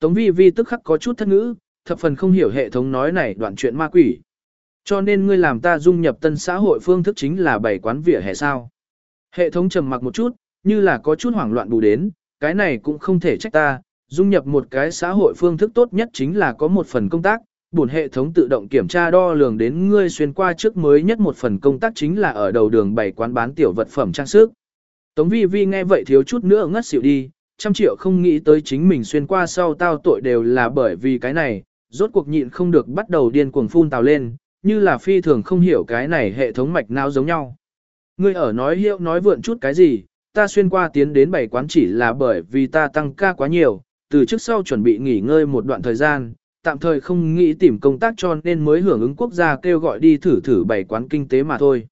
Tống vi vi tức khắc có chút thất ngữ, thập phần không hiểu hệ thống nói này đoạn chuyện ma quỷ. Cho nên ngươi làm ta dung nhập tân xã hội phương thức chính là bảy quán vỉa hè sao. Hệ thống trầm mặc một chút, như là có chút hoảng loạn bù đến, cái này cũng không thể trách ta, dung nhập một cái xã hội phương thức tốt nhất chính là có một phần công tác, bổn hệ thống tự động kiểm tra đo lường đến ngươi xuyên qua trước mới nhất một phần công tác chính là ở đầu đường bảy quán bán tiểu vật phẩm trang sức. Tống vi vi nghe vậy thiếu chút nữa ngất xỉu đi, trăm triệu không nghĩ tới chính mình xuyên qua sau tao tội đều là bởi vì cái này, rốt cuộc nhịn không được bắt đầu điên cuồng phun tào lên, như là phi thường không hiểu cái này hệ thống mạch não giống nhau. Ngươi ở nói hiệu nói vượn chút cái gì, ta xuyên qua tiến đến bảy quán chỉ là bởi vì ta tăng ca quá nhiều, từ trước sau chuẩn bị nghỉ ngơi một đoạn thời gian, tạm thời không nghĩ tìm công tác cho nên mới hưởng ứng quốc gia kêu gọi đi thử thử bảy quán kinh tế mà thôi.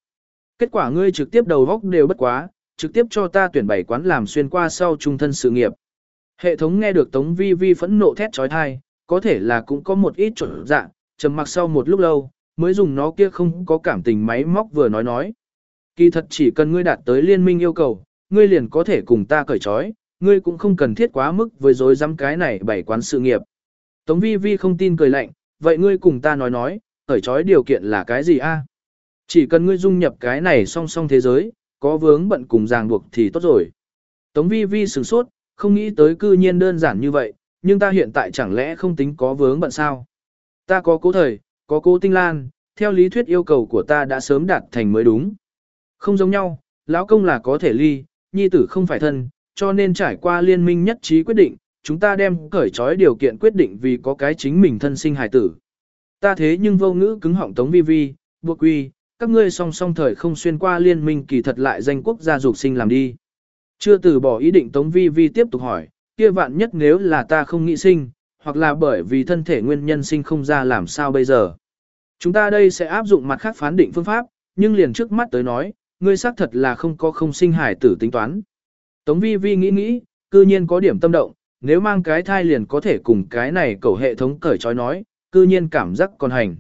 Kết quả ngươi trực tiếp đầu góc đều bất quá, trực tiếp cho ta tuyển bảy quán làm xuyên qua sau trung thân sự nghiệp. Hệ thống nghe được Tống Vi Vi phẫn nộ thét trói thai, có thể là cũng có một ít chuẩn dạng, trầm mặc sau một lúc lâu, mới dùng nó kia không có cảm tình máy móc vừa nói nói. Kỳ thật chỉ cần ngươi đạt tới liên minh yêu cầu, ngươi liền có thể cùng ta cởi trói, ngươi cũng không cần thiết quá mức với dối dám cái này bảy quán sự nghiệp. Tống vi vi không tin cười lạnh, vậy ngươi cùng ta nói nói, cởi trói điều kiện là cái gì a? Chỉ cần ngươi dung nhập cái này song song thế giới, có vướng bận cùng ràng buộc thì tốt rồi. Tống vi vi sửng sốt, không nghĩ tới cư nhiên đơn giản như vậy, nhưng ta hiện tại chẳng lẽ không tính có vướng bận sao? Ta có cố thời, có cố tinh lan, theo lý thuyết yêu cầu của ta đã sớm đạt thành mới đúng. Không giống nhau, lão công là có thể ly, nhi tử không phải thân, cho nên trải qua liên minh nhất trí quyết định, chúng ta đem cởi trói điều kiện quyết định vì có cái chính mình thân sinh hài tử. Ta thế nhưng vô ngữ cứng họng tống vi vi, buộc quy, các ngươi song song thời không xuyên qua liên minh kỳ thật lại danh quốc gia dục sinh làm đi. Chưa từ bỏ ý định tống vi vi tiếp tục hỏi, kia vạn nhất nếu là ta không nghĩ sinh, hoặc là bởi vì thân thể nguyên nhân sinh không ra làm sao bây giờ. Chúng ta đây sẽ áp dụng mặt khác phán định phương pháp, nhưng liền trước mắt tới nói, ngươi xác thật là không có không sinh hải tử tính toán. Tống vi vi nghĩ nghĩ, cư nhiên có điểm tâm động, nếu mang cái thai liền có thể cùng cái này cầu hệ thống cởi trói nói, cư nhiên cảm giác còn hành.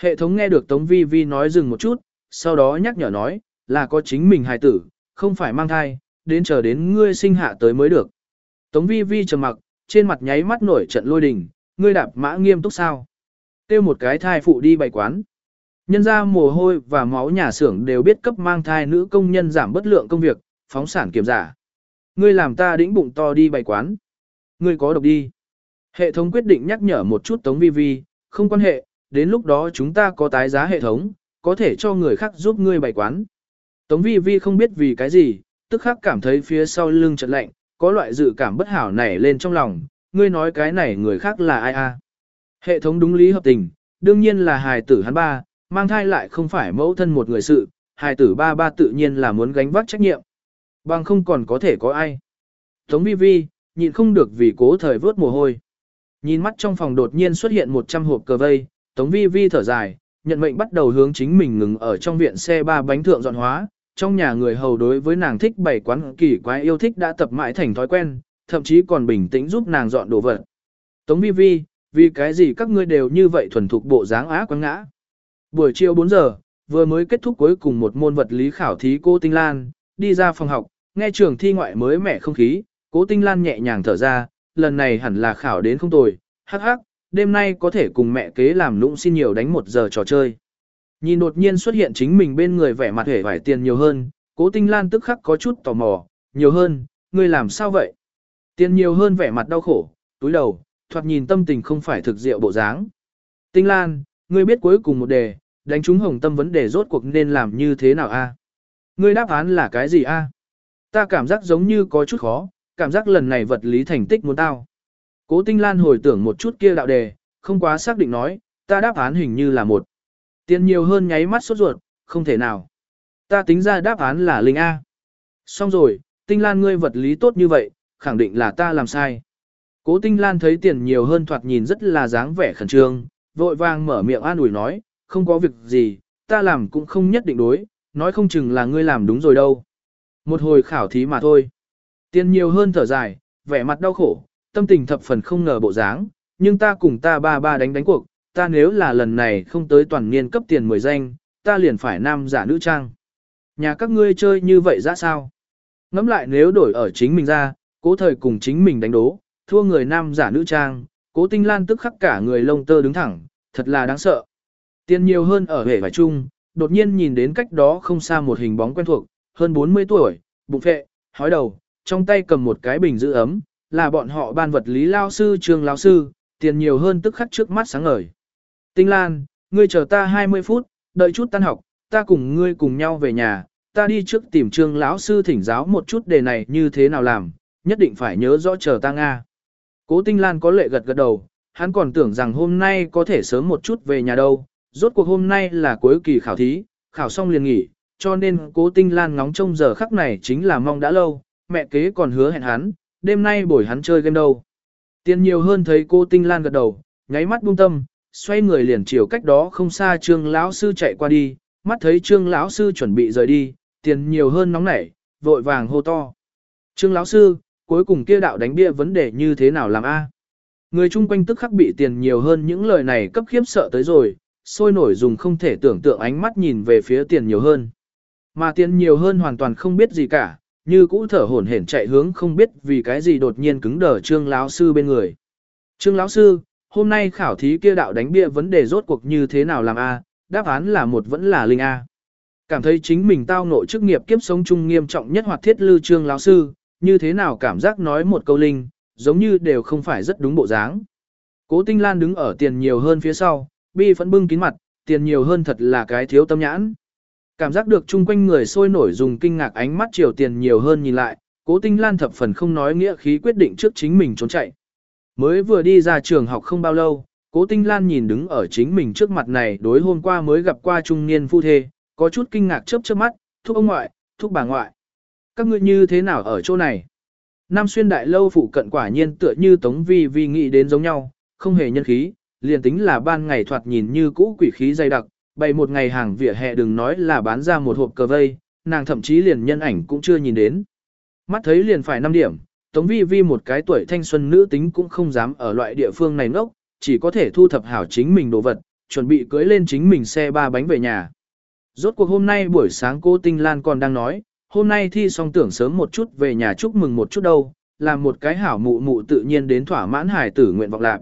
Hệ thống nghe được Tống vi vi nói dừng một chút, sau đó nhắc nhở nói, là có chính mình hài tử, không phải mang thai, đến chờ đến ngươi sinh hạ tới mới được. Tống vi vi trầm mặc, trên mặt nháy mắt nổi trận lôi đình, ngươi đạp mã nghiêm túc sao. Tiêu một cái thai phụ đi bày quán. Nhân ra mồ hôi và máu nhà xưởng đều biết cấp mang thai nữ công nhân giảm bất lượng công việc, phóng sản kiểm giả. Ngươi làm ta đĩnh bụng to đi bày quán. Ngươi có độc đi. Hệ thống quyết định nhắc nhở một chút Tống Vi Vi, không quan hệ, đến lúc đó chúng ta có tái giá hệ thống, có thể cho người khác giúp ngươi bày quán. Tống Vi Vi không biết vì cái gì, tức khắc cảm thấy phía sau lưng chợt lạnh, có loại dự cảm bất hảo nảy lên trong lòng, ngươi nói cái này người khác là ai a? Hệ thống đúng lý hợp tình, đương nhiên là hài tử hắn ba, mang thai lại không phải mẫu thân một người sự, hài tử ba ba tự nhiên là muốn gánh vác trách nhiệm. Bằng không còn có thể có ai. Tống vi vi, nhịn không được vì cố thời vớt mồ hôi. Nhìn mắt trong phòng đột nhiên xuất hiện 100 hộp cờ vây, Tống vi vi thở dài, nhận mệnh bắt đầu hướng chính mình ngừng ở trong viện xe ba bánh thượng dọn hóa. Trong nhà người hầu đối với nàng thích bày quán kỳ quái yêu thích đã tập mãi thành thói quen, thậm chí còn bình tĩnh giúp nàng dọn đồ vật. Tống vi vi, vì cái gì các ngươi đều như vậy thuần thục bộ dáng á quán ngã. Buổi chiều 4 giờ, vừa mới kết thúc cuối cùng một môn vật lý khảo thí cô Tinh Lan, đi ra phòng học, nghe trường thi ngoại mới mẻ không khí, cố Tinh Lan nhẹ nhàng thở ra, lần này hẳn là khảo đến không tồi, hắc hắc, đêm nay có thể cùng mẹ kế làm lũng xin nhiều đánh một giờ trò chơi. Nhìn đột nhiên xuất hiện chính mình bên người vẻ mặt hề vải tiền nhiều hơn, cố Tinh Lan tức khắc có chút tò mò, nhiều hơn, ngươi làm sao vậy? Tiền nhiều hơn vẻ mặt đau khổ, túi đầu, thoạt nhìn tâm tình không phải thực diệu bộ dáng. Tinh Lan, ngươi biết cuối cùng một đề, đánh trúng hồng tâm vấn đề rốt cuộc nên làm như thế nào a? Ngươi đáp án là cái gì a? Ta cảm giác giống như có chút khó, cảm giác lần này vật lý thành tích muốn tao. Cố Tinh Lan hồi tưởng một chút kia đạo đề, không quá xác định nói, ta đáp án hình như là một. Tiền nhiều hơn nháy mắt sốt ruột, không thể nào. Ta tính ra đáp án là linh A. Xong rồi, Tinh Lan ngươi vật lý tốt như vậy, khẳng định là ta làm sai. Cố Tinh Lan thấy tiền nhiều hơn thoạt nhìn rất là dáng vẻ khẩn trương, vội vàng mở miệng an ủi nói, không có việc gì, ta làm cũng không nhất định đối, nói không chừng là ngươi làm đúng rồi đâu. Một hồi khảo thí mà thôi. Tiền nhiều hơn thở dài, vẻ mặt đau khổ, tâm tình thập phần không ngờ bộ dáng, nhưng ta cùng ta ba ba đánh đánh cuộc, ta nếu là lần này không tới toàn niên cấp tiền 10 danh, ta liền phải nam giả nữ trang. Nhà các ngươi chơi như vậy ra sao? Ngắm lại nếu đổi ở chính mình ra, cố thời cùng chính mình đánh đố, thua người nam giả nữ trang, cố tinh lan tức khắc cả người lông tơ đứng thẳng, thật là đáng sợ. Tiền nhiều hơn ở hệ vải chung, đột nhiên nhìn đến cách đó không xa một hình bóng quen thuộc, hơn 40 tuổi, bụng phệ, hói đầu, trong tay cầm một cái bình giữ ấm, là bọn họ ban vật lý lao sư trường lao sư, tiền nhiều hơn tức khắc trước mắt sáng ngời. Tinh Lan, ngươi chờ ta 20 phút, đợi chút tan học, ta cùng ngươi cùng nhau về nhà, ta đi trước tìm trường lão sư thỉnh giáo một chút đề này như thế nào làm, nhất định phải nhớ rõ chờ ta Nga. Cố Tinh Lan có lệ gật gật đầu, hắn còn tưởng rằng hôm nay có thể sớm một chút về nhà đâu, rốt cuộc hôm nay là cuối kỳ khảo thí, khảo xong liền nghỉ, cho nên cố Tinh Lan ngóng trông giờ khắc này chính là mong đã lâu, mẹ kế còn hứa hẹn hắn, đêm nay buổi hắn chơi game đâu. Tiền nhiều hơn thấy cô Tinh Lan gật đầu, nháy mắt buông tâm, xoay người liền chiều cách đó không xa trương lão sư chạy qua đi, mắt thấy trương lão sư chuẩn bị rời đi, tiền nhiều hơn nóng nảy, vội vàng hô to. Trương lão sư, cuối cùng kia đạo đánh bia vấn đề như thế nào làm a? Người chung quanh tức khắc bị tiền nhiều hơn những lời này cấp khiếp sợ tới rồi, sôi nổi dùng không thể tưởng tượng ánh mắt nhìn về phía tiền nhiều hơn. Mà tiền nhiều hơn hoàn toàn không biết gì cả, như cũ thở hổn hển chạy hướng không biết vì cái gì đột nhiên cứng đờ trương lão sư bên người. Trương lão sư, hôm nay khảo thí kia đạo đánh bia vấn đề rốt cuộc như thế nào làm a? đáp án là một vẫn là linh a. Cảm thấy chính mình tao nội chức nghiệp kiếp sống chung nghiêm trọng nhất hoạt thiết lư trương lão sư, như thế nào cảm giác nói một câu linh, giống như đều không phải rất đúng bộ dáng. Cố Tinh Lan đứng ở tiền nhiều hơn phía sau, bi phẫn bưng kín mặt, tiền nhiều hơn thật là cái thiếu tâm nhãn. Cảm giác được chung quanh người sôi nổi dùng kinh ngạc ánh mắt chiều tiền nhiều hơn nhìn lại, cố tinh lan thập phần không nói nghĩa khí quyết định trước chính mình trốn chạy. Mới vừa đi ra trường học không bao lâu, cố tinh lan nhìn đứng ở chính mình trước mặt này đối hôm qua mới gặp qua trung niên phu thê, có chút kinh ngạc chớp chớp mắt, thúc ông ngoại, thúc bà ngoại. Các ngươi như thế nào ở chỗ này? Nam xuyên đại lâu phụ cận quả nhiên tựa như tống vi vi nghĩ đến giống nhau, không hề nhân khí, liền tính là ban ngày thoạt nhìn như cũ quỷ khí dày đặc, bày một ngày hàng vỉa hè đừng nói là bán ra một hộp cờ vây, nàng thậm chí liền nhân ảnh cũng chưa nhìn đến. Mắt thấy liền phải 5 điểm, Tống Vi Vi một cái tuổi thanh xuân nữ tính cũng không dám ở loại địa phương này ngốc, chỉ có thể thu thập hảo chính mình đồ vật, chuẩn bị cưới lên chính mình xe ba bánh về nhà. Rốt cuộc hôm nay buổi sáng cô Tinh Lan còn đang nói, hôm nay thi xong tưởng sớm một chút về nhà chúc mừng một chút đâu, làm một cái hảo mụ mụ tự nhiên đến thỏa mãn hải tử nguyện vọng lạc.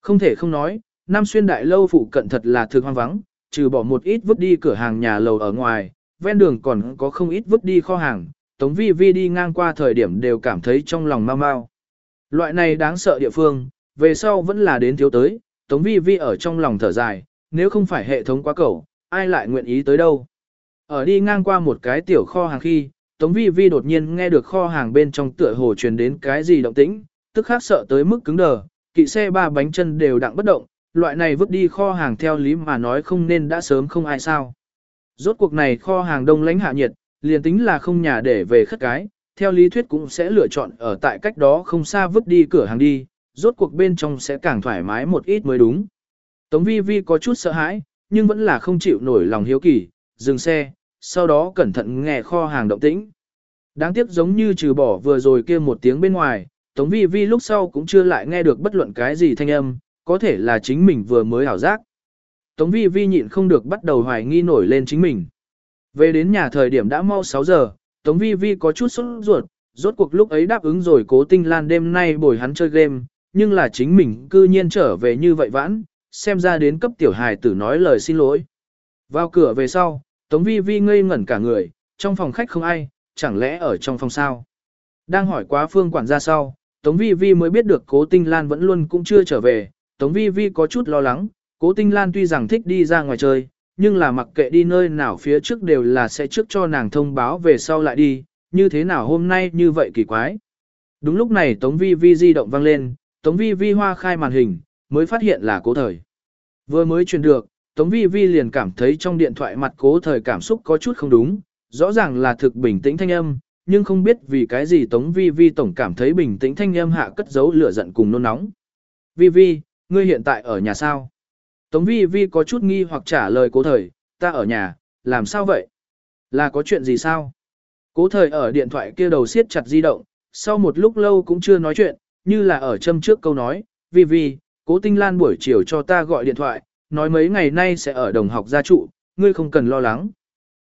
Không thể không nói, Nam Xuyên Đại Lâu phụ cận thật là thực hoang vắng, trừ bỏ một ít vứt đi cửa hàng nhà lầu ở ngoài, ven đường còn có không ít vứt đi kho hàng, Tống Vi Vi đi ngang qua thời điểm đều cảm thấy trong lòng mau mau. Loại này đáng sợ địa phương, về sau vẫn là đến thiếu tới, Tống Vi Vi ở trong lòng thở dài, nếu không phải hệ thống quá cầu, ai lại nguyện ý tới đâu. Ở đi ngang qua một cái tiểu kho hàng khi, Tống Vi Vi đột nhiên nghe được kho hàng bên trong tựa hồ truyền đến cái gì động tĩnh, tức khắc sợ tới mức cứng đờ, kỵ xe ba bánh chân đều đặng bất động, loại này vứt đi kho hàng theo lý mà nói không nên đã sớm không ai sao. Rốt cuộc này kho hàng đông lãnh hạ nhiệt, liền tính là không nhà để về khất cái, theo lý thuyết cũng sẽ lựa chọn ở tại cách đó không xa vứt đi cửa hàng đi, rốt cuộc bên trong sẽ càng thoải mái một ít mới đúng. Tống vi vi có chút sợ hãi, nhưng vẫn là không chịu nổi lòng hiếu kỳ, dừng xe, sau đó cẩn thận nghe kho hàng động tĩnh. Đáng tiếc giống như trừ bỏ vừa rồi kia một tiếng bên ngoài, Tống vi vi lúc sau cũng chưa lại nghe được bất luận cái gì thanh âm, có thể là chính mình vừa mới ảo giác. Tống vi vi nhịn không được bắt đầu hoài nghi nổi lên chính mình. Về đến nhà thời điểm đã mau 6 giờ, Tống vi vi có chút sốt ruột, rốt cuộc lúc ấy đáp ứng rồi cố tinh lan đêm nay bồi hắn chơi game, nhưng là chính mình cư nhiên trở về như vậy vãn, xem ra đến cấp tiểu hài tử nói lời xin lỗi. Vào cửa về sau, Tống vi vi ngây ngẩn cả người, trong phòng khách không ai, chẳng lẽ ở trong phòng sao? Đang hỏi quá phương quản gia sau, Tống vi vi mới biết được cố tinh lan vẫn luôn cũng chưa trở về, Tống Vi Vi có chút lo lắng, cố tinh lan tuy rằng thích đi ra ngoài chơi, nhưng là mặc kệ đi nơi nào phía trước đều là sẽ trước cho nàng thông báo về sau lại đi, như thế nào hôm nay như vậy kỳ quái. Đúng lúc này Tống Vi Vi di động vang lên, Tống Vi Vi hoa khai màn hình, mới phát hiện là cố thời. Vừa mới truyền được, Tống Vi Vi liền cảm thấy trong điện thoại mặt cố thời cảm xúc có chút không đúng, rõ ràng là thực bình tĩnh thanh âm, nhưng không biết vì cái gì Tống Vi Vi tổng cảm thấy bình tĩnh thanh âm hạ cất giấu lửa giận cùng nôn nóng. Vi Vi, ngươi hiện tại ở nhà sao? Tống vi vi có chút nghi hoặc trả lời cố thời, ta ở nhà, làm sao vậy? Là có chuyện gì sao? Cố thời ở điện thoại kia đầu siết chặt di động, sau một lúc lâu cũng chưa nói chuyện, như là ở châm trước câu nói, vi vi, cố tinh lan buổi chiều cho ta gọi điện thoại, nói mấy ngày nay sẽ ở đồng học gia trụ, ngươi không cần lo lắng.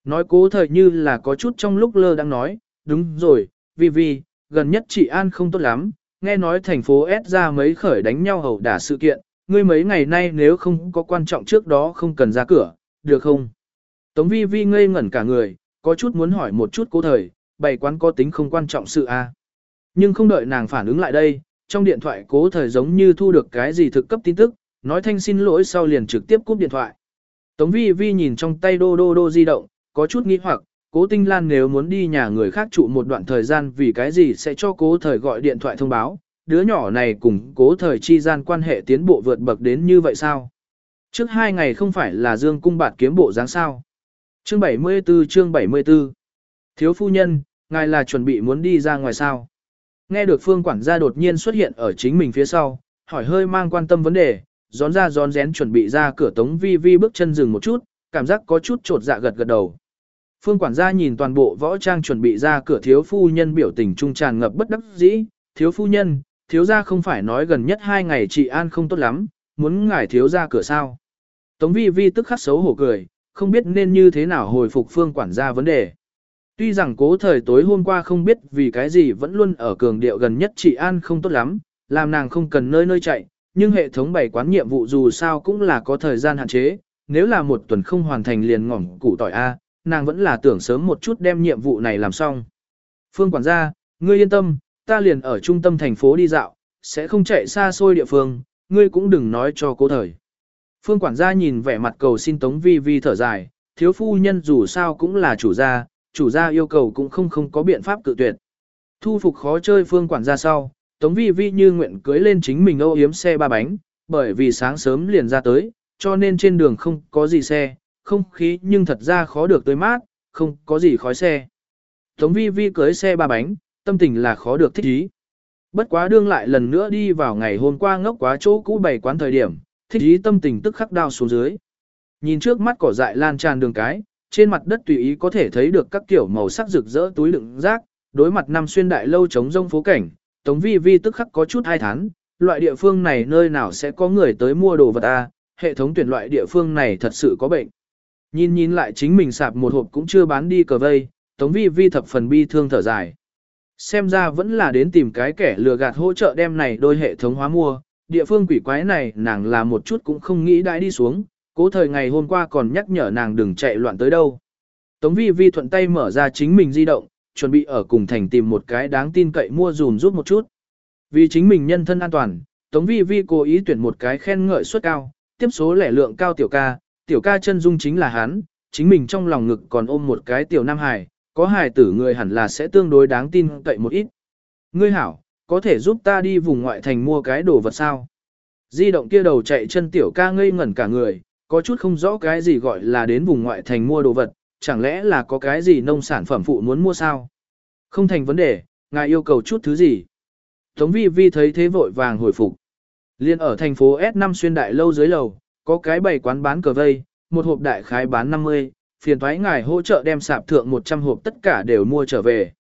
Nói cố thời như là có chút trong lúc lơ đang nói, đúng rồi, vi vi, gần nhất chị An không tốt lắm, nghe nói thành phố S ra mấy khởi đánh nhau hầu đả sự kiện, ngươi mấy ngày nay nếu không có quan trọng trước đó không cần ra cửa, được không? Tống vi vi ngây ngẩn cả người, có chút muốn hỏi một chút cố thời, bày quán có tính không quan trọng sự a à. Nhưng không đợi nàng phản ứng lại đây, trong điện thoại cố thời giống như thu được cái gì thực cấp tin tức, nói thanh xin lỗi sau liền trực tiếp cúp điện thoại. Tống vi vi nhìn trong tay đô đô đô di động, có chút nghi hoặc, cố tinh lan nếu muốn đi nhà người khác trụ một đoạn thời gian vì cái gì sẽ cho cố thời gọi điện thoại thông báo, đứa nhỏ này cùng cố thời chi gian quan hệ tiến bộ vượt bậc đến như vậy sao? Trước hai ngày không phải là dương cung bạt kiếm bộ dáng sao? Chương 74 chương 74 Thiếu phu nhân, ngài là chuẩn bị muốn đi ra ngoài sao? Nghe được phương quản gia đột nhiên xuất hiện ở chính mình phía sau, hỏi hơi mang quan tâm vấn đề, gión ra gión rén chuẩn bị ra cửa tống vi vi bước chân dừng một chút, cảm giác có chút trột dạ gật gật đầu. Phương quản gia nhìn toàn bộ võ trang chuẩn bị ra cửa thiếu phu nhân biểu tình trung tràn ngập bất đắc dĩ, thiếu phu nhân, thiếu gia không phải nói gần nhất hai ngày chị an không tốt lắm, muốn ngài thiếu gia cửa sao. Tống vi vi tức khắc xấu hổ cười, không biết nên như thế nào hồi phục phương quản gia vấn đề. Tuy rằng cố thời tối hôm qua không biết vì cái gì vẫn luôn ở cường điệu gần nhất chị An không tốt lắm, làm nàng không cần nơi nơi chạy, nhưng hệ thống bày quán nhiệm vụ dù sao cũng là có thời gian hạn chế, nếu là một tuần không hoàn thành liền ngỏm củ tỏi A, nàng vẫn là tưởng sớm một chút đem nhiệm vụ này làm xong. Phương quản gia, ngươi yên tâm, ta liền ở trung tâm thành phố đi dạo, sẽ không chạy xa xôi địa phương, ngươi cũng đừng nói cho cố thời. Phương quản gia nhìn vẻ mặt cầu xin Tống Vi Vi thở dài, thiếu phu nhân dù sao cũng là chủ gia, chủ gia yêu cầu cũng không không có biện pháp cự tuyệt. Thu phục khó chơi phương quản gia sau, Tống Vi Vi như nguyện cưới lên chính mình âu yếm xe ba bánh, bởi vì sáng sớm liền ra tới, cho nên trên đường không có gì xe, không khí nhưng thật ra khó được tới mát, không có gì khói xe. Tống Vi Vi cưới xe ba bánh, tâm tình là khó được thích ý. Bất quá đương lại lần nữa đi vào ngày hôm qua ngốc quá chỗ cũ bày quán thời điểm, thích ý tâm tình tức khắc đau xuống dưới. Nhìn trước mắt cỏ dại lan tràn đường cái, trên mặt đất tùy ý có thể thấy được các kiểu màu sắc rực rỡ túi đựng rác, đối mặt năm xuyên đại lâu chống rông phố cảnh, Tống Vi Vi tức khắc có chút hai thán, loại địa phương này nơi nào sẽ có người tới mua đồ vật a, à? hệ thống tuyển loại địa phương này thật sự có bệnh. Nhìn nhìn lại chính mình sạp một hộp cũng chưa bán đi cờ vây, Tống Vi Vi thập phần bi thương thở dài. Xem ra vẫn là đến tìm cái kẻ lừa gạt hỗ trợ đem này đôi hệ thống hóa mua, địa phương quỷ quái này nàng là một chút cũng không nghĩ đãi đi xuống, cố thời ngày hôm qua còn nhắc nhở nàng đừng chạy loạn tới đâu. Tống vi vi thuận tay mở ra chính mình di động, chuẩn bị ở cùng thành tìm một cái đáng tin cậy mua dùm giúp một chút. Vì chính mình nhân thân an toàn, Tống vi vi cố ý tuyển một cái khen ngợi suất cao, tiếp số lẻ lượng cao tiểu ca, tiểu ca chân dung chính là hắn, chính mình trong lòng ngực còn ôm một cái tiểu nam hài, có hài tử người hẳn là sẽ tương đối đáng tin cậy một ít. Ngươi hảo, có thể giúp ta đi vùng ngoại thành mua cái đồ vật sao? Di động kia đầu chạy chân tiểu ca ngây ngẩn cả người, có chút không rõ cái gì gọi là đến vùng ngoại thành mua đồ vật, chẳng lẽ là có cái gì nông sản phẩm phụ muốn mua sao? Không thành vấn đề, ngài yêu cầu chút thứ gì? Tống vi vi thấy thế vội vàng hồi phục. Liên ở thành phố S5 xuyên đại lâu dưới lầu, có cái bày quán bán cờ vây, một hộp đại khái bán 50, phiền thoái ngài hỗ trợ đem sạp thượng 100 hộp tất cả đều mua trở về.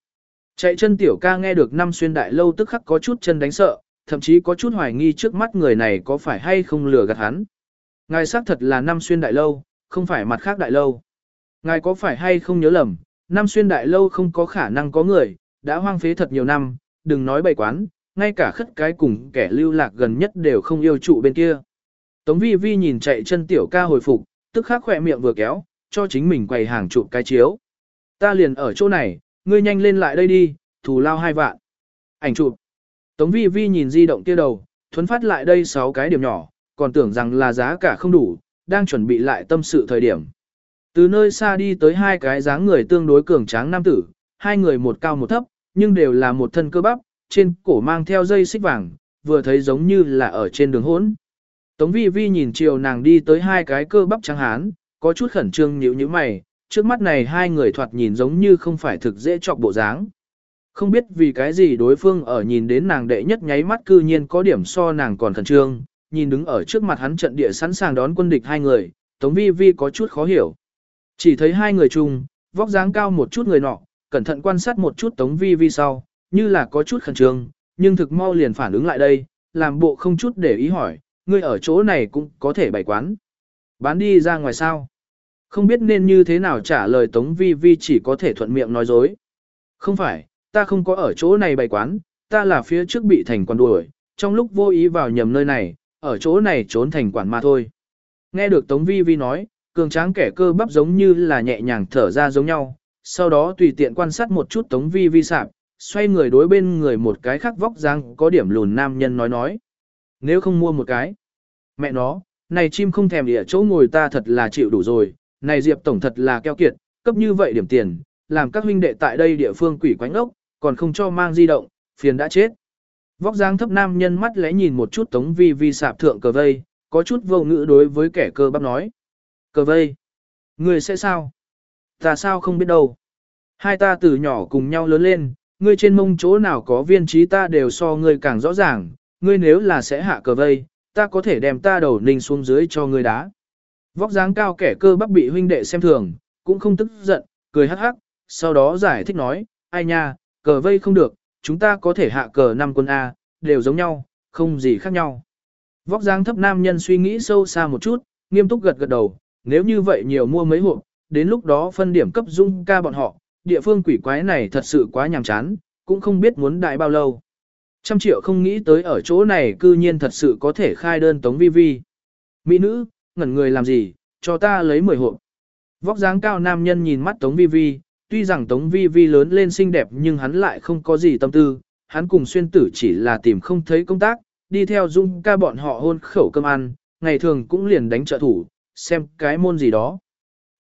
Chạy chân tiểu ca nghe được năm xuyên đại lâu tức khắc có chút chân đánh sợ, thậm chí có chút hoài nghi trước mắt người này có phải hay không lừa gạt hắn. Ngài xác thật là năm xuyên đại lâu, không phải mặt khác đại lâu. Ngài có phải hay không nhớ lầm, năm xuyên đại lâu không có khả năng có người, đã hoang phế thật nhiều năm, đừng nói bày quán, ngay cả khất cái cùng kẻ lưu lạc gần nhất đều không yêu trụ bên kia. Tống vi vi nhìn chạy chân tiểu ca hồi phục, tức khắc khỏe miệng vừa kéo, cho chính mình quầy hàng chụp cái chiếu. Ta liền ở chỗ này, ngươi nhanh lên lại đây đi, thù lao hai vạn. Ảnh chụp. Tống vi vi nhìn di động kia đầu, thuấn phát lại đây 6 cái điểm nhỏ, còn tưởng rằng là giá cả không đủ, đang chuẩn bị lại tâm sự thời điểm. Từ nơi xa đi tới hai cái dáng người tương đối cường tráng nam tử, hai người một cao một thấp, nhưng đều là một thân cơ bắp, trên cổ mang theo dây xích vàng, vừa thấy giống như là ở trên đường hỗn. Tống vi vi nhìn chiều nàng đi tới hai cái cơ bắp trắng hán, có chút khẩn trương nhíu nhíu mày, trước mắt này hai người thoạt nhìn giống như không phải thực dễ chọc bộ dáng. Không biết vì cái gì đối phương ở nhìn đến nàng đệ nhất nháy mắt cư nhiên có điểm so nàng còn khẩn trương, nhìn đứng ở trước mặt hắn trận địa sẵn sàng đón quân địch hai người, Tống Vi Vi có chút khó hiểu. Chỉ thấy hai người chung, vóc dáng cao một chút người nọ, cẩn thận quan sát một chút Tống Vi Vi sau, như là có chút khẩn trương, nhưng thực mau liền phản ứng lại đây, làm bộ không chút để ý hỏi, ngươi ở chỗ này cũng có thể bày quán. Bán đi ra ngoài sao? Không biết nên như thế nào trả lời Tống Vi Vi chỉ có thể thuận miệng nói dối. Không phải, ta không có ở chỗ này bày quán, ta là phía trước bị thành quản đuổi, trong lúc vô ý vào nhầm nơi này, ở chỗ này trốn thành quản mà thôi. Nghe được Tống Vi Vi nói, cường tráng kẻ cơ bắp giống như là nhẹ nhàng thở ra giống nhau, sau đó tùy tiện quan sát một chút Tống Vi Vi sạp, xoay người đối bên người một cái khác vóc dáng có điểm lùn nam nhân nói nói. Nếu không mua một cái, mẹ nó, này chim không thèm địa chỗ ngồi ta thật là chịu đủ rồi, này Diệp Tổng thật là keo kiệt, cấp như vậy điểm tiền, làm các huynh đệ tại đây địa phương quỷ quánh ốc, còn không cho mang di động, phiền đã chết. Vóc dáng thấp nam nhân mắt lẽ nhìn một chút tống vi vi sạp thượng cờ vây, có chút vô ngữ đối với kẻ cơ bắp nói. Cờ vây? Người sẽ sao? Ta sao không biết đâu. Hai ta từ nhỏ cùng nhau lớn lên, ngươi trên mông chỗ nào có viên trí ta đều so ngươi càng rõ ràng, ngươi nếu là sẽ hạ cờ vây, ta có thể đem ta đầu ninh xuống dưới cho ngươi đá. Vóc dáng cao kẻ cơ bắp bị huynh đệ xem thường, cũng không tức giận, cười hắc hắc, sau đó giải thích nói, ai nha, cờ vây không được, chúng ta có thể hạ cờ năm quân A, đều giống nhau, không gì khác nhau. Vóc dáng thấp nam nhân suy nghĩ sâu xa một chút, nghiêm túc gật gật đầu, nếu như vậy nhiều mua mấy hộp, đến lúc đó phân điểm cấp dung ca bọn họ, địa phương quỷ quái này thật sự quá nhàm chán, cũng không biết muốn đại bao lâu. Trăm triệu không nghĩ tới ở chỗ này cư nhiên thật sự có thể khai đơn tống vi vi. Mỹ nữ, ngẩn người làm gì, cho ta lấy 10 hộp. Vóc dáng cao nam nhân nhìn mắt tống vi vi, tuy rằng tống vi vi lớn lên xinh đẹp nhưng hắn lại không có gì tâm tư, hắn cùng xuyên tử chỉ là tìm không thấy công tác, đi theo dung ca bọn họ hôn khẩu cơm ăn, ngày thường cũng liền đánh trợ thủ, xem cái môn gì đó.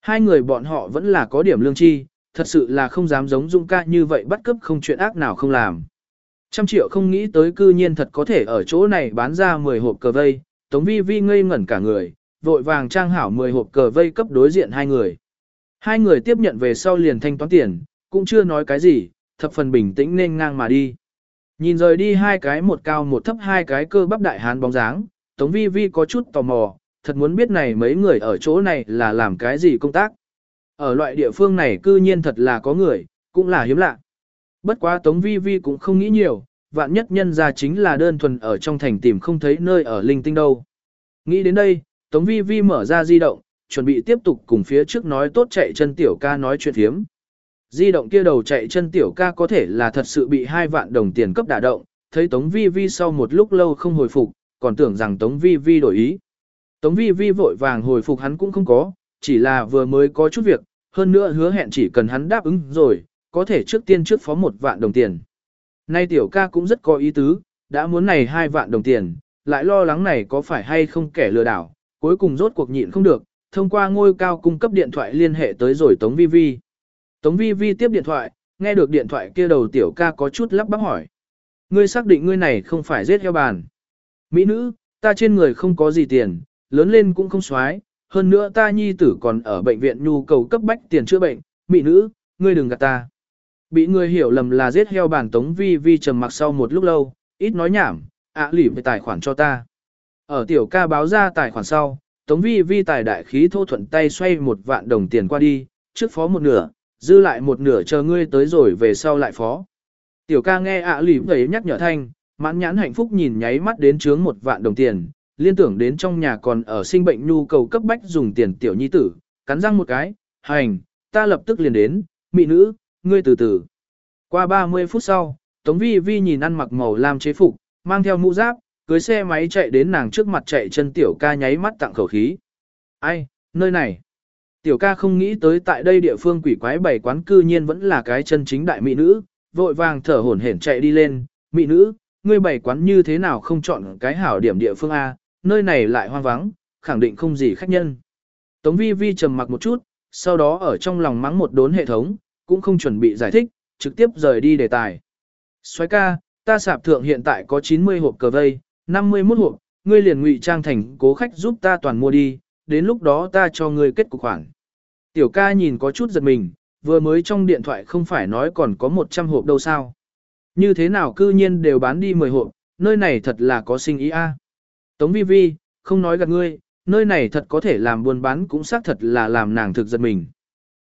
Hai người bọn họ vẫn là có điểm lương chi, thật sự là không dám giống dung ca như vậy bắt cướp không chuyện ác nào không làm. Trăm triệu không nghĩ tới cư nhiên thật có thể ở chỗ này bán ra 10 hộp cờ vây, Tống Vi Vi ngây ngẩn cả người, vội vàng trang hảo 10 hộp cờ vây cấp đối diện hai người. Hai người tiếp nhận về sau liền thanh toán tiền, cũng chưa nói cái gì, thập phần bình tĩnh nên ngang mà đi. Nhìn rời đi hai cái một cao một thấp hai cái cơ bắp đại hán bóng dáng, Tống Vi Vi có chút tò mò, thật muốn biết này mấy người ở chỗ này là làm cái gì công tác. Ở loại địa phương này cư nhiên thật là có người, cũng là hiếm lạ. Bất quá Tống Vi Vi cũng không nghĩ nhiều, vạn nhất nhân ra chính là đơn thuần ở trong thành tìm không thấy nơi ở linh tinh đâu. Nghĩ đến đây, Tống Vi Vi mở ra di động, chuẩn bị tiếp tục cùng phía trước nói tốt chạy chân tiểu ca nói chuyện phiếm. Di động kia đầu chạy chân tiểu ca có thể là thật sự bị hai vạn đồng tiền cấp đả động, thấy Tống Vi Vi sau một lúc lâu không hồi phục, còn tưởng rằng Tống Vi Vi đổi ý. Tống Vi Vi vội vàng hồi phục hắn cũng không có, chỉ là vừa mới có chút việc, hơn nữa hứa hẹn chỉ cần hắn đáp ứng rồi, có thể trước tiên trước phó một vạn đồng tiền. Nay tiểu ca cũng rất có ý tứ, đã muốn này hai vạn đồng tiền, lại lo lắng này có phải hay không kẻ lừa đảo, cuối cùng rốt cuộc nhịn không được, thông qua ngôi cao cung cấp điện thoại liên hệ tới rồi Tống Vi Vi. Tống Vi Vi tiếp điện thoại, nghe được điện thoại kia đầu tiểu ca có chút lắp bắp hỏi. Ngươi xác định ngươi này không phải giết heo bàn. Mỹ nữ, ta trên người không có gì tiền, lớn lên cũng không xoái, hơn nữa ta nhi tử còn ở bệnh viện nhu cầu cấp bách tiền chữa bệnh, mỹ nữ, ngươi đừng gạt ta. Bị người hiểu lầm là giết heo bản tống vi vi trầm mặc sau một lúc lâu, ít nói nhảm, ạ lỉ về tài khoản cho ta. Ở tiểu ca báo ra tài khoản sau, tống vi vi tài đại khí thô thuận tay xoay một vạn đồng tiền qua đi, trước phó một nửa, dư lại một nửa chờ ngươi tới rồi về sau lại phó. Tiểu ca nghe ạ lỉ về nhắc nhở thanh, mãn nhãn hạnh phúc nhìn nháy mắt đến chướng một vạn đồng tiền, liên tưởng đến trong nhà còn ở sinh bệnh nhu cầu cấp bách dùng tiền tiểu nhi tử, cắn răng một cái, hành, ta lập tức liền đến, mỹ nữ, ngươi từ từ. Qua 30 phút sau, Tống Vi Vi nhìn ăn mặc màu lam chế phục, mang theo mũ giáp, cưới xe máy chạy đến nàng trước mặt chạy chân tiểu ca nháy mắt tặng khẩu khí. Ai, nơi này. Tiểu ca không nghĩ tới tại đây địa phương quỷ quái bảy quán cư nhiên vẫn là cái chân chính đại mỹ nữ, vội vàng thở hổn hển chạy đi lên, mỹ nữ, ngươi bảy quán như thế nào không chọn cái hảo điểm địa phương A, nơi này lại hoang vắng, khẳng định không gì khách nhân. Tống vi vi trầm mặc một chút, sau đó ở trong lòng mắng một đốn hệ thống, cũng không chuẩn bị giải thích, trực tiếp rời đi đề tài. Xoái ca, ta sạp thượng hiện tại có 90 hộp cờ vây, 51 hộp, ngươi liền ngụy trang thành cố khách giúp ta toàn mua đi, đến lúc đó ta cho ngươi kết cục khoản. Tiểu ca nhìn có chút giật mình, vừa mới trong điện thoại không phải nói còn có 100 hộp đâu sao. Như thế nào cư nhiên đều bán đi 10 hộp, nơi này thật là có sinh ý a. À. Tống vi vi, không nói gạt ngươi, nơi này thật có thể làm buôn bán cũng xác thật là làm nàng thực giật mình.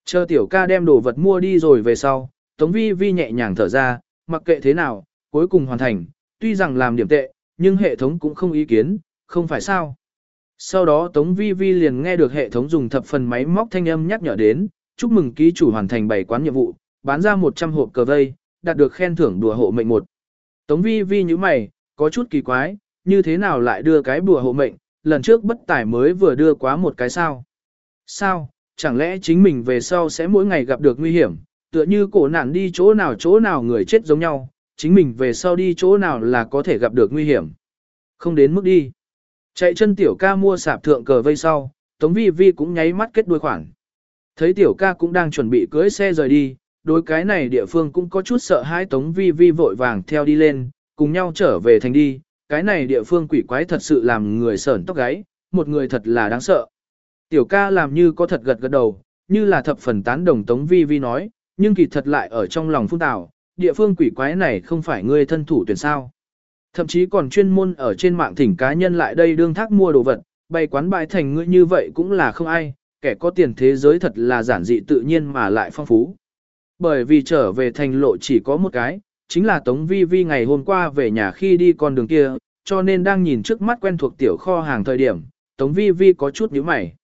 Chờ tiểu ca đem đồ vật mua đi rồi về sau, Tống vi vi nhẹ nhàng thở ra, mặc kệ thế nào, cuối cùng hoàn thành, tuy rằng làm điểm tệ, nhưng hệ thống cũng không ý kiến, không phải sao. Sau đó Tống Vi Vi liền nghe được hệ thống dùng thập phần máy móc thanh âm nhắc nhở đến, chúc mừng ký chủ hoàn thành bảy quán nhiệm vụ, bán ra 100 hộp cờ vây, đạt được khen thưởng đùa hộ mệnh một. Tống vi vi như mày, có chút kỳ quái, như thế nào lại đưa cái bùa hộ mệnh, lần trước bất tải mới vừa đưa quá một cái sao. Sao, chẳng lẽ chính mình về sau sẽ mỗi ngày gặp được nguy hiểm, tựa như cổ nạn đi chỗ nào chỗ nào người chết giống nhau, chính mình về sau đi chỗ nào là có thể gặp được nguy hiểm. Không đến mức đi. Chạy chân tiểu ca mua sạp thượng cờ vây sau, Tống Vi Vi cũng nháy mắt kết đuôi khoản. Thấy tiểu ca cũng đang chuẩn bị cưới xe rời đi, đối cái này địa phương cũng có chút sợ hãi Tống Vi Vi vội vàng theo đi lên, cùng nhau trở về thành đi, cái này địa phương quỷ quái thật sự làm người sởn tóc gáy, một người thật là đáng sợ. Tiểu ca làm như có thật gật gật đầu, như là thập phần tán đồng Tống Vi Vi nói, nhưng kỳ thật lại ở trong lòng phun tào, địa phương quỷ quái này không phải ngươi thân thủ tuyển sao. Thậm chí còn chuyên môn ở trên mạng thỉnh cá nhân lại đây đương thác mua đồ vật, bày quán bài thành ngươi như vậy cũng là không ai, kẻ có tiền thế giới thật là giản dị tự nhiên mà lại phong phú. Bởi vì trở về thành lộ chỉ có một cái, chính là Tống Vi Vi ngày hôm qua về nhà khi đi con đường kia, cho nên đang nhìn trước mắt quen thuộc tiểu kho hàng thời điểm, Tống Vi Vi có chút nhíu mày.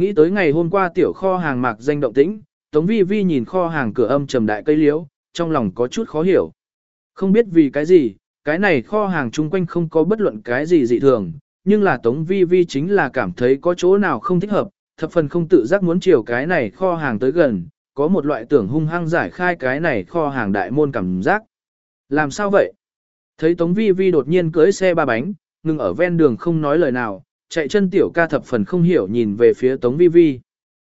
Nghĩ tới ngày hôm qua tiểu kho hàng mạc danh động tĩnh, Tống Vi Vi nhìn kho hàng cửa âm trầm đại cây liễu, trong lòng có chút khó hiểu. Không biết vì cái gì, cái này kho hàng chung quanh không có bất luận cái gì dị thường, nhưng là Tống Vi Vi chính là cảm thấy có chỗ nào không thích hợp, thập phần không tự giác muốn chiều cái này kho hàng tới gần, có một loại tưởng hung hăng giải khai cái này kho hàng đại môn cảm giác. Làm sao vậy? Thấy Tống Vi Vi đột nhiên cưới xe ba bánh, ngừng ở ven đường không nói lời nào, chạy chân tiểu ca thập phần không hiểu nhìn về phía Tống Vi Vi.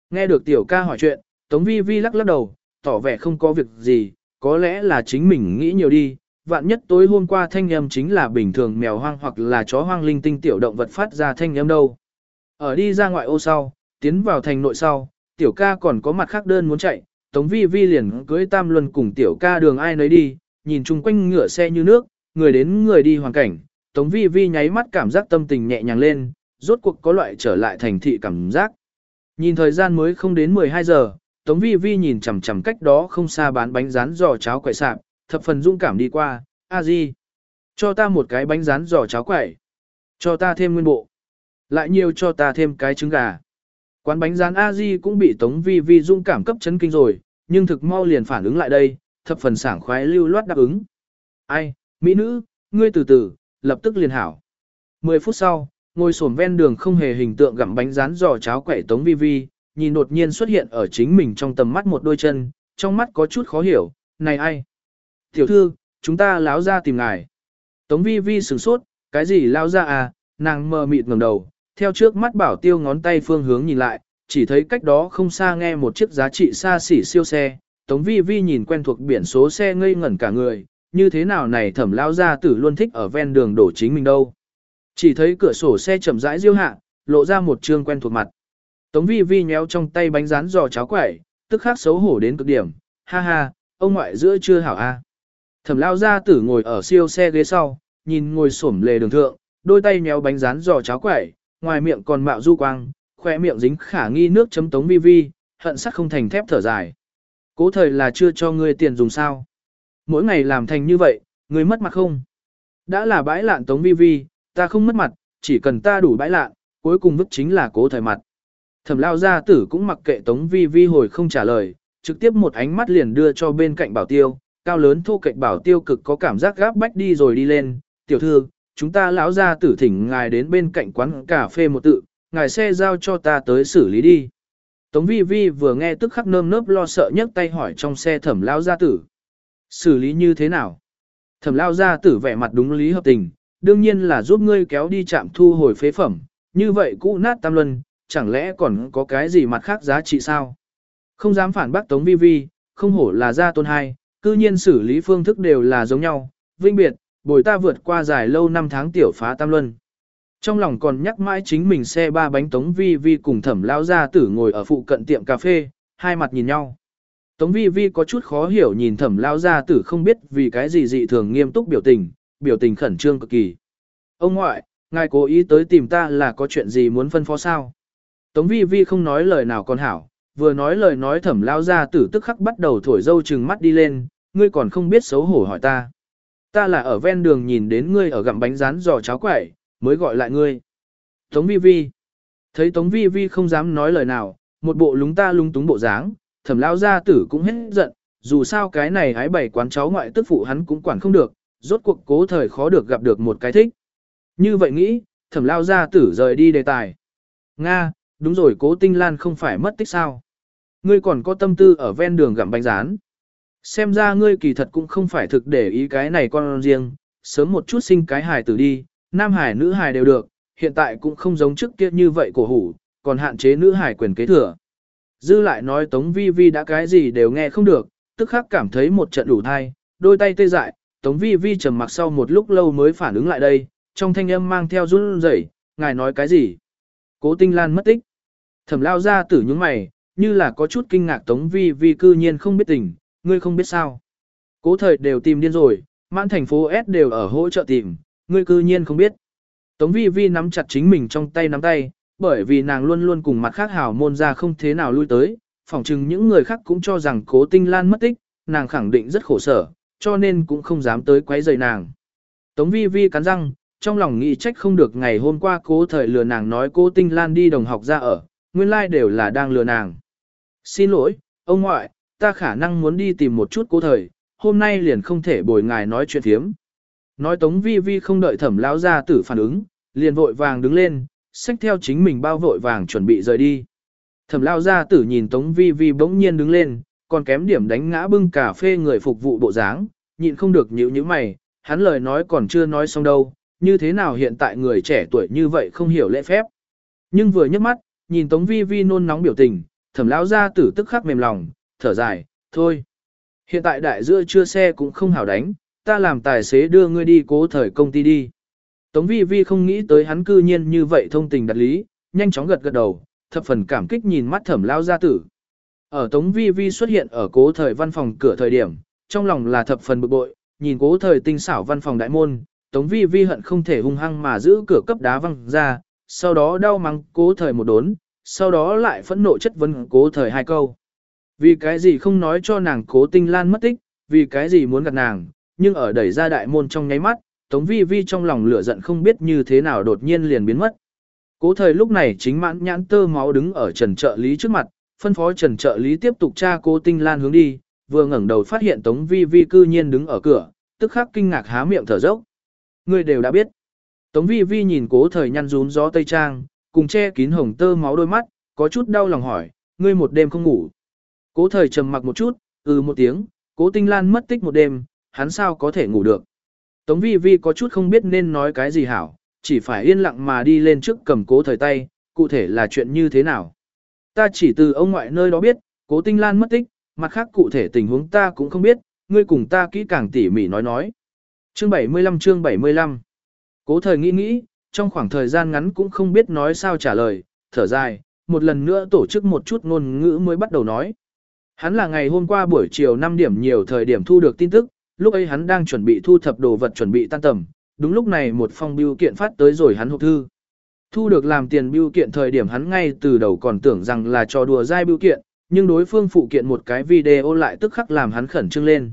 Nghe được tiểu ca hỏi chuyện, Tống Vi Vi lắc lắc đầu, tỏ vẻ không có việc gì, có lẽ là chính mình nghĩ nhiều đi. Vạn nhất tối hôm qua thanh âm chính là bình thường mèo hoang hoặc là chó hoang linh tinh tiểu động vật phát ra thanh âm đâu. Ở đi ra ngoại ô sau, tiến vào thành nội sau, tiểu ca còn có mặt khác đơn muốn chạy, Tống Vi Vi liền cưới tam luân cùng tiểu ca đường ai nấy đi, nhìn chung quanh ngựa xe như nước, người đến người đi hoàn cảnh, Tống Vi Vi nháy mắt cảm giác tâm tình nhẹ nhàng lên, rốt cuộc có loại trở lại thành thị cảm giác. Nhìn thời gian mới không đến 12 giờ, Tống Vi Vi nhìn chằm chằm cách đó không xa bán bánh rán giò cháo quậy sạp, thập phần dũng cảm đi qua, a di, cho ta một cái bánh rán giò cháo quậy, cho ta thêm nguyên bộ, lại nhiều cho ta thêm cái trứng gà. Quán bánh rán a di cũng bị Tống Vi Vi dũng cảm cấp chấn kinh rồi, nhưng thực mau liền phản ứng lại đây, thập phần sảng khoái lưu loát đáp ứng. Ai, mỹ nữ, ngươi từ từ, lập tức liền hảo. 10 phút sau, ngồi xổm ven đường không hề hình tượng gặm bánh rán giò cháo quẩy tống vi vi, nhìn đột nhiên xuất hiện ở chính mình trong tầm mắt một đôi chân, trong mắt có chút khó hiểu, này ai? Tiểu thư, chúng ta láo ra tìm ngài. Tống vi vi sửng sốt, cái gì lao ra à, nàng mờ mịt ngẩng đầu, theo trước mắt bảo tiêu ngón tay phương hướng nhìn lại, chỉ thấy cách đó không xa nghe một chiếc giá trị xa xỉ siêu xe, Tống Vi Vi nhìn quen thuộc biển số xe ngây ngẩn cả người, như thế nào này thẩm lao ra tử luôn thích ở ven đường đổ chính mình đâu. Chỉ thấy cửa sổ xe chậm rãi diêu hạ, lộ ra một trương quen thuộc mặt. Tống Vi Vi nhéo trong tay bánh rán giò cháo quẩy, tức khắc xấu hổ đến cực điểm, ha ha, ông ngoại giữa chưa hảo a. Thẩm lao ra tử ngồi ở siêu xe ghế sau, nhìn ngồi xổm lề đường thượng, đôi tay nhéo bánh rán giò cháo quẩy, ngoài miệng còn mạo du quang, khoe miệng dính khả nghi nước chấm Tống Vi Vi, hận sắc không thành thép thở dài. Cố thời là chưa cho ngươi tiền dùng sao. Mỗi ngày làm thành như vậy, ngươi mất mặt không? Đã là bãi lạn tống vi vi, ta không mất mặt, chỉ cần ta đủ bãi lạn, cuối cùng vứt chính là cố thời mặt. Thẩm lao gia tử cũng mặc kệ tống vi vi hồi không trả lời, trực tiếp một ánh mắt liền đưa cho bên cạnh bảo tiêu, cao lớn thu cạnh bảo tiêu cực có cảm giác gáp bách đi rồi đi lên, tiểu thư, chúng ta lão gia tử thỉnh ngài đến bên cạnh quán cà phê một tự, ngài xe giao cho ta tới xử lý đi. Tống vi vi vừa nghe tức khắc nơm nớp lo sợ nhấc tay hỏi trong xe thẩm lao gia tử. Xử lý như thế nào? Thẩm lao gia tử vẻ mặt đúng lý hợp tình, đương nhiên là giúp ngươi kéo đi chạm thu hồi phế phẩm, như vậy cũ nát tam luân, chẳng lẽ còn có cái gì mặt khác giá trị sao? Không dám phản bác Tống Vi Vi, không hổ là gia tôn hai, cư nhiên xử lý phương thức đều là giống nhau, vinh biệt, bồi ta vượt qua dài lâu năm tháng tiểu phá tam luân. Trong lòng còn nhắc mãi chính mình xe ba bánh Tống Vi Vi cùng thẩm lao gia tử ngồi ở phụ cận tiệm cà phê, hai mặt nhìn nhau. Tống Vi Vi có chút khó hiểu nhìn thẩm lao gia tử không biết vì cái gì dị thường nghiêm túc biểu tình, biểu tình khẩn trương cực kỳ. Ông ngoại, ngài cố ý tới tìm ta là có chuyện gì muốn phân phó sao? Tống Vi Vi không nói lời nào còn hảo, vừa nói lời nói thẩm lao ra, tử tức khắc bắt đầu thổi dâu trừng mắt đi lên, ngươi còn không biết xấu hổ hỏi ta. Ta là ở ven đường nhìn đến ngươi ở gặm bánh rán giò cháo quẩy, mới gọi lại ngươi. Tống vi vi. Thấy Tống vi vi không dám nói lời nào, một bộ lúng ta lúng túng bộ dáng, thẩm lao gia tử cũng hết giận, dù sao cái này hái bảy quán cháu ngoại tức phụ hắn cũng quản không được, rốt cuộc cố thời khó được gặp được một cái thích. Như vậy nghĩ, thẩm lao gia tử rời đi đề tài. Nga, đúng rồi cố tinh lan không phải mất tích sao. Ngươi còn có tâm tư ở ven đường gặm bánh rán. Xem ra ngươi kỳ thật cũng không phải thực để ý cái này con riêng, sớm một chút sinh cái hài tử đi, nam hài nữ hài đều được, hiện tại cũng không giống trước kia như vậy cổ hủ, còn hạn chế nữ hài quyền kế thừa. Dư lại nói Tống Vi Vi đã cái gì đều nghe không được, tức khắc cảm thấy một trận đủ thai, đôi tay tê dại, Tống Vi Vi trầm mặc sau một lúc lâu mới phản ứng lại đây, trong thanh âm mang theo run rẩy, ngài nói cái gì? Cố Tinh Lan mất tích. Thẩm lao ra tử những mày, như là có chút kinh ngạc Tống Vi Vi cư nhiên không biết tình, ngươi không biết sao. Cố thời đều tìm điên rồi, mãn thành phố S đều ở hỗ trợ tìm, ngươi cư nhiên không biết. Tống Vi Vi nắm chặt chính mình trong tay nắm tay, bởi vì nàng luôn luôn cùng mặt khác hảo môn ra không thế nào lui tới, phỏng chừng những người khác cũng cho rằng cố tinh lan mất tích, nàng khẳng định rất khổ sở, cho nên cũng không dám tới quấy rầy nàng. Tống Vi Vi cắn răng, trong lòng nghĩ trách không được ngày hôm qua cố thời lừa nàng nói cố tinh lan đi đồng học ra ở, nguyên lai like đều là đang lừa nàng. Xin lỗi, ông ngoại, ta khả năng muốn đi tìm một chút cố thời, hôm nay liền không thể bồi ngài nói chuyện thiếm. Nói Tống Vi Vi không đợi thẩm lão ra tử phản ứng, liền vội vàng đứng lên, xách theo chính mình bao vội vàng chuẩn bị rời đi. Thẩm Lão ra tử nhìn Tống Vi Vi bỗng nhiên đứng lên, còn kém điểm đánh ngã bưng cà phê người phục vụ bộ dáng, nhịn không được nhíu nhíu mày, hắn lời nói còn chưa nói xong đâu, như thế nào hiện tại người trẻ tuổi như vậy không hiểu lễ phép. Nhưng vừa nhấc mắt, nhìn Tống Vi Vi nôn nóng biểu tình, thẩm lão ra tử tức khắc mềm lòng, thở dài, thôi. Hiện tại đại giữa chưa xe cũng không hảo đánh, ta làm tài xế đưa ngươi đi cố thời công ty đi. Tống vi vi không nghĩ tới hắn cư nhiên như vậy thông tình đặt lý, nhanh chóng gật gật đầu, thập phần cảm kích nhìn mắt thẩm lao gia tử. Ở Tống vi vi xuất hiện ở cố thời văn phòng cửa thời điểm, trong lòng là thập phần bực bội, nhìn cố thời tinh xảo văn phòng đại môn, Tống vi vi hận không thể hung hăng mà giữ cửa cấp đá văng ra, sau đó đau mắng cố thời một đốn, sau đó lại phẫn nộ chất vấn cố thời hai câu. Vì cái gì không nói cho nàng cố tinh lan mất tích, vì cái gì muốn gặp nàng, nhưng ở đẩy ra đại môn trong nháy mắt, Tống Vi Vi trong lòng lửa giận không biết như thế nào đột nhiên liền biến mất. Cố thời lúc này chính mãn nhãn tơ máu đứng ở trần trợ lý trước mặt, phân phó trần trợ lý tiếp tục tra cô tinh lan hướng đi, vừa ngẩng đầu phát hiện Tống Vi Vi cư nhiên đứng ở cửa, tức khắc kinh ngạc há miệng thở dốc. Người đều đã biết. Tống Vi Vi nhìn cố thời nhăn rún gió tây trang, cùng che kín hồng tơ máu đôi mắt, có chút đau lòng hỏi, ngươi một đêm không ngủ. Cố thời trầm mặc một chút, ừ một tiếng, cố tinh lan mất tích một đêm, hắn sao có thể ngủ được. Tống vi vi có chút không biết nên nói cái gì hảo, chỉ phải yên lặng mà đi lên trước cầm cố thời tay, cụ thể là chuyện như thế nào. Ta chỉ từ ông ngoại nơi đó biết, cố tinh lan mất tích, mặt khác cụ thể tình huống ta cũng không biết, ngươi cùng ta kỹ càng tỉ mỉ nói nói. Chương 75 chương 75 Cố thời nghĩ nghĩ, trong khoảng thời gian ngắn cũng không biết nói sao trả lời, thở dài, một lần nữa tổ chức một chút ngôn ngữ mới bắt đầu nói. Hắn là ngày hôm qua buổi chiều 5 điểm nhiều thời điểm thu được tin tức, lúc ấy hắn đang chuẩn bị thu thập đồ vật chuẩn bị tan tầm, đúng lúc này một phong biêu kiện phát tới rồi hắn hộp thư. Thu được làm tiền biêu kiện thời điểm hắn ngay từ đầu còn tưởng rằng là trò đùa dai biêu kiện, nhưng đối phương phụ kiện một cái video lại tức khắc làm hắn khẩn trương lên.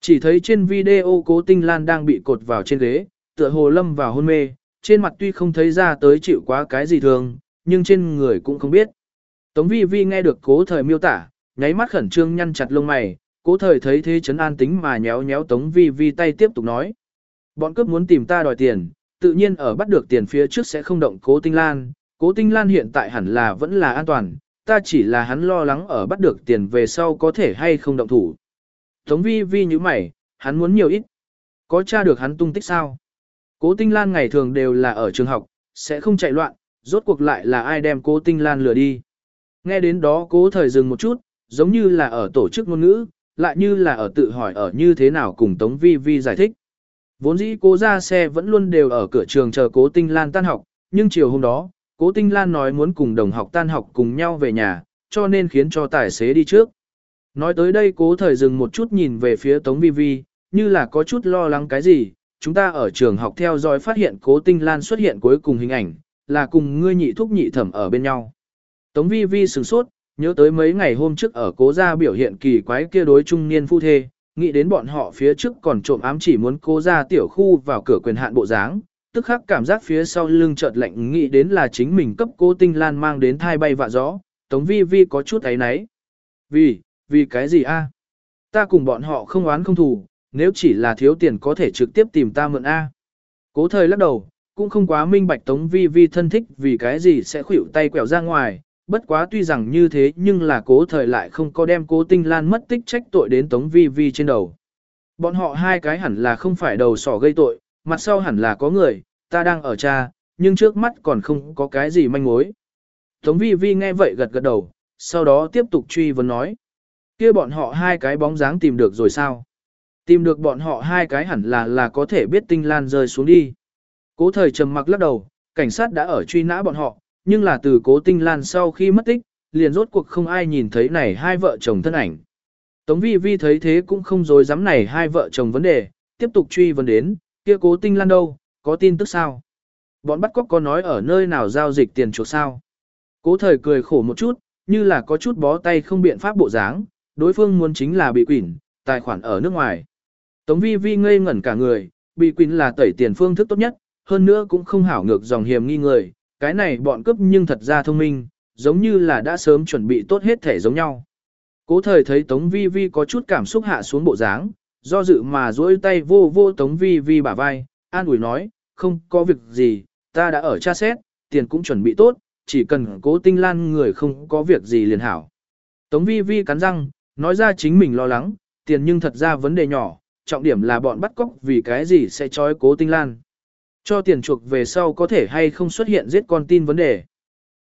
Chỉ thấy trên video cố tinh lan đang bị cột vào trên ghế, tựa hồ lâm vào hôn mê, trên mặt tuy không thấy ra tới chịu quá cái gì thường, nhưng trên người cũng không biết. Tống vi vi nghe được cố thời miêu tả, nháy mắt khẩn trương nhăn chặt lông mày, cố thời thấy thế chấn an tính mà nhéo nhéo tống vi vi tay tiếp tục nói. Bọn cướp muốn tìm ta đòi tiền, tự nhiên ở bắt được tiền phía trước sẽ không động cố tinh lan, cố tinh lan hiện tại hẳn là vẫn là an toàn, ta chỉ là hắn lo lắng ở bắt được tiền về sau có thể hay không động thủ. Tống vi vi như mày, hắn muốn nhiều ít. Có tra được hắn tung tích sao? Cố tinh lan ngày thường đều là ở trường học, sẽ không chạy loạn, rốt cuộc lại là ai đem cố tinh lan lừa đi. Nghe đến đó cố thời dừng một chút, giống như là ở tổ chức ngôn ngữ, lại như là ở tự hỏi ở như thế nào cùng Tống Vi Vi giải thích. Vốn dĩ cố ra xe vẫn luôn đều ở cửa trường chờ cố Tinh Lan tan học, nhưng chiều hôm đó, cố Tinh Lan nói muốn cùng đồng học tan học cùng nhau về nhà, cho nên khiến cho tài xế đi trước. Nói tới đây cố thời dừng một chút nhìn về phía Tống Vi Vi, như là có chút lo lắng cái gì, chúng ta ở trường học theo dõi phát hiện cố Tinh Lan xuất hiện cuối cùng hình ảnh, là cùng ngươi nhị thúc nhị thẩm ở bên nhau. Tống Vi Vi sửng sốt, nhớ tới mấy ngày hôm trước ở cố gia biểu hiện kỳ quái kia đối trung niên phu thê, nghĩ đến bọn họ phía trước còn trộm ám chỉ muốn cố gia tiểu khu vào cửa quyền hạn bộ dáng, tức khắc cảm giác phía sau lưng chợt lạnh nghĩ đến là chính mình cấp cố tinh lan mang đến thai bay vạ gió, tống vi vi có chút ấy nấy. Vì, vì cái gì a? Ta cùng bọn họ không oán không thù, nếu chỉ là thiếu tiền có thể trực tiếp tìm ta mượn A. Cố thời lắc đầu, cũng không quá minh bạch Tống Vi Vi thân thích vì cái gì sẽ khuỷu tay quẹo ra ngoài, bất quá tuy rằng như thế nhưng là cố thời lại không có đem cố tinh lan mất tích trách tội đến Tống Vi Vi trên đầu. Bọn họ hai cái hẳn là không phải đầu sỏ gây tội, mặt sau hẳn là có người, ta đang ở cha, nhưng trước mắt còn không có cái gì manh mối. Tống Vi Vi nghe vậy gật gật đầu, sau đó tiếp tục truy vấn nói. kia bọn họ hai cái bóng dáng tìm được rồi sao? Tìm được bọn họ hai cái hẳn là là có thể biết tinh lan rơi xuống đi. Cố thời trầm mặc lắc đầu, cảnh sát đã ở truy nã bọn họ, nhưng là từ cố tinh lan sau khi mất tích, liền rốt cuộc không ai nhìn thấy này hai vợ chồng thân ảnh. Tống vi vi thấy thế cũng không dối dám này hai vợ chồng vấn đề, tiếp tục truy vấn đến, kia cố tinh lan đâu, có tin tức sao? Bọn bắt cóc có nói ở nơi nào giao dịch tiền chuộc sao? Cố thời cười khổ một chút, như là có chút bó tay không biện pháp bộ dáng, đối phương muốn chính là bị quỷ, tài khoản ở nước ngoài. Tống vi vi ngây ngẩn cả người, bị quỷ là tẩy tiền phương thức tốt nhất, hơn nữa cũng không hảo ngược dòng hiểm nghi người, cái này bọn cướp nhưng thật ra thông minh, giống như là đã sớm chuẩn bị tốt hết thể giống nhau. Cố thời thấy Tống Vi Vi có chút cảm xúc hạ xuống bộ dáng, do dự mà duỗi tay vô vô Tống Vi Vi bả vai, an ủi nói, không có việc gì, ta đã ở tra xét, tiền cũng chuẩn bị tốt, chỉ cần cố tinh lan người không có việc gì liền hảo. Tống Vi Vi cắn răng, nói ra chính mình lo lắng, tiền nhưng thật ra vấn đề nhỏ, trọng điểm là bọn bắt cóc vì cái gì sẽ trói cố tinh lan. Cho tiền chuộc về sau có thể hay không xuất hiện giết con tin vấn đề.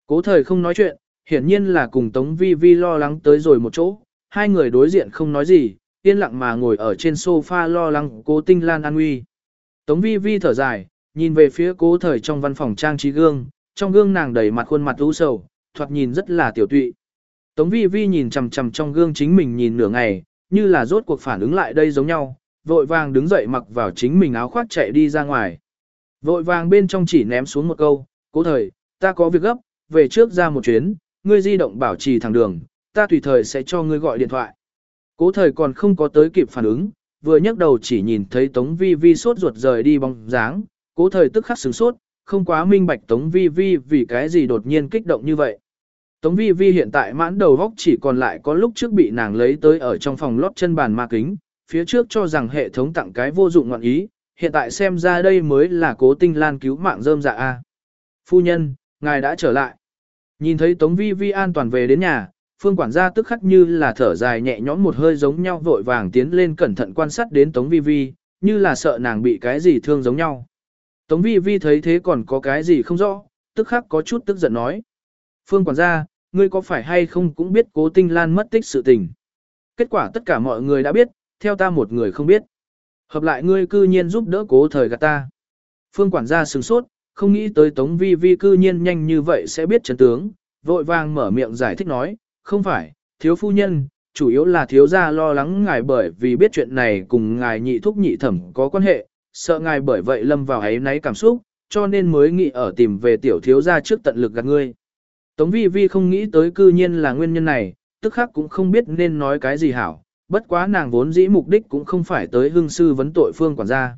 Cố thời không nói chuyện, hiển nhiên là cùng Tống Vi Vi lo lắng tới rồi một chỗ, hai người đối diện không nói gì, yên lặng mà ngồi ở trên sofa lo lắng cố tinh lan an nguy. Tống Vi Vi thở dài, nhìn về phía cố thời trong văn phòng trang trí gương, trong gương nàng đầy mặt khuôn mặt u sầu, thoạt nhìn rất là tiểu tụy. Tống Vi Vi nhìn chằm chằm trong gương chính mình nhìn nửa ngày, như là rốt cuộc phản ứng lại đây giống nhau, vội vàng đứng dậy mặc vào chính mình áo khoác chạy đi ra ngoài. Vội vàng bên trong chỉ ném xuống một câu, cố thời, ta có việc gấp, về trước ra một chuyến, ngươi di động bảo trì thẳng đường, ta tùy thời sẽ cho ngươi gọi điện thoại. Cố thời còn không có tới kịp phản ứng, vừa nhấc đầu chỉ nhìn thấy Tống Vi Vi sốt ruột rời đi bóng dáng, cố thời tức khắc sửng sốt, không quá minh bạch Tống Vi Vi vì cái gì đột nhiên kích động như vậy. Tống Vi Vi hiện tại mãn đầu góc chỉ còn lại có lúc trước bị nàng lấy tới ở trong phòng lót chân bàn ma kính, phía trước cho rằng hệ thống tặng cái vô dụng ngoạn ý, hiện tại xem ra đây mới là cố tinh lan cứu mạng rơm dạ a. Phu nhân, ngài đã trở lại. Nhìn thấy Tống Vi Vi an toàn về đến nhà, phương quản gia tức khắc như là thở dài nhẹ nhõm một hơi giống nhau vội vàng tiến lên cẩn thận quan sát đến Tống Vi Vi, như là sợ nàng bị cái gì thương giống nhau. Tống Vi Vi thấy thế còn có cái gì không rõ, tức khắc có chút tức giận nói. Phương quản gia, ngươi có phải hay không cũng biết cố tinh lan mất tích sự tình. Kết quả tất cả mọi người đã biết, theo ta một người không biết. Hợp lại ngươi cư nhiên giúp đỡ cố thời gạt ta. Phương quản gia sừng sốt, không nghĩ tới Tống Vi Vi cư nhiên nhanh như vậy sẽ biết chấn tướng, vội vàng mở miệng giải thích nói, không phải, thiếu phu nhân, chủ yếu là thiếu gia lo lắng ngài bởi vì biết chuyện này cùng ngài nhị thúc nhị thẩm có quan hệ, sợ ngài bởi vậy lâm vào ấy náy cảm xúc, cho nên mới nghĩ ở tìm về tiểu thiếu gia trước tận lực gạt ngươi. Tống Vi Vi không nghĩ tới cư nhiên là nguyên nhân này, tức khắc cũng không biết nên nói cái gì hảo, bất quá nàng vốn dĩ mục đích cũng không phải tới hương sư vấn tội phương quản gia.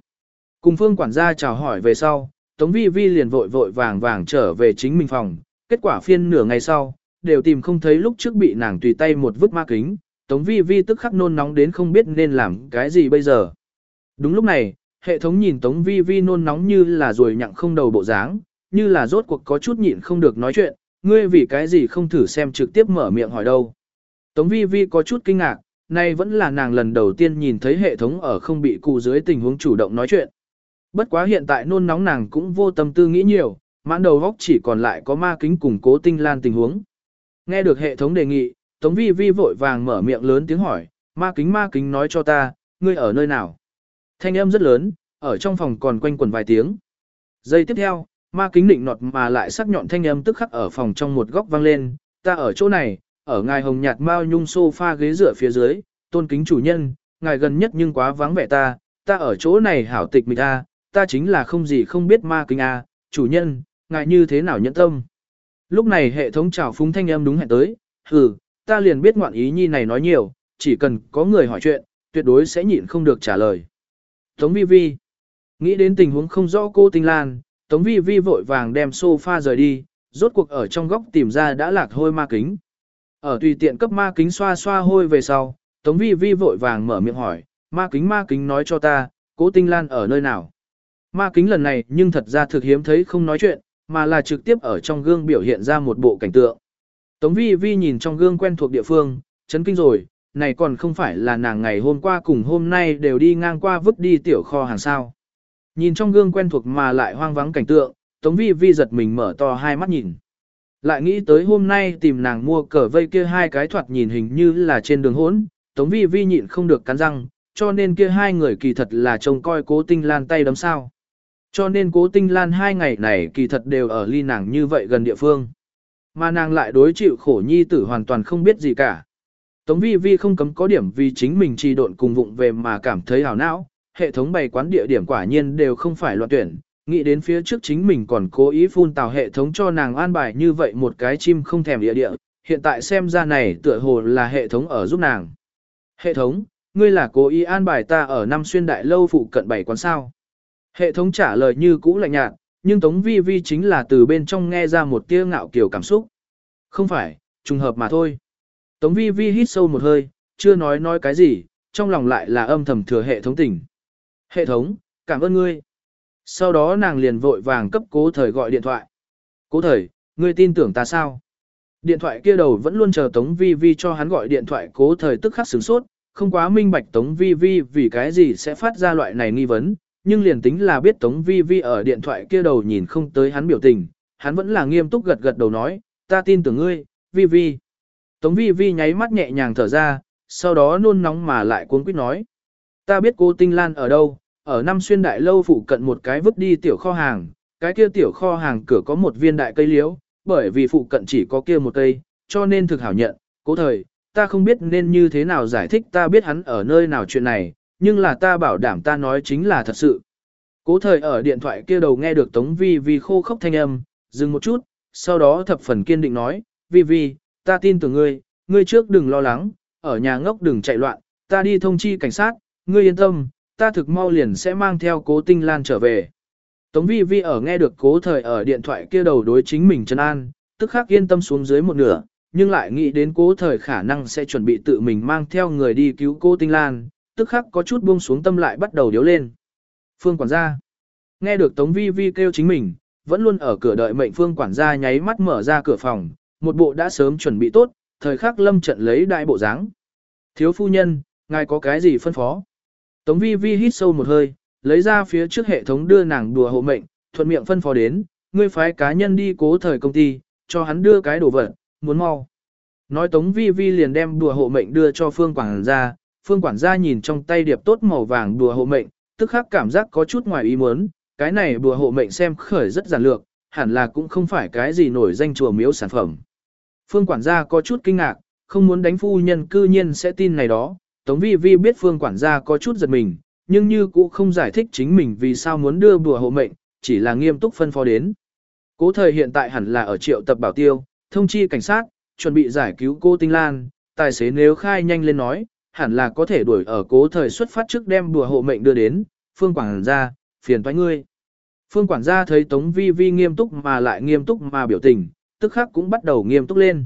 Cùng phương quản gia chào hỏi về sau, Tống Vi Vi liền vội vội vàng vàng trở về chính mình phòng, kết quả phiên nửa ngày sau, đều tìm không thấy lúc trước bị nàng tùy tay một vứt ma kính, Tống Vi Vi tức khắc nôn nóng đến không biết nên làm cái gì bây giờ. Đúng lúc này, hệ thống nhìn Tống Vi Vi nôn nóng như là rồi nhặng không đầu bộ dáng, như là rốt cuộc có chút nhịn không được nói chuyện, ngươi vì cái gì không thử xem trực tiếp mở miệng hỏi đâu. Tống Vi Vi có chút kinh ngạc, Nay vẫn là nàng lần đầu tiên nhìn thấy hệ thống ở không bị cụ dưới tình huống chủ động nói chuyện. Bất quá hiện tại nôn nóng nàng cũng vô tâm tư nghĩ nhiều, mãn đầu góc chỉ còn lại có ma kính cùng cố tinh lan tình huống. Nghe được hệ thống đề nghị, Tống Vi Vi vội vàng mở miệng lớn tiếng hỏi, ma kính ma kính nói cho ta, ngươi ở nơi nào? Thanh âm rất lớn, ở trong phòng còn quanh quẩn vài tiếng. Giây tiếp theo, ma kính định nọt mà lại sắc nhọn thanh âm tức khắc ở phòng trong một góc vang lên, ta ở chỗ này, ở ngài hồng nhạt mao nhung sofa ghế dựa phía dưới, tôn kính chủ nhân, ngài gần nhất nhưng quá vắng vẻ ta, ta ở chỗ này hảo tịch mịch a, ta chính là không gì không biết ma kính a, chủ nhân, ngài như thế nào nhẫn tâm. Lúc này hệ thống chào phúng thanh âm đúng hẹn tới, hừ, ta liền biết ngoạn ý nhi này nói nhiều, chỉ cần có người hỏi chuyện, tuyệt đối sẽ nhịn không được trả lời. Tống vi vi, nghĩ đến tình huống không rõ cô tinh lan, Tống vi vi vội vàng đem sofa rời đi, rốt cuộc ở trong góc tìm ra đã lạc hôi ma kính. Ở tùy tiện cấp ma kính xoa xoa hôi về sau, Tống Vi Vi vội vàng mở miệng hỏi, ma kính ma kính nói cho ta, cố tinh lan ở nơi nào. Ma kính lần này nhưng thật ra thực hiếm thấy không nói chuyện, mà là trực tiếp ở trong gương biểu hiện ra một bộ cảnh tượng. Tống vi vi nhìn trong gương quen thuộc địa phương, chấn kinh rồi, này còn không phải là nàng ngày hôm qua cùng hôm nay đều đi ngang qua vứt đi tiểu kho hàng sao. Nhìn trong gương quen thuộc mà lại hoang vắng cảnh tượng, Tống vi vi giật mình mở to hai mắt nhìn. Lại nghĩ tới hôm nay tìm nàng mua cờ vây kia hai cái thoạt nhìn hình như là trên đường hỗn, Tống vi vi nhịn không được cắn răng, cho nên kia hai người kỳ thật là trông coi cố tinh lan tay đấm sao. Cho nên cố tinh lan hai ngày này kỳ thật đều ở ly nàng như vậy gần địa phương. Mà nàng lại đối chịu khổ nhi tử hoàn toàn không biết gì cả. Tống vi vi không cấm có điểm vì chính mình trì độn cùng vụng về mà cảm thấy hào não, hệ thống bày quán địa điểm quả nhiên đều không phải loạn tuyển, nghĩ đến phía trước chính mình còn cố ý phun tào hệ thống cho nàng an bài như vậy một cái chim không thèm địa địa, hiện tại xem ra này tựa hồ là hệ thống ở giúp nàng. Hệ thống, ngươi là cố ý an bài ta ở năm xuyên đại lâu phụ cận bảy quán sao. Hệ thống trả lời như cũ lạnh nhạt, nhưng Tống Vi Vi chính là từ bên trong nghe ra một tia ngạo kiểu cảm xúc. Không phải, trùng hợp mà thôi. Tống Vi Vi hít sâu một hơi, chưa nói nói cái gì, trong lòng lại là âm thầm thừa hệ thống tỉnh. Hệ thống, cảm ơn ngươi. Sau đó nàng liền vội vàng cấp cố thời gọi điện thoại. Cố thời, ngươi tin tưởng ta sao? Điện thoại kia đầu vẫn luôn chờ Tống Vi Vi cho hắn gọi điện thoại cố thời tức khắc sửng sốt, không quá minh bạch Tống Vi Vi vì cái gì sẽ phát ra loại này nghi vấn, nhưng liền tính là biết Tống Vi Vi ở điện thoại kia đầu nhìn không tới hắn biểu tình, hắn vẫn là nghiêm túc gật gật đầu nói, ta tin tưởng ngươi, Vi Vi. Tống Vi Vi nháy mắt nhẹ nhàng thở ra, sau đó nôn nóng mà lại cuốn quýt nói, ta biết cô Tinh Lan ở đâu, ở năm xuyên đại lâu phụ cận một cái vứt đi tiểu kho hàng, cái kia tiểu kho hàng cửa có một viên đại cây liễu, bởi vì phụ cận chỉ có kia một cây, cho nên thực hảo nhận, cố thời, ta không biết nên như thế nào giải thích ta biết hắn ở nơi nào chuyện này, nhưng là ta bảo đảm ta nói chính là thật sự. Cố thời ở điện thoại kia đầu nghe được Tống Vi Vi khô khốc thanh âm, dừng một chút, sau đó thập phần kiên định nói, Vi Vi, ta tin tưởng ngươi, ngươi trước đừng lo lắng, ở nhà ngốc đừng chạy loạn, ta đi thông chi cảnh sát, ngươi yên tâm, ta thực mau liền sẽ mang theo cố tinh lan trở về. Tống Vi Vi ở nghe được cố thời ở điện thoại kia đầu đối chính mình Trần an, tức khắc yên tâm xuống dưới một nửa, nhưng lại nghĩ đến cố thời khả năng sẽ chuẩn bị tự mình mang theo người đi cứu cô tinh lan, tức khắc có chút buông xuống tâm lại bắt đầu điếu lên. Phương quản gia. Nghe được Tống Vi Vi kêu chính mình, vẫn luôn ở cửa đợi mệnh phương quản gia nháy mắt mở ra cửa phòng, một bộ đã sớm chuẩn bị tốt, thời khắc lâm trận lấy đại bộ dáng. Thiếu phu nhân, ngài có cái gì phân phó? Tống vi vi hít sâu một hơi, lấy ra phía trước hệ thống đưa nàng đùa hộ mệnh, thuận miệng phân phó đến, ngươi phái cá nhân đi cố thời công ty, cho hắn đưa cái đồ vật, muốn mau. Nói Tống vi vi liền đem đùa hộ mệnh đưa cho phương quản gia, phương quản gia nhìn trong tay điệp tốt màu vàng đùa hộ mệnh, tức khắc cảm giác có chút ngoài ý muốn, cái này đùa hộ mệnh xem khởi rất giản lược, hẳn là cũng không phải cái gì nổi danh chùa miếu sản phẩm. Phương quản gia có chút kinh ngạc, không muốn đánh phu nhân cư nhiên sẽ tin này đó, Tống Vi Vi biết phương quản gia có chút giật mình, nhưng như cũng không giải thích chính mình vì sao muốn đưa bùa hộ mệnh, chỉ là nghiêm túc phân phó đến. Cố thời hiện tại hẳn là ở triệu tập bảo tiêu, thông chi cảnh sát, chuẩn bị giải cứu cô Tinh Lan, tài xế nếu khai nhanh lên nói, hẳn là có thể đuổi ở cố thời xuất phát trước đem bùa hộ mệnh đưa đến, phương quản gia, phiền toái ngươi. Phương quản gia thấy Tống Vi Vi nghiêm túc mà lại nghiêm túc mà biểu tình, tức khắc cũng bắt đầu nghiêm túc lên.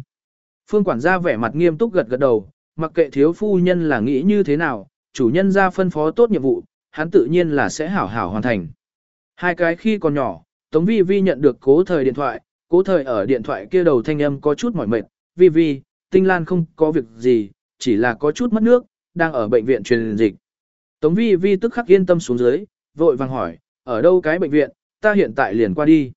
Phương quản gia vẻ mặt nghiêm túc gật gật đầu, mặc kệ thiếu phu nhân là nghĩ như thế nào, chủ nhân ra phân phó tốt nhiệm vụ, hắn tự nhiên là sẽ hảo hảo hoàn thành. Hai cái khi còn nhỏ, Tống Vi Vi nhận được cố thời điện thoại, cố thời ở điện thoại kia đầu thanh âm có chút mỏi mệt, Vi Vi, Tinh Lan không có việc gì, chỉ là có chút mất nước, đang ở bệnh viện truyền dịch. Tống Vi Vi tức khắc yên tâm xuống dưới, vội vàng hỏi, ở đâu cái bệnh viện, ta hiện tại liền qua đi.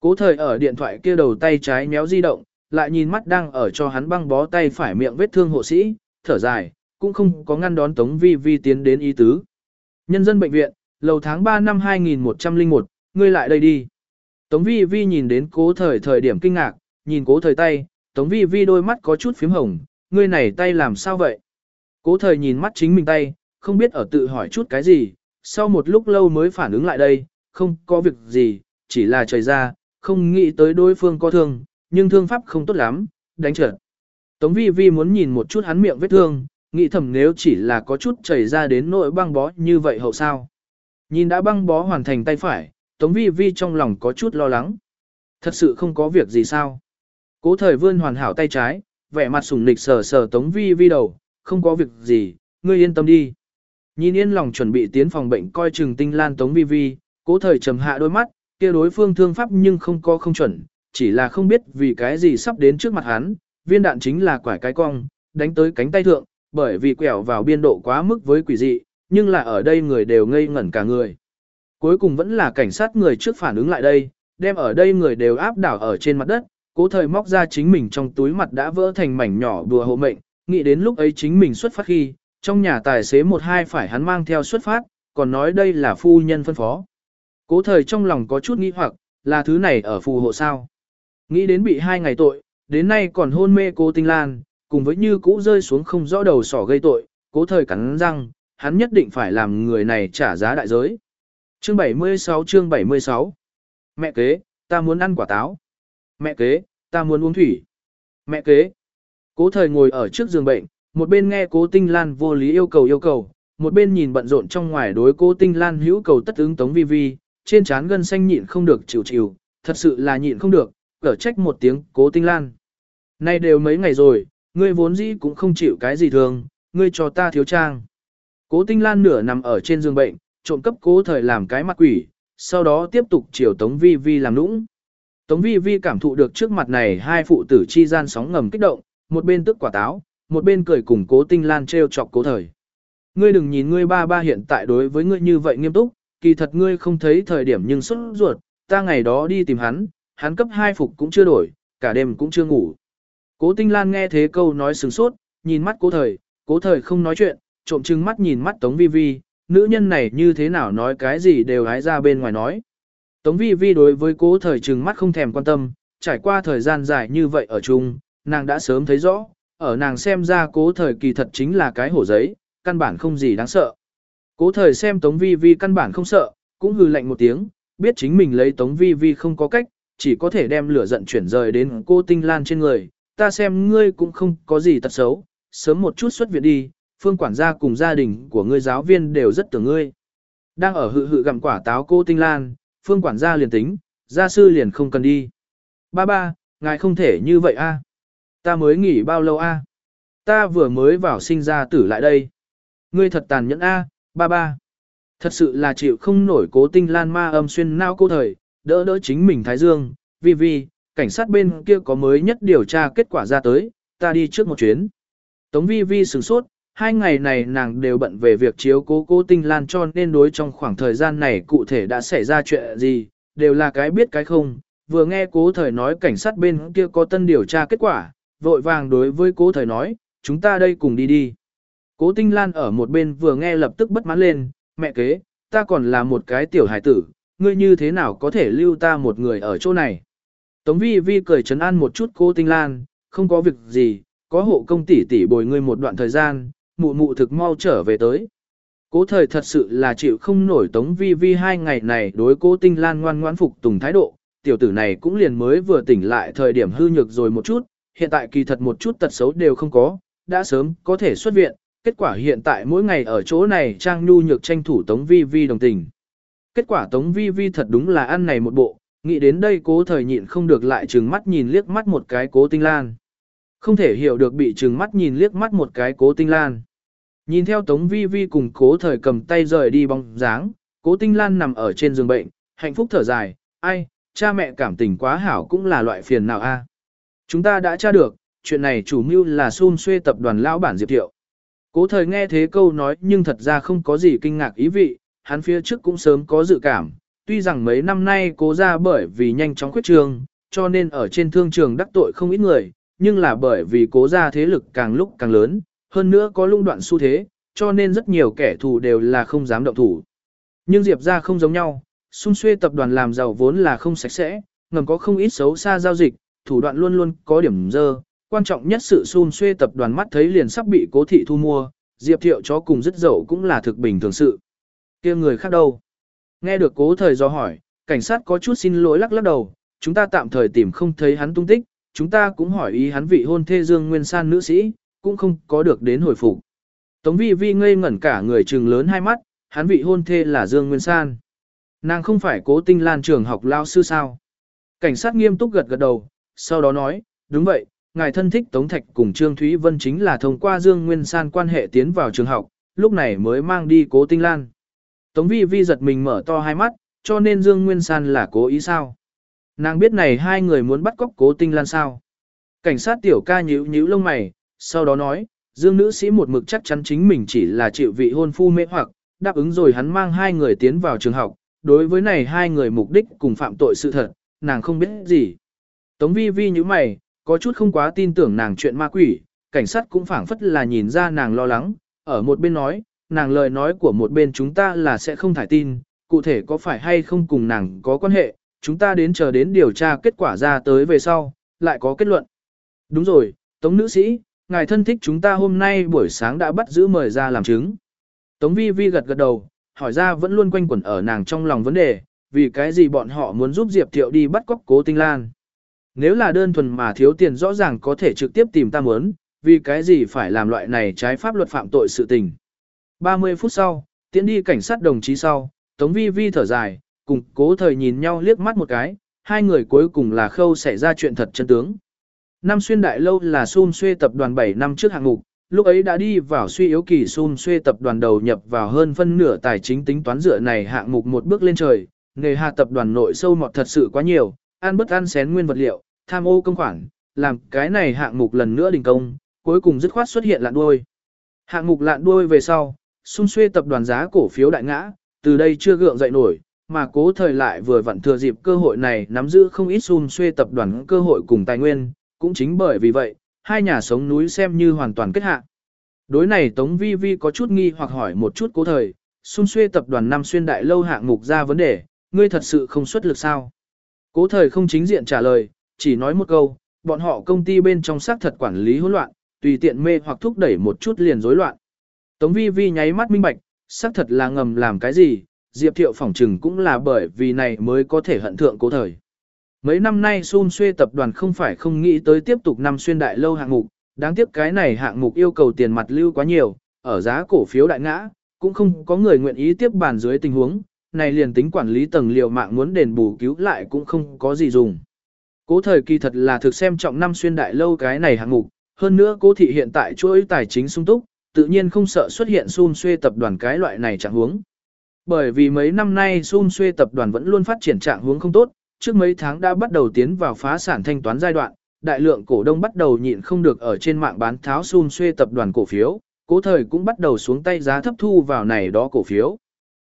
Cố thời ở điện thoại kia đầu tay trái méo di động, lại nhìn mắt đang ở cho hắn băng bó tay phải miệng vết thương hộ sĩ, thở dài, cũng không có ngăn đón Tống Vi Vi tiến đến ý tứ. Nhân dân bệnh viện, lầu tháng 3 năm 2101, ngươi lại đây đi. Tống Vi Vi nhìn đến cố thời thời điểm kinh ngạc, nhìn cố thời tay, Tống Vi Vi đôi mắt có chút phím hồng, ngươi này tay làm sao vậy? Cố thời nhìn mắt chính mình tay, không biết ở tự hỏi chút cái gì, sau một lúc lâu mới phản ứng lại đây, không có việc gì, chỉ là trời ra, không nghĩ tới đối phương có thương, nhưng thương pháp không tốt lắm, đánh trượt. Tống vi vi muốn nhìn một chút hắn miệng vết thương, nghĩ thầm nếu chỉ là có chút chảy ra đến nỗi băng bó như vậy hậu sao. Nhìn đã băng bó hoàn thành tay phải, Tống vi vi trong lòng có chút lo lắng. Thật sự không có việc gì sao. Cố thời vươn hoàn hảo tay trái, vẻ mặt sùng lịch sờ sờ Tống vi vi đầu, không có việc gì, ngươi yên tâm đi. Nhìn yên lòng chuẩn bị tiến phòng bệnh coi chừng tinh lan tống vi vi, cố thời trầm hạ đôi mắt, kia đối phương thương pháp nhưng không có không chuẩn, chỉ là không biết vì cái gì sắp đến trước mặt hắn, viên đạn chính là quải cái cong, đánh tới cánh tay thượng, bởi vì quẹo vào biên độ quá mức với quỷ dị, nhưng là ở đây người đều ngây ngẩn cả người. Cuối cùng vẫn là cảnh sát người trước phản ứng lại đây, đem ở đây người đều áp đảo ở trên mặt đất, cố thời móc ra chính mình trong túi mặt đã vỡ thành mảnh nhỏ đùa hộ mệnh, nghĩ đến lúc ấy chính mình xuất phát khi, trong nhà tài xế một hai phải hắn mang theo xuất phát, còn nói đây là phu nhân phân phó. Cố thời trong lòng có chút nghi hoặc, là thứ này ở phù hộ sao. Nghĩ đến bị hai ngày tội, đến nay còn hôn mê cố tinh lan, cùng với như cũ rơi xuống không rõ đầu sỏ gây tội, cố thời cắn răng, hắn nhất định phải làm người này trả giá đại giới. Chương 76 chương 76 Mẹ kế, ta muốn ăn quả táo. Mẹ kế, ta muốn uống thủy. Mẹ kế. Cố thời ngồi ở trước giường bệnh, một bên nghe cố tinh lan vô lý yêu cầu yêu cầu, một bên nhìn bận rộn trong ngoài đối cố tinh lan hữu cầu tất ứng tống vi vi, trên trán gân xanh nhịn không được chịu chịu, thật sự là nhịn không được, cở trách một tiếng cố tinh lan. Nay đều mấy ngày rồi, ngươi vốn dĩ cũng không chịu cái gì thường, ngươi cho ta thiếu trang. Cố tinh lan nửa nằm ở trên giường bệnh, trộm cấp cố thời làm cái mặt quỷ, sau đó tiếp tục chiều Tống Vi Vi làm nũng. Tống Vi Vi cảm thụ được trước mặt này hai phụ tử chi gian sóng ngầm kích động, một bên tức quả táo, một bên cười cùng cố tinh lan treo chọc cố thời. Ngươi đừng nhìn ngươi ba ba hiện tại đối với ngươi như vậy nghiêm túc, kỳ thật ngươi không thấy thời điểm nhưng xuất ruột, ta ngày đó đi tìm hắn, hắn cấp hai phục cũng chưa đổi, cả đêm cũng chưa ngủ. Cố tinh lan nghe thế câu nói sừng sốt, nhìn mắt cố thời, cố thời không nói chuyện, trộm chừng mắt nhìn mắt Tống Vi Vi, nữ nhân này như thế nào nói cái gì đều hái ra bên ngoài nói. Tống Vi Vi đối với cố thời trừng mắt không thèm quan tâm, trải qua thời gian dài như vậy ở chung, nàng đã sớm thấy rõ, ở nàng xem ra cố thời kỳ thật chính là cái hổ giấy, căn bản không gì đáng sợ. Cố thời xem Tống Vi Vi căn bản không sợ, cũng hừ lạnh một tiếng, biết chính mình lấy Tống Vi Vi không có cách, chỉ có thể đem lửa giận chuyển rời đến cô Tinh Lan trên người, ta xem ngươi cũng không có gì tật xấu, sớm một chút xuất viện đi, phương quản gia cùng gia đình của ngươi giáo viên đều rất tưởng ngươi. Đang ở hự hự gặm quả táo cô Tinh Lan, phương quản gia liền tính, gia sư liền không cần đi. Ba ba, ngài không thể như vậy a. Ta mới nghỉ bao lâu a? Ta vừa mới vào sinh ra tử lại đây. Ngươi thật tàn nhẫn a, ba ba. Thật sự là chịu không nổi cố tinh lan ma âm xuyên nao cô thời, đỡ đỡ chính mình Thái Dương, Vi Vi cảnh sát bên kia có mới nhất điều tra kết quả ra tới, ta đi trước một chuyến. Tống vi vi sửng sốt, hai ngày này nàng đều bận về việc chiếu cố cố tinh lan cho nên đối trong khoảng thời gian này cụ thể đã xảy ra chuyện gì, đều là cái biết cái không. Vừa nghe cố thời nói cảnh sát bên kia có tân điều tra kết quả, vội vàng đối với cố thời nói, chúng ta đây cùng đi đi. Cố tinh lan ở một bên vừa nghe lập tức bất mãn lên, mẹ kế, ta còn là một cái tiểu hải tử, ngươi như thế nào có thể lưu ta một người ở chỗ này. Tống vi vi cười trấn an một chút cô tinh lan, không có việc gì, có hộ công tỷ tỷ bồi ngươi một đoạn thời gian, mụ mụ thực mau trở về tới. Cố thời thật sự là chịu không nổi tống vi vi hai ngày này đối cố tinh lan ngoan ngoãn phục tùng thái độ, tiểu tử này cũng liền mới vừa tỉnh lại thời điểm hư nhược rồi một chút, hiện tại kỳ thật một chút tật xấu đều không có, đã sớm có thể xuất viện, kết quả hiện tại mỗi ngày ở chỗ này trang nhu nhược tranh thủ tống vi vi đồng tình. Kết quả tống vi vi thật đúng là ăn này một bộ, nghĩ đến đây cố thời nhịn không được lại trừng mắt nhìn liếc mắt một cái cố tinh lan. Không thể hiểu được bị trừng mắt nhìn liếc mắt một cái cố tinh lan. Nhìn theo Tống Vi Vi cùng cố thời cầm tay rời đi bóng dáng, cố tinh lan nằm ở trên giường bệnh, hạnh phúc thở dài, ai, cha mẹ cảm tình quá hảo cũng là loại phiền nào a. Chúng ta đã tra được, chuyện này chủ mưu là xun xuê tập đoàn lão bản Diệp Thiệu. Cố thời nghe thế câu nói nhưng thật ra không có gì kinh ngạc ý vị, hắn phía trước cũng sớm có dự cảm, tuy rằng mấy năm nay cố ra bởi vì nhanh chóng khuyết trường, cho nên ở trên thương trường đắc tội không ít người, nhưng là bởi vì cố ra thế lực càng lúc càng lớn, hơn nữa có lung đoạn xu thế, cho nên rất nhiều kẻ thù đều là không dám động thủ. Nhưng Diệp ra không giống nhau, xung xuê tập đoàn làm giàu vốn là không sạch sẽ, ngầm có không ít xấu xa giao dịch, thủ đoạn luôn luôn có điểm dơ, quan trọng nhất sự xung xuê tập đoàn mắt thấy liền sắp bị cố thị thu mua, Diệp thiệu chó cùng dứt dậu cũng là thực bình thường sự kia người khác đâu? Nghe được cố thời do hỏi, cảnh sát có chút xin lỗi lắc lắc đầu, chúng ta tạm thời tìm không thấy hắn tung tích, chúng ta cũng hỏi ý hắn vị hôn thê Dương Nguyên San nữ sĩ, cũng không có được đến hồi phục. Tống vi vi ngây ngẩn cả người trừng lớn hai mắt, hắn vị hôn thê là Dương Nguyên San. Nàng không phải cố tinh lan trường học lao sư sao. Cảnh sát nghiêm túc gật gật đầu, sau đó nói, đúng vậy, ngài thân thích Tống Thạch cùng Trương Thúy Vân chính là thông qua Dương Nguyên San quan hệ tiến vào trường học, lúc này mới mang đi cố tinh lan. Tống vi vi giật mình mở to hai mắt, cho nên Dương Nguyên San là cố ý sao? Nàng biết này hai người muốn bắt cóc cố tinh lan sao? Cảnh sát tiểu ca nhíu nhíu lông mày, sau đó nói, Dương nữ sĩ một mực chắc chắn chính mình chỉ là chịu vị hôn phu mê hoặc, đáp ứng rồi hắn mang hai người tiến vào trường học, đối với này hai người mục đích cùng phạm tội sự thật, nàng không biết gì. Tống vi vi như mày, có chút không quá tin tưởng nàng chuyện ma quỷ, cảnh sát cũng phảng phất là nhìn ra nàng lo lắng, ở một bên nói, nàng lời nói của một bên chúng ta là sẽ không thải tin, cụ thể có phải hay không cùng nàng có quan hệ, chúng ta đến chờ đến điều tra kết quả ra tới về sau, lại có kết luận. Đúng rồi, Tống nữ sĩ, ngài thân thích chúng ta hôm nay buổi sáng đã bắt giữ mời ra làm chứng. Tống vi vi gật gật đầu, hỏi ra vẫn luôn quanh quẩn ở nàng trong lòng vấn đề, vì cái gì bọn họ muốn giúp Diệp Thiệu đi bắt cóc cố tinh lan. Nếu là đơn thuần mà thiếu tiền rõ ràng có thể trực tiếp tìm ta muốn, vì cái gì phải làm loại này trái pháp luật phạm tội sự tình. 30 phút sau, tiến đi cảnh sát đồng chí sau, Tống Vi Vi thở dài, cùng cố thời nhìn nhau liếc mắt một cái, hai người cuối cùng là khâu xảy ra chuyện thật chân tướng. Năm xuyên đại lâu là xun xuê tập đoàn 7 năm trước hạng mục, lúc ấy đã đi vào suy yếu kỳ xun xuê tập đoàn đầu nhập vào hơn phân nửa tài chính tính toán dựa này hạng mục một bước lên trời, nghề hà tập đoàn nội sâu mọt thật sự quá nhiều, ăn bất ăn xén nguyên vật liệu, tham ô công khoản, làm cái này hạng mục lần nữa đình công, cuối cùng dứt khoát xuất hiện lạn đuôi. Hạng mục lạn đuôi về sau, xung xuê tập đoàn giá cổ phiếu đại ngã, từ đây chưa gượng dậy nổi, mà cố thời lại vừa vặn thừa dịp cơ hội này nắm giữ không ít xung xuê tập đoàn cơ hội cùng tài nguyên, cũng chính bởi vì vậy, hai nhà sống núi xem như hoàn toàn kết hạ. Đối này Tống Vi Vi có chút nghi hoặc hỏi một chút cố thời, xung xuê tập đoàn năm xuyên đại lâu hạng mục ra vấn đề, ngươi thật sự không xuất lực sao? Cố thời không chính diện trả lời, chỉ nói một câu, bọn họ công ty bên trong xác thật quản lý hỗn loạn, tùy tiện mê hoặc thúc đẩy một chút liền rối loạn. Tống vi vi nháy mắt minh bạch, xác thật là ngầm làm cái gì, Diệp Thiệu phỏng trừng cũng là bởi vì này mới có thể hận thượng cố thời. Mấy năm nay Sun Xuê tập đoàn không phải không nghĩ tới tiếp tục năm xuyên đại lâu hạng mục, đáng tiếc cái này hạng mục yêu cầu tiền mặt lưu quá nhiều, ở giá cổ phiếu đại ngã, cũng không có người nguyện ý tiếp bàn dưới tình huống, này liền tính quản lý tầng liều mạng muốn đền bù cứu lại cũng không có gì dùng. Cố thời kỳ thật là thực xem trọng năm xuyên đại lâu cái này hạng mục, hơn nữa cố thị hiện tại chuỗi tài chính sung túc, tự nhiên không sợ xuất hiện xun xuê tập đoàn cái loại này trạng huống. Bởi vì mấy năm nay xun xuê tập đoàn vẫn luôn phát triển trạng huống không tốt, trước mấy tháng đã bắt đầu tiến vào phá sản thanh toán giai đoạn, đại lượng cổ đông bắt đầu nhịn không được ở trên mạng bán tháo xun xuê tập đoàn cổ phiếu, cố thời cũng bắt đầu xuống tay giá thấp thu vào này đó cổ phiếu.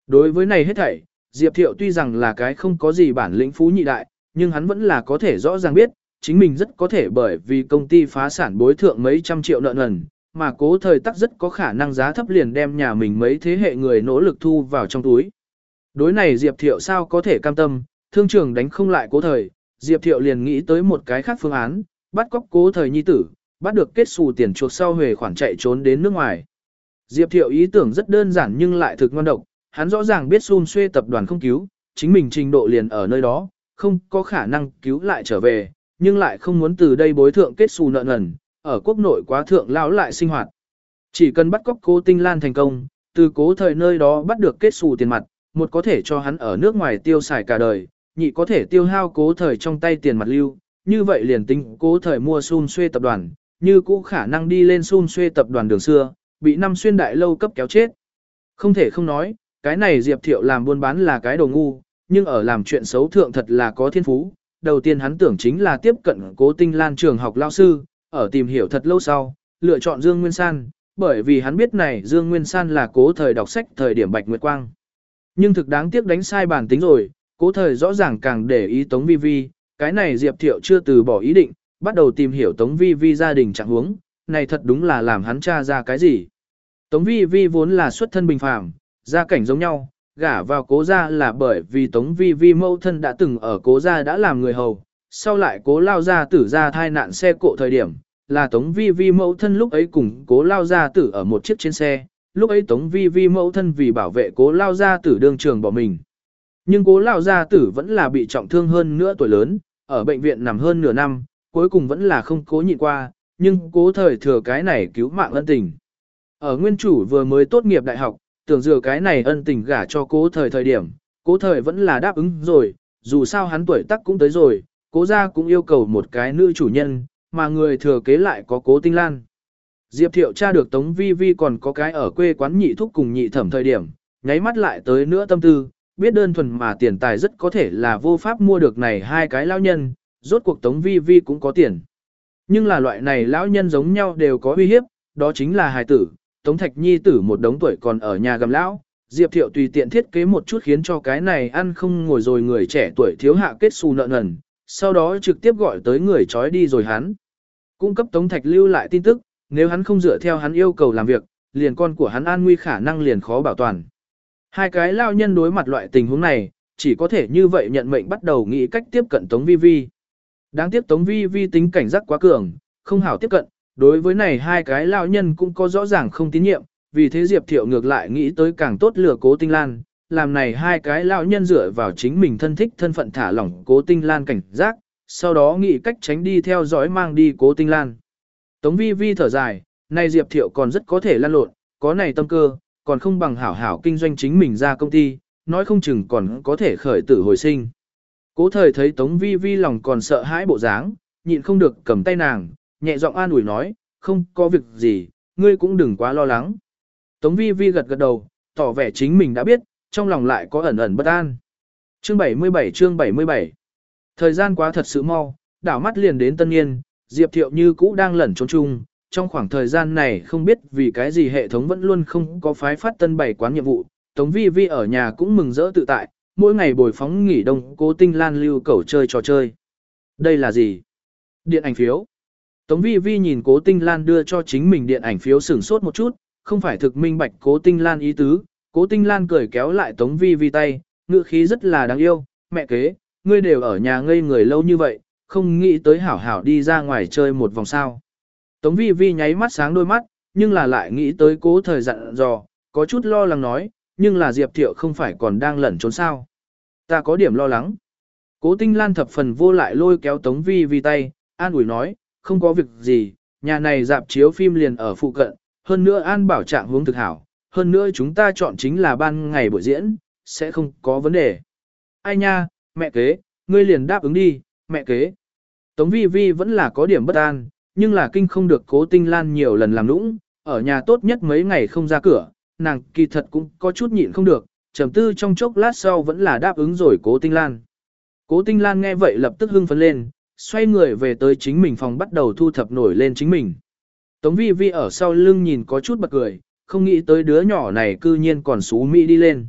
Đối với này hết thảy, Diệp Thiệu tuy rằng là cái không có gì bản lĩnh phú nhị đại, nhưng hắn vẫn là có thể rõ ràng biết, chính mình rất có thể bởi vì công ty phá sản bối thượng mấy trăm triệu nợ nần, mà cố thời tắc rất có khả năng giá thấp liền đem nhà mình mấy thế hệ người nỗ lực thu vào trong túi. Đối này Diệp Thiệu sao có thể cam tâm, thương trường đánh không lại cố thời, Diệp Thiệu liền nghĩ tới một cái khác phương án, bắt cóc cố thời nhi tử, bắt được kết xù tiền chuộc sau huề khoản chạy trốn đến nước ngoài. Diệp Thiệu ý tưởng rất đơn giản nhưng lại thực ngon độc, hắn rõ ràng biết xun xuê tập đoàn không cứu, chính mình trình độ liền ở nơi đó, không có khả năng cứu lại trở về, nhưng lại không muốn từ đây bối thượng kết xù nợ nần, ở quốc nội quá thượng lão lại sinh hoạt. Chỉ cần bắt cóc cố tinh lan thành công, từ cố thời nơi đó bắt được kết xù tiền mặt, một có thể cho hắn ở nước ngoài tiêu xài cả đời, nhị có thể tiêu hao cố thời trong tay tiền mặt lưu, như vậy liền tính cố thời mua xun xuê tập đoàn, như cũ khả năng đi lên xun xuê tập đoàn đường xưa, bị năm xuyên đại lâu cấp kéo chết. Không thể không nói, cái này Diệp Thiệu làm buôn bán là cái đồ ngu, nhưng ở làm chuyện xấu thượng thật là có thiên phú. Đầu tiên hắn tưởng chính là tiếp cận cố tinh lan trường học lao sư, ở tìm hiểu thật lâu sau, lựa chọn Dương Nguyên San, bởi vì hắn biết này Dương Nguyên San là cố thời đọc sách thời điểm Bạch Nguyệt Quang. Nhưng thực đáng tiếc đánh sai bản tính rồi, cố thời rõ ràng càng để ý Tống Vi Vi, cái này Diệp Thiệu chưa từ bỏ ý định, bắt đầu tìm hiểu Tống Vi Vi gia đình trạng huống, này thật đúng là làm hắn tra ra cái gì. Tống Vi Vi vốn là xuất thân bình phàm, gia cảnh giống nhau, gả vào cố gia là bởi vì Tống Vi Vi mẫu thân đã từng ở cố gia đã làm người hầu, sau lại cố lao gia tử ra thai nạn xe cộ thời điểm, là Tống Vi Vi mẫu thân lúc ấy cùng cố lao gia tử ở một chiếc trên xe, lúc ấy Tống Vi Vi mẫu thân vì bảo vệ cố lao gia tử đương trường bỏ mình. Nhưng cố lao gia tử vẫn là bị trọng thương hơn nữa tuổi lớn, ở bệnh viện nằm hơn nửa năm, cuối cùng vẫn là không cố nhịn qua, nhưng cố thời thừa cái này cứu mạng ân tình. Ở nguyên chủ vừa mới tốt nghiệp đại học, tưởng dừa cái này ân tình gả cho cố thời thời điểm, cố thời vẫn là đáp ứng rồi, dù sao hắn tuổi tác cũng tới rồi, cố gia cũng yêu cầu một cái nữ chủ nhân, mà người thừa kế lại có cố tinh lan. Diệp Thiệu tra được Tống Vi Vi còn có cái ở quê quán nhị thúc cùng nhị thẩm thời điểm, nháy mắt lại tới nữa tâm tư, biết đơn thuần mà tiền tài rất có thể là vô pháp mua được này hai cái lão nhân, rốt cuộc Tống Vi Vi cũng có tiền. Nhưng là loại này lão nhân giống nhau đều có uy hiếp, đó chính là hài tử, Tống Thạch Nhi tử một đống tuổi còn ở nhà gầm lão, Diệp Thiệu tùy tiện thiết kế một chút khiến cho cái này ăn không ngồi rồi người trẻ tuổi thiếu hạ kết xù nợ nần, sau đó trực tiếp gọi tới người trói đi rồi hắn. Cung cấp Tống Thạch lưu lại tin tức, nếu hắn không dựa theo hắn yêu cầu làm việc, liền con của hắn an nguy khả năng liền khó bảo toàn. Hai cái lao nhân đối mặt loại tình huống này, chỉ có thể như vậy nhận mệnh bắt đầu nghĩ cách tiếp cận Tống Vi Vi. Đáng tiếc Tống Vi Vi tính cảnh giác quá cường, không hảo tiếp cận, đối với này hai cái lao nhân cũng có rõ ràng không tín nhiệm, vì thế Diệp Thiệu ngược lại nghĩ tới càng tốt lừa cố tinh lan, làm này hai cái lão nhân dựa vào chính mình thân thích thân phận thả lỏng cố tinh lan cảnh giác, sau đó nghĩ cách tránh đi theo dõi mang đi cố tinh lan. Tống vi vi thở dài, này Diệp Thiệu còn rất có thể lan lộn, có này tâm cơ, còn không bằng hảo hảo kinh doanh chính mình ra công ty, nói không chừng còn có thể khởi tử hồi sinh. Cố thời thấy Tống vi vi lòng còn sợ hãi bộ dáng, nhịn không được cầm tay nàng, nhẹ giọng an ủi nói, không có việc gì, ngươi cũng đừng quá lo lắng. Tống vi vi gật gật đầu, tỏ vẻ chính mình đã biết, trong lòng lại có ẩn ẩn bất an. Chương 77 chương 77 Thời gian quá thật sự mau, đảo mắt liền đến tân niên, Diệp Thiệu như cũ đang lẩn trốn chung, trong khoảng thời gian này không biết vì cái gì hệ thống vẫn luôn không có phái phát tân bảy quán nhiệm vụ, Tống Vi Vi ở nhà cũng mừng rỡ tự tại, mỗi ngày bồi phóng nghỉ đông cố tinh lan lưu cầu chơi trò chơi. Đây là gì? Điện ảnh phiếu. Tống Vi Vi nhìn cố tinh lan đưa cho chính mình điện ảnh phiếu sửng sốt một chút, không phải thực minh bạch cố tinh lan ý tứ, cố tinh lan cười kéo lại Tống Vi Vi tay, ngữ khí rất là đáng yêu, mẹ kế, ngươi đều ở nhà ngây người lâu như vậy, không nghĩ tới hảo hảo đi ra ngoài chơi một vòng sao. Tống vi vi nháy mắt sáng đôi mắt, nhưng là lại nghĩ tới cố thời dặn dò, có chút lo lắng nói, nhưng là Diệp Thiệu không phải còn đang lẩn trốn sao. Ta có điểm lo lắng. Cố tinh lan thập phần vô lại lôi kéo Tống vi vi tay, an ủi nói, không có việc gì, nhà này dạp chiếu phim liền ở phụ cận, hơn nữa an bảo trạng hướng thực hảo, hơn nữa chúng ta chọn chính là ban ngày buổi diễn, sẽ không có vấn đề. Ai nha, mẹ kế, ngươi liền đáp ứng đi, mẹ kế. Tống vi vi vẫn là có điểm bất an, nhưng là kinh không được cố tinh lan nhiều lần làm nũng, ở nhà tốt nhất mấy ngày không ra cửa, nàng kỳ thật cũng có chút nhịn không được, trầm tư trong chốc lát sau vẫn là đáp ứng rồi cố tinh lan. Cố tinh lan nghe vậy lập tức hưng phấn lên, xoay người về tới chính mình phòng bắt đầu thu thập nổi lên chính mình. Tống vi vi ở sau lưng nhìn có chút bật cười, không nghĩ tới đứa nhỏ này cư nhiên còn xú mỹ đi lên.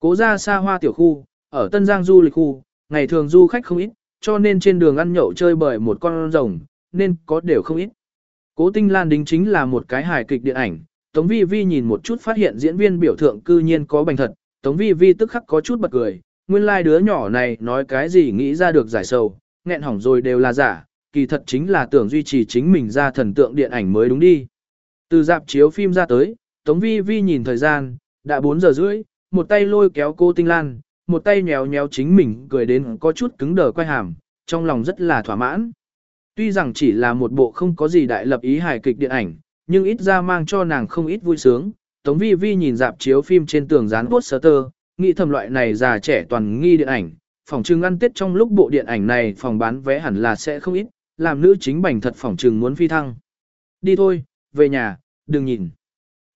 Cố ra xa hoa tiểu khu, ở Tân Giang du lịch khu, ngày thường du khách không ít, cho nên trên đường ăn nhậu chơi bởi một con rồng, nên có đều không ít. Cố Tinh Lan đính chính là một cái hài kịch điện ảnh, Tống Vi Vi nhìn một chút phát hiện diễn viên biểu thượng cư nhiên có bành thật, Tống Vi Vi tức khắc có chút bật cười, nguyên lai like đứa nhỏ này nói cái gì nghĩ ra được giải sầu, nghẹn hỏng rồi đều là giả, kỳ thật chính là tưởng duy trì chính mình ra thần tượng điện ảnh mới đúng đi. Từ dạp chiếu phim ra tới, Tống Vi Vi nhìn thời gian, đã 4 giờ rưỡi, một tay lôi kéo cô Tinh Lan, một tay nhéo nhéo chính mình cười đến có chút cứng đờ quay hàm, trong lòng rất là thỏa mãn. Tuy rằng chỉ là một bộ không có gì đại lập ý hài kịch điện ảnh, nhưng ít ra mang cho nàng không ít vui sướng. Tống vi vi nhìn dạp chiếu phim trên tường dán poster, nghĩ thầm loại này già trẻ toàn nghi điện ảnh, phòng trưng ăn tết trong lúc bộ điện ảnh này phòng bán vé hẳn là sẽ không ít, làm nữ chính bảnh thật phòng trừng muốn phi thăng. Đi thôi, về nhà, đừng nhìn.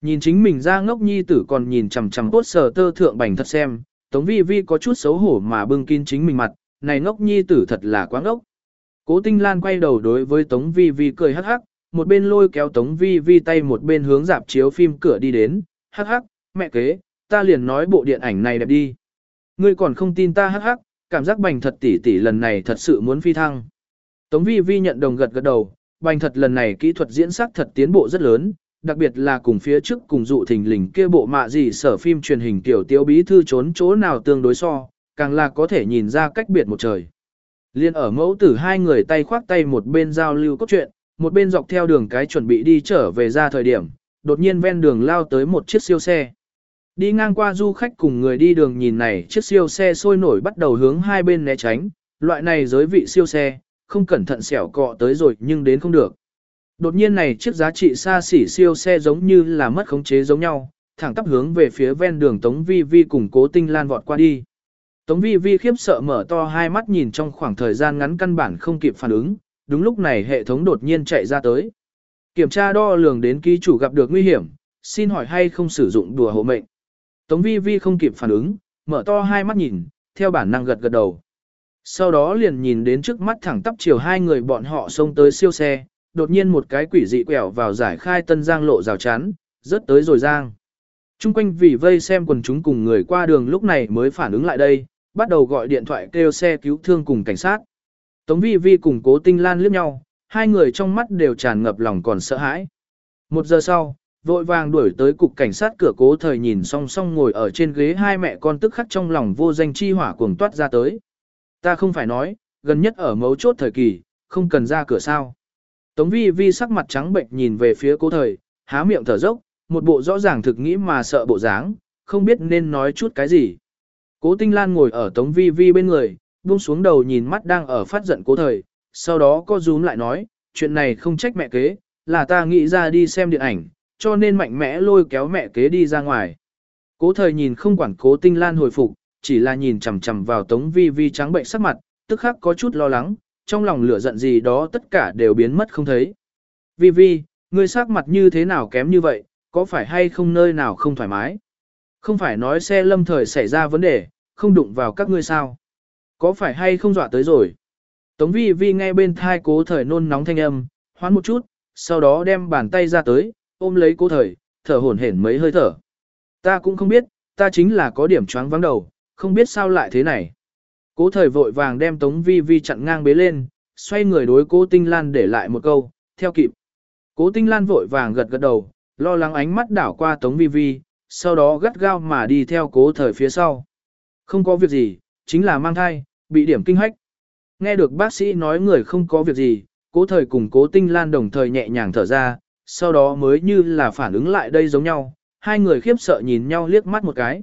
Nhìn chính mình ra ngốc nhi tử còn nhìn chằm chằm poster tơ thượng bành thật xem, Tống Vi Vi có chút xấu hổ mà bưng kín chính mình mặt, này ngốc nhi tử thật là quá ngốc. Cố Tinh Lan quay đầu đối với Tống Vi Vi cười hắc hắc, một bên lôi kéo Tống Vi Vi tay một bên hướng dạp chiếu phim cửa đi đến, hắc hắc, mẹ kế, ta liền nói bộ điện ảnh này đẹp đi. Ngươi còn không tin ta hắc hắc, cảm giác bành thật tỉ tỉ lần này thật sự muốn phi thăng. Tống Vi Vi nhận đồng gật gật đầu, bành thật lần này kỹ thuật diễn sắc thật tiến bộ rất lớn, đặc biệt là cùng phía trước cùng dụ thình lình kia bộ mạ gì sở phim truyền hình tiểu tiêu bí thư trốn chỗ nào tương đối so, càng là có thể nhìn ra cách biệt một trời. Liên ở mẫu tử hai người tay khoác tay một bên giao lưu cốt truyện, một bên dọc theo đường cái chuẩn bị đi trở về ra thời điểm, đột nhiên ven đường lao tới một chiếc siêu xe. Đi ngang qua du khách cùng người đi đường nhìn này chiếc siêu xe sôi nổi bắt đầu hướng hai bên né tránh, loại này giới vị siêu xe, không cẩn thận xẻo cọ tới rồi nhưng đến không được. Đột nhiên này chiếc giá trị xa xỉ siêu xe giống như là mất khống chế giống nhau, thẳng tắp hướng về phía ven đường Tống Vi Vi cùng cố tinh lan vọt qua đi. Tống Vi Vi khiếp sợ mở to hai mắt nhìn trong khoảng thời gian ngắn căn bản không kịp phản ứng, đúng lúc này hệ thống đột nhiên chạy ra tới. Kiểm tra đo lường đến ký chủ gặp được nguy hiểm, xin hỏi hay không sử dụng đùa hộ mệnh. Tống vi vi không kịp phản ứng, mở to hai mắt nhìn, theo bản năng gật gật đầu. Sau đó liền nhìn đến trước mắt thẳng tắp chiều hai người bọn họ xông tới siêu xe, đột nhiên một cái quỷ dị quẹo vào giải khai tân giang lộ rào chắn, rớt tới rồi giang. Trung quanh vì vây xem quần chúng cùng người qua đường lúc này mới phản ứng lại đây, bắt đầu gọi điện thoại kêu xe cứu thương cùng cảnh sát. Tống vi vi cùng cố tinh lan liếc nhau, hai người trong mắt đều tràn ngập lòng còn sợ hãi. Một giờ sau, vội vàng đuổi tới cục cảnh sát cửa cố thời nhìn song song ngồi ở trên ghế hai mẹ con tức khắc trong lòng vô danh chi hỏa cuồng toát ra tới. Ta không phải nói, gần nhất ở mấu chốt thời kỳ, không cần ra cửa sao. Tống vi vi sắc mặt trắng bệnh nhìn về phía cố thời, há miệng thở dốc, một bộ rõ ràng thực nghĩ mà sợ bộ dáng, không biết nên nói chút cái gì. Cố tinh lan ngồi ở tống vi vi bên người, buông xuống đầu nhìn mắt đang ở phát giận cố thời, sau đó co rúm lại nói, chuyện này không trách mẹ kế, là ta nghĩ ra đi xem điện ảnh, cho nên mạnh mẽ lôi kéo mẹ kế đi ra ngoài. Cố thời nhìn không quản cố tinh lan hồi phục, chỉ là nhìn chằm chằm vào tống vi vi trắng bệnh sắc mặt, tức khắc có chút lo lắng, trong lòng lửa giận gì đó tất cả đều biến mất không thấy. Vi vi, ngươi sắc mặt như thế nào kém như vậy, có phải hay không nơi nào không thoải mái? Không phải nói xe lâm thời xảy ra vấn đề, không đụng vào các ngươi sao? Có phải hay không dọa tới rồi? Tống vi vi nghe bên thai cố thời nôn nóng thanh âm, hoán một chút, sau đó đem bàn tay ra tới, ôm lấy cố thời, thở hổn hển mấy hơi thở. Ta cũng không biết, ta chính là có điểm choáng vắng đầu, không biết sao lại thế này. Cố thời vội vàng đem Tống Vi Vi chặn ngang bế lên, xoay người đối cố Tinh Lan để lại một câu, theo kịp. Cố Tinh Lan vội vàng gật gật đầu, lo lắng ánh mắt đảo qua Tống Vi Vi, sau đó gắt gao mà đi theo cố thời phía sau. Không có việc gì, chính là mang thai, bị điểm kinh hách. Nghe được bác sĩ nói người không có việc gì, cố thời cùng cố Tinh Lan đồng thời nhẹ nhàng thở ra, sau đó mới như là phản ứng lại đây giống nhau, hai người khiếp sợ nhìn nhau liếc mắt một cái.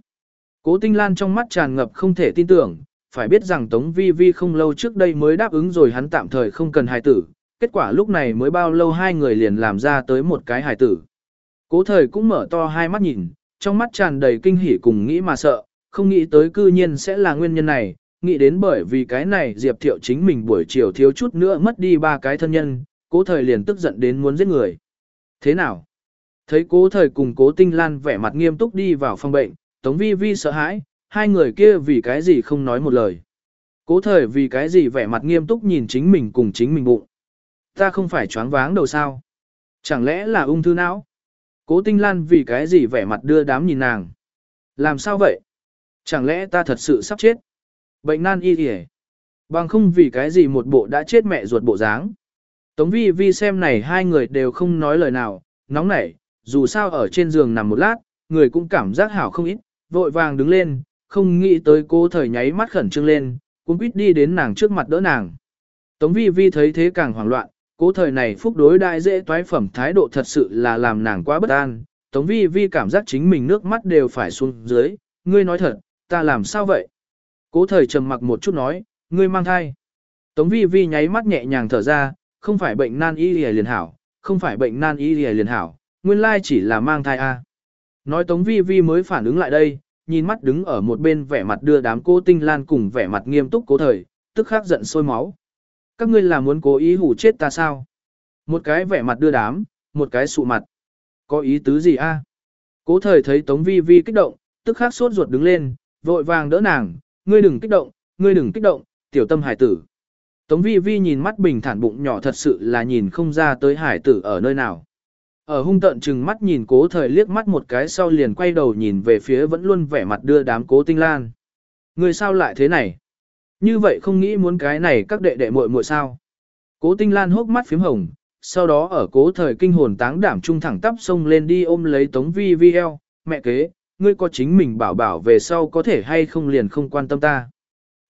Cố Tinh Lan trong mắt tràn ngập không thể tin tưởng, phải biết rằng Tống Vi Vi không lâu trước đây mới đáp ứng rồi hắn tạm thời không cần hài tử, kết quả lúc này mới bao lâu hai người liền làm ra tới một cái hài tử. Cố thời cũng mở to hai mắt nhìn, trong mắt tràn đầy kinh hỉ cùng nghĩ mà sợ, không nghĩ tới cư nhiên sẽ là nguyên nhân này, nghĩ đến bởi vì cái này Diệp Thiệu chính mình buổi chiều thiếu chút nữa mất đi ba cái thân nhân, cố thời liền tức giận đến muốn giết người. Thế nào? Thấy cố thời cùng cố tinh lan vẻ mặt nghiêm túc đi vào phòng bệnh, Tống Vi Vi sợ hãi, hai người kia vì cái gì không nói một lời. Cố thời vì cái gì vẻ mặt nghiêm túc nhìn chính mình cùng chính mình bụng. Ta không phải choáng váng đầu sao. Chẳng lẽ là ung thư não? Cố tinh lan vì cái gì vẻ mặt đưa đám nhìn nàng. Làm sao vậy? Chẳng lẽ ta thật sự sắp chết? Bệnh nan y kìa. Bằng không vì cái gì một bộ đã chết mẹ ruột bộ dáng. Tống vi vi xem này hai người đều không nói lời nào, nóng nảy, dù sao ở trên giường nằm một lát, người cũng cảm giác hảo không ít, vội vàng đứng lên, không nghĩ tới cô thời nháy mắt khẩn trương lên, cũng quýt đi đến nàng trước mặt đỡ nàng. Tống vi vi thấy thế càng hoảng loạn, cố thời này phúc đối đại dễ toái phẩm thái độ thật sự là làm nàng quá bất an. Tống vi vi cảm giác chính mình nước mắt đều phải xuống dưới, ngươi nói thật, ta làm sao vậy? Cố thời trầm mặc một chút nói, ngươi mang thai. Tống vi vi nháy mắt nhẹ nhàng thở ra, không phải bệnh nan y liền hảo, không phải bệnh nan y liền hảo, nguyên lai chỉ là mang thai a. Nói Tống Vi Vi mới phản ứng lại đây, nhìn mắt đứng ở một bên vẻ mặt đưa đám cô tinh lan cùng vẻ mặt nghiêm túc cố thời, tức khắc giận sôi máu. Các ngươi là muốn cố ý hủ chết ta sao? Một cái vẻ mặt đưa đám, một cái sụ mặt. Có ý tứ gì a? Cố thời thấy Tống Vi Vi kích động, tức khắc sốt ruột đứng lên, vội vàng đỡ nàng, ngươi đừng kích động, ngươi đừng kích động, tiểu tâm hải tử. Tống Vi Vi nhìn mắt bình thản bụng nhỏ thật sự là nhìn không ra tới hải tử ở nơi nào. Ở hung tận chừng mắt nhìn cố thời liếc mắt một cái sau liền quay đầu nhìn về phía vẫn luôn vẻ mặt đưa đám cố tinh lan. Người sao lại thế này? Như vậy không nghĩ muốn cái này các đệ đệ muội muội sao? Cố tinh lan hốc mắt phím hồng, sau đó ở cố thời kinh hồn táng đảm trung thẳng tắp xông lên đi ôm lấy tống vi vi eo, mẹ kế, ngươi có chính mình bảo bảo về sau có thể hay không liền không quan tâm ta.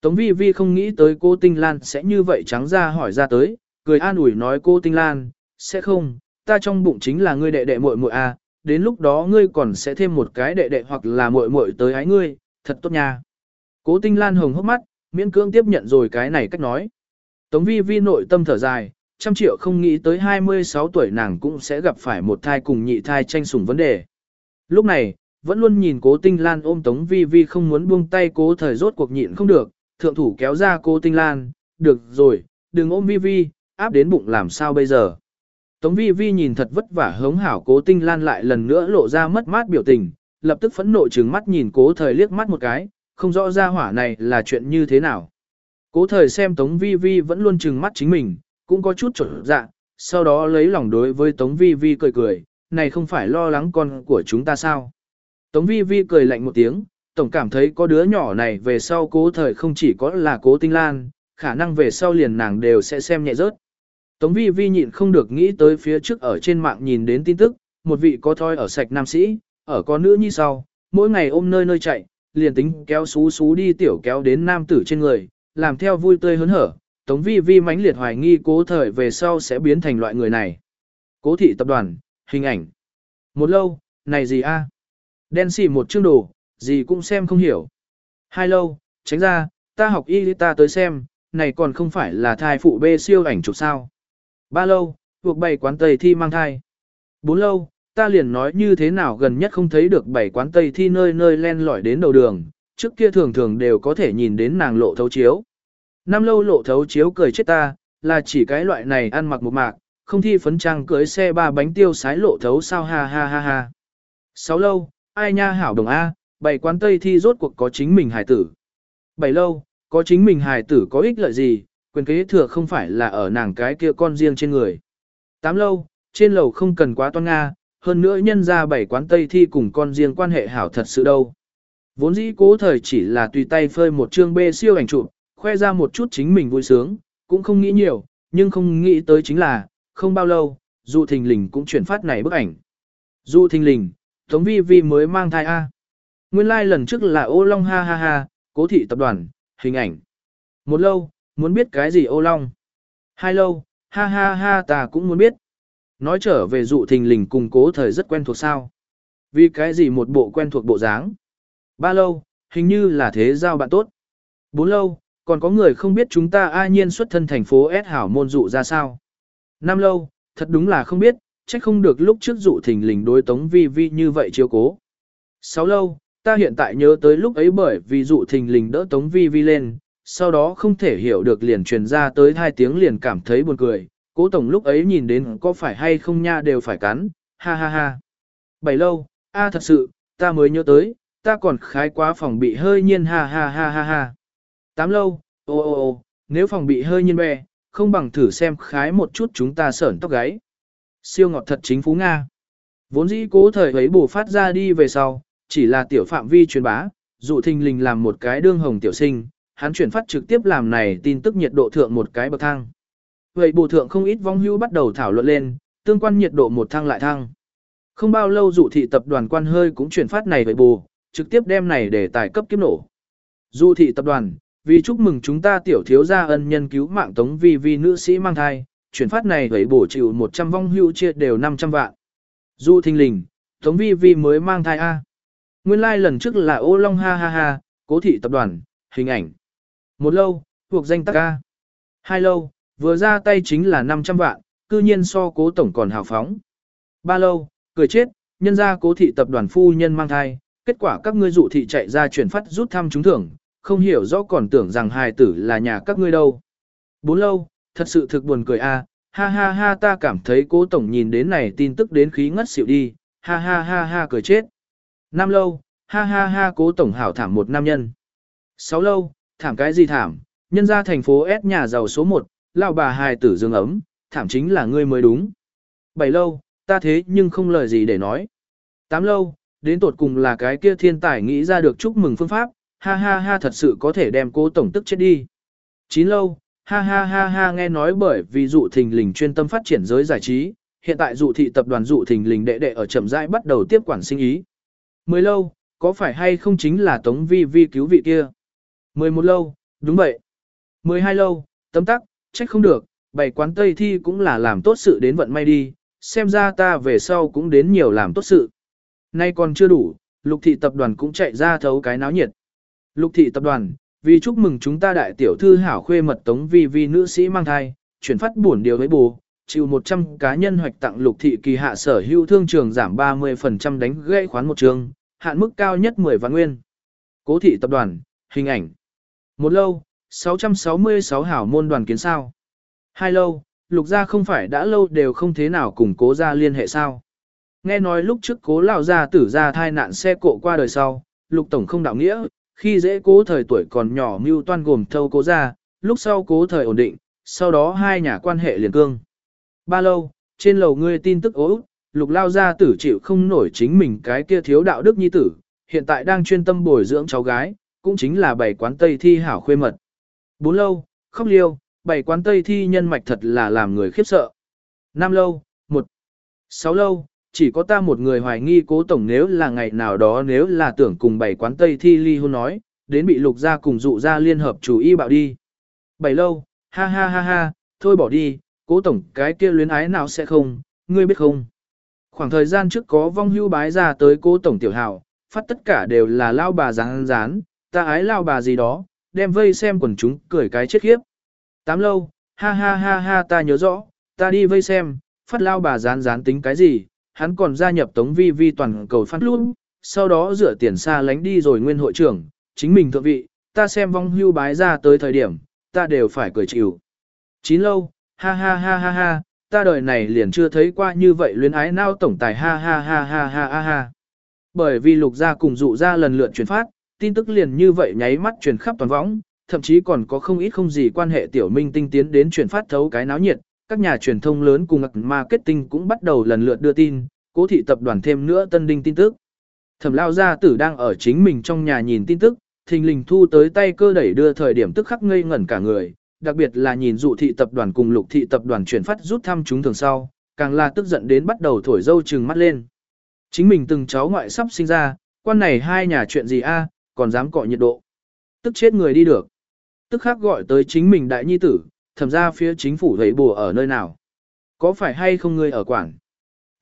Tống vi vi không nghĩ tới cô Tinh Lan sẽ như vậy trắng ra hỏi ra tới, cười an ủi nói cô Tinh Lan, sẽ không, ta trong bụng chính là ngươi đệ đệ muội muội a, đến lúc đó ngươi còn sẽ thêm một cái đệ đệ hoặc là muội muội tới ái ngươi, thật tốt nha. Cố Tinh Lan hồng hốc mắt, miễn cưỡng tiếp nhận rồi cái này cách nói. Tống Vi Vi nội tâm thở dài, trăm triệu không nghĩ tới 26 tuổi nàng cũng sẽ gặp phải một thai cùng nhị thai tranh sủng vấn đề. Lúc này, vẫn luôn nhìn cố Tinh Lan ôm Tống Vi Vi không muốn buông tay cố thời rốt cuộc nhịn không được, thượng thủ kéo ra cố Tinh Lan, được rồi, đừng ôm Vi Vi, áp đến bụng làm sao bây giờ. Tống vi vi nhìn thật vất vả hống hảo cố tinh lan lại lần nữa lộ ra mất mát biểu tình, lập tức phẫn nộ trừng mắt nhìn cố thời liếc mắt một cái, không rõ ra hỏa này là chuyện như thế nào. Cố thời xem Tống vi vi vẫn luôn trừng mắt chính mình, cũng có chút trở dạ, sau đó lấy lòng đối với Tống vi vi cười cười, này không phải lo lắng con của chúng ta sao. Tống vi vi cười lạnh một tiếng, tổng cảm thấy có đứa nhỏ này về sau cố thời không chỉ có là cố tinh lan, khả năng về sau liền nàng đều sẽ xem nhẹ rớt. Tống vi vi nhịn không được nghĩ tới phía trước ở trên mạng nhìn đến tin tức, một vị có thoi ở sạch nam sĩ, ở có nữ như sau, mỗi ngày ôm nơi nơi chạy, liền tính kéo xú xú đi tiểu kéo đến nam tử trên người, làm theo vui tươi hớn hở. Tống vi vi mãnh liệt hoài nghi cố thời về sau sẽ biến thành loại người này. Cố thị tập đoàn, hình ảnh. Một lâu, này gì a? Đen xì một chương đồ, gì cũng xem không hiểu. Hai lâu, tránh ra, ta học y ta tới xem, này còn không phải là thai phụ bê siêu ảnh chụp sao. Ba lâu, thuộc bảy quán tây thi mang thai. Bốn lâu, ta liền nói như thế nào gần nhất không thấy được bảy quán tây thi nơi nơi len lỏi đến đầu đường, trước kia thường thường đều có thể nhìn đến nàng lộ thấu chiếu. Năm lâu lộ thấu chiếu cười chết ta, là chỉ cái loại này ăn mặc một mạc, không thi phấn trang cưới xe ba bánh tiêu sái lộ thấu sao ha ha ha ha. Sáu lâu, ai nha hảo đồng A, bảy quán tây thi rốt cuộc có chính mình hài tử. Bảy lâu, có chính mình hài tử có ích lợi gì, quyền kế thừa không phải là ở nàng cái kia con riêng trên người. Tám lâu, trên lầu không cần quá toan Nga, hơn nữa nhân ra bảy quán tây thi cùng con riêng quan hệ hảo thật sự đâu. Vốn dĩ cố thời chỉ là tùy tay phơi một chương bê siêu ảnh chụp, khoe ra một chút chính mình vui sướng, cũng không nghĩ nhiều, nhưng không nghĩ tới chính là, không bao lâu, dù thình lình cũng chuyển phát này bức ảnh. Dù thình lình, Tống Vi Vi mới mang thai A. Nguyên lai like lần trước là ô long ha ha ha, cố thị tập đoàn, hình ảnh. Một lâu, muốn biết cái gì ô long. Hai lâu, ha ha ha ta cũng muốn biết. Nói trở về dụ thình lình cùng cố thời rất quen thuộc sao. Vì cái gì một bộ quen thuộc bộ dáng. Ba lâu, hình như là thế giao bạn tốt. Bốn lâu, còn có người không biết chúng ta ai nhiên xuất thân thành phố S hảo môn dụ ra sao. Năm lâu, thật đúng là không biết, trách không được lúc trước dụ thình lình đối tống vi vi như vậy chiếu cố. Sáu lâu, ta hiện tại nhớ tới lúc ấy bởi vì dụ thình lình đỡ tống vi vi lên, sau đó không thể hiểu được liền truyền ra tới hai tiếng liền cảm thấy buồn cười, cố tổng lúc ấy nhìn đến có phải hay không nha đều phải cắn, ha ha ha. Bảy lâu, a thật sự, ta mới nhớ tới, ta còn khái quá phòng bị hơi nhiên ha ha ha ha ha. Tám lâu, ô ô ô, nếu phòng bị hơi nhiên bè, không bằng thử xem khái một chút chúng ta sởn tóc gáy. Siêu ngọt thật chính phú Nga. Vốn dĩ cố thời ấy bổ phát ra đi về sau, chỉ là tiểu phạm vi truyền bá, dụ thình lình làm một cái đương hồng tiểu sinh, hắn chuyển phát trực tiếp làm này tin tức nhiệt độ thượng một cái bậc thang. Vậy bổ thượng không ít vong hưu bắt đầu thảo luận lên, tương quan nhiệt độ một thang lại thang. Không bao lâu dụ thị tập đoàn quan hơi cũng chuyển phát này vậy bù, trực tiếp đem này để tài cấp kiếp nổ. Dụ thị tập đoàn, vì chúc mừng chúng ta tiểu thiếu gia ân nhân cứu mạng tống vi vi nữ sĩ mang thai, chuyển phát này vậy bổ chịu 100 vong hưu chia đều 500 vạn. Dụ thình lình, tống vi vi mới mang thai A. Nguyên lai like lần trước là ô long ha ha ha, cố thị tập đoàn, hình ảnh. Một lâu, thuộc danh tắc ca. Hai lâu, vừa ra tay chính là 500 vạn, cư nhiên so cố tổng còn hào phóng. Ba lâu, cười chết, nhân ra cố thị tập đoàn phu nhân mang thai, kết quả các ngươi dụ thị chạy ra chuyển phát rút thăm trúng thưởng, không hiểu rõ còn tưởng rằng hài tử là nhà các ngươi đâu. Bốn lâu, thật sự thực buồn cười a, ha ha ha ta cảm thấy cố tổng nhìn đến này tin tức đến khí ngất xỉu đi, ha ha ha ha cười chết. Năm lâu, ha ha ha cố tổng hảo thảm một nam nhân. Sáu lâu, thảm cái gì thảm, nhân ra thành phố S nhà giàu số 1, lão bà hài tử dương ấm, thảm chính là ngươi mới đúng. Bảy lâu, ta thế nhưng không lời gì để nói. Tám lâu, đến tột cùng là cái kia thiên tài nghĩ ra được chúc mừng phương pháp, ha ha ha thật sự có thể đem cô tổng tức chết đi. Chín lâu, ha ha ha ha nghe nói bởi vì dụ thình lình chuyên tâm phát triển giới giải trí, hiện tại dụ thị tập đoàn dụ thình lình đệ đệ ở chậm rãi bắt đầu tiếp quản sinh ý. Mười lâu, có phải hay không chính là tống vi vi cứu vị kia? Mười một lâu, đúng vậy. Mười hai lâu, tấm tắc, trách không được, bảy quán Tây thi cũng là làm tốt sự đến vận may đi, xem ra ta về sau cũng đến nhiều làm tốt sự. Nay còn chưa đủ, lục thị tập đoàn cũng chạy ra thấu cái náo nhiệt. Lục thị tập đoàn, vì chúc mừng chúng ta đại tiểu thư hảo khuê mật tống vi vi nữ sĩ mang thai, chuyển phát buồn điều với bù, chịu 100 cá nhân hoạch tặng lục thị kỳ hạ sở hữu thương trường giảm 30% đánh gãy khoán một trường, hạn mức cao nhất 10 vạn nguyên. Cố thị tập đoàn, hình ảnh. Một lâu, 666 hảo môn đoàn kiến sao. Hai lâu, lục gia không phải đã lâu đều không thế nào cùng cố gia liên hệ sao. Nghe nói lúc trước cố lão gia tử ra thai nạn xe cộ qua đời sau, lục tổng không đạo nghĩa, khi dễ cố thời tuổi còn nhỏ mưu toan gồm thâu cố gia, lúc sau cố thời ổn định, sau đó hai nhà quan hệ liền cương. Ba lâu, trên lầu ngươi tin tức ố lục lao gia tử chịu không nổi chính mình cái kia thiếu đạo đức nhi tử, hiện tại đang chuyên tâm bồi dưỡng cháu gái, cũng chính là bảy quán Tây thi hảo khuê mật. Bốn lâu, khóc liêu, bảy quán Tây thi nhân mạch thật là làm người khiếp sợ. Năm lâu, một, sáu lâu, chỉ có ta một người hoài nghi cố tổng nếu là ngày nào đó nếu là tưởng cùng bảy quán Tây thi ly hôn nói, đến bị lục gia cùng dụ gia liên hợp chủ y bạo đi. Bảy lâu, ha ha ha ha, thôi bỏ đi, cố tổng cái kia luyến ái nào sẽ không, ngươi biết không. Khoảng thời gian trước có vong hưu bái ra tới cố tổng tiểu hào, phát tất cả đều là lao bà rán rán, ta ái lao bà gì đó, đem vây xem quần chúng cười cái chết khiếp. Tám lâu, ha ha ha ha ta nhớ rõ, ta đi vây xem, phát lao bà rán rán tính cái gì, hắn còn gia nhập tống vi vi toàn cầu phát luôn, sau đó rửa tiền xa lánh đi rồi nguyên hội trưởng, chính mình thượng vị, ta xem vong hưu bái ra tới thời điểm, ta đều phải cười chịu. Chín lâu, ha ha ha ha ha, ta đời này liền chưa thấy qua như vậy luyến ái nao tổng tài ha ha ha ha ha ha ha. Bởi vì lục gia cùng dụ gia lần lượt truyền phát, tin tức liền như vậy nháy mắt truyền khắp toàn võng, thậm chí còn có không ít không gì quan hệ tiểu minh tinh tiến đến truyền phát thấu cái náo nhiệt, các nhà truyền thông lớn cùng marketing cũng bắt đầu lần lượt đưa tin, cố thị tập đoàn thêm nữa tân đinh tin tức. Thẩm lao gia tử đang ở chính mình trong nhà nhìn tin tức, thình lình thu tới tay cơ đẩy đưa thời điểm tức khắc ngây ngẩn cả người, đặc biệt là nhìn dụ thị tập đoàn cùng lục thị tập đoàn chuyển phát rút thăm chúng thường sau, càng là tức giận đến bắt đầu thổi dâu trừng mắt lên. Chính mình từng cháu ngoại sắp sinh ra, quan này hai nhà chuyện gì a, còn dám cọ nhiệt độ. Tức chết người đi được. Tức khác gọi tới chính mình đại nhi tử, thẩm ra phía chính phủ thấy bùa ở nơi nào. Có phải hay không ngươi ở quảng?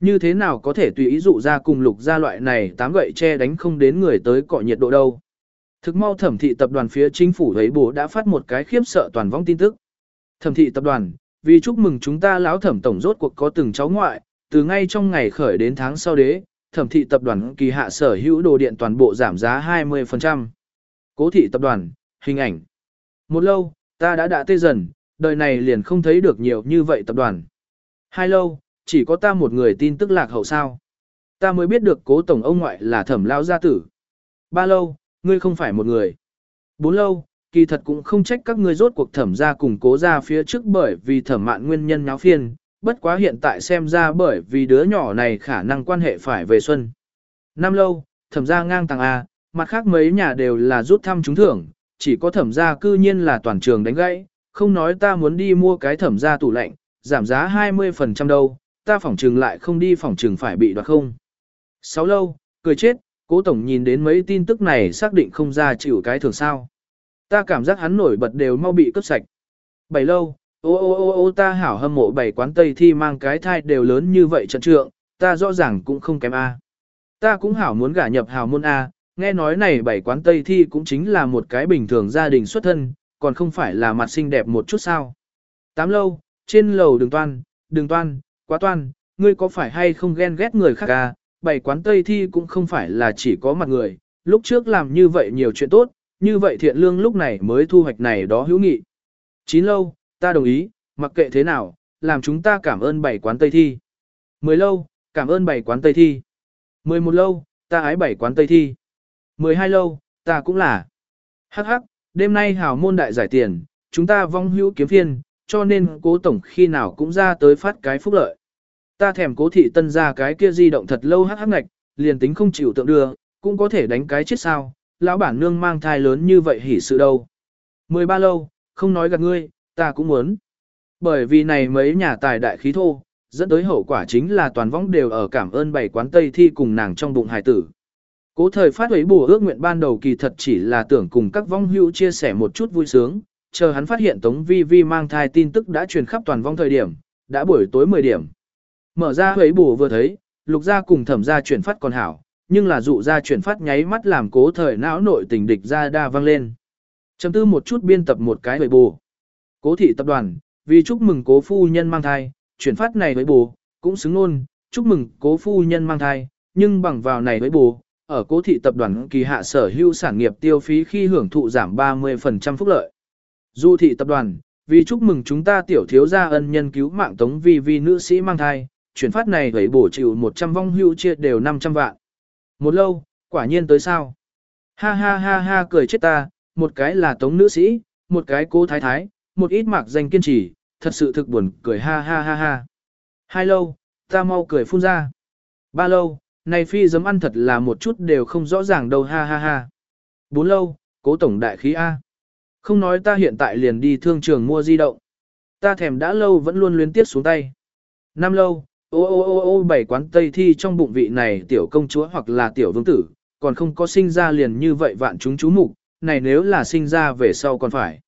Như thế nào có thể tùy ý dụ ra cùng lục ra loại này tám gậy che đánh không đến người tới cọ nhiệt độ đâu. Thực mau thẩm thị tập đoàn phía chính phủ thấy bố đã phát một cái khiếp sợ toàn vong tin tức. Thẩm thị tập đoàn, vì chúc mừng chúng ta lão thẩm tổng rốt cuộc có từng cháu ngoại, từ ngay trong ngày khởi đến tháng sau đế, thẩm thị tập đoàn kỳ hạ sở hữu đồ điện toàn bộ giảm giá 20%. Cố thị tập đoàn, hình ảnh. Một lâu, ta đã đã tê dần, đời này liền không thấy được nhiều như vậy tập đoàn. Hai lâu, chỉ có ta một người tin tức lạc hậu sao. Ta mới biết được cố tổng ông ngoại là thẩm lao gia tử. Ba lâu, ngươi không phải một người. Bốn lâu, kỳ thật cũng không trách các ngươi rốt cuộc thẩm ra cùng cố ra phía trước bởi vì thẩm mạn nguyên nhân nháo phiên, bất quá hiện tại xem ra bởi vì đứa nhỏ này khả năng quan hệ phải về xuân. Năm lâu, thẩm gia ngang tàng A, mặt khác mấy nhà đều là rút thăm trúng thưởng, chỉ có thẩm gia cư nhiên là toàn trường đánh gãy, không nói ta muốn đi mua cái thẩm gia tủ lạnh, giảm giá 20% đâu, ta phỏng trừng lại không đi phỏng trừng phải bị đoạt không. Sáu lâu, cười chết, cố tổng nhìn đến mấy tin tức này xác định không ra chịu cái thường sao. Ta cảm giác hắn nổi bật đều mau bị cướp sạch. Bảy lâu, ô ô ô ô ta hảo hâm mộ bảy quán tây thi mang cái thai đều lớn như vậy trận trượng, ta rõ ràng cũng không kém A. Ta cũng hảo muốn gả nhập hào môn A, nghe nói này bảy quán tây thi cũng chính là một cái bình thường gia đình xuất thân, còn không phải là mặt xinh đẹp một chút sao. Tám lâu, trên lầu đường toan, đường toan, quá toan, ngươi có phải hay không ghen ghét người khác A, bảy quán tây thi cũng không phải là chỉ có mặt người, lúc trước làm như vậy nhiều chuyện tốt, như vậy thiện lương lúc này mới thu hoạch này đó hữu nghị. Chín lâu, ta đồng ý, mặc kệ thế nào, làm chúng ta cảm ơn bảy quán tây thi. Mười lâu, cảm ơn bảy quán tây thi. Mười một lâu, ta ái bảy quán tây thi. Mười hai lâu, ta cũng là. Hắc hắc, đêm nay hào môn đại giải tiền, chúng ta vong hữu kiếm phiên, cho nên cố tổng khi nào cũng ra tới phát cái phúc lợi. Ta thèm cố thị tân ra cái kia di động thật lâu hắc hắc ngạch, liền tính không chịu tượng đưa, cũng có thể đánh cái chết sao, lão bản nương mang thai lớn như vậy hỉ sự đâu. Mười ba lâu, không nói gạt ngươi, ta cũng muốn. Bởi vì này mấy nhà tài đại khí thô, dẫn tới hậu quả chính là toàn võng đều ở cảm ơn bảy quán Tây thi cùng nàng trong bụng hài tử. Cố thời phát ấy bùa ước nguyện ban đầu kỳ thật chỉ là tưởng cùng các vong hữu chia sẻ một chút vui sướng, chờ hắn phát hiện Tống Vi Vi mang thai tin tức đã truyền khắp toàn vong thời điểm, đã buổi tối 10 điểm. Mở ra ấy bùa vừa thấy, lục gia cùng thẩm gia chuyển phát còn hảo, nhưng là dụ gia chuyển phát nháy mắt làm cố thời não nội tình địch ra đa vang lên. Chấm tư một chút biên tập một cái với bùa. Cố thị tập đoàn, vì chúc mừng cố phu nhân mang thai, chuyển phát này với bù, cũng xứng luôn, chúc mừng cố phu nhân mang thai, nhưng bằng vào này với bù, ở cố thị tập đoàn kỳ hạ sở hữu sản nghiệp tiêu phí khi hưởng thụ giảm 30% phúc lợi. Du thị tập đoàn, vì chúc mừng chúng ta tiểu thiếu gia ân nhân cứu mạng tống vi vi nữ sĩ mang thai, chuyển phát này với bổ chịu 100 vong hưu chia đều 500 vạn. Một lâu, quả nhiên tới sao? Ha ha ha ha cười chết ta, một cái là tống nữ sĩ, một cái cố thái thái, một ít mạc danh kiên trì, thật sự thực buồn cười ha ha ha ha. Hai lâu, ta mau cười phun ra. Ba lâu, này phi giấm ăn thật là một chút đều không rõ ràng đâu ha ha ha. Bốn lâu, cố tổng đại khí A. Không nói ta hiện tại liền đi thương trường mua di động. Ta thèm đã lâu vẫn luôn luyến tiếp xuống tay. Năm lâu, ô ô ô ô bảy quán tây thi trong bụng vị này tiểu công chúa hoặc là tiểu vương tử, còn không có sinh ra liền như vậy vạn chúng chú mục, này nếu là sinh ra về sau còn phải.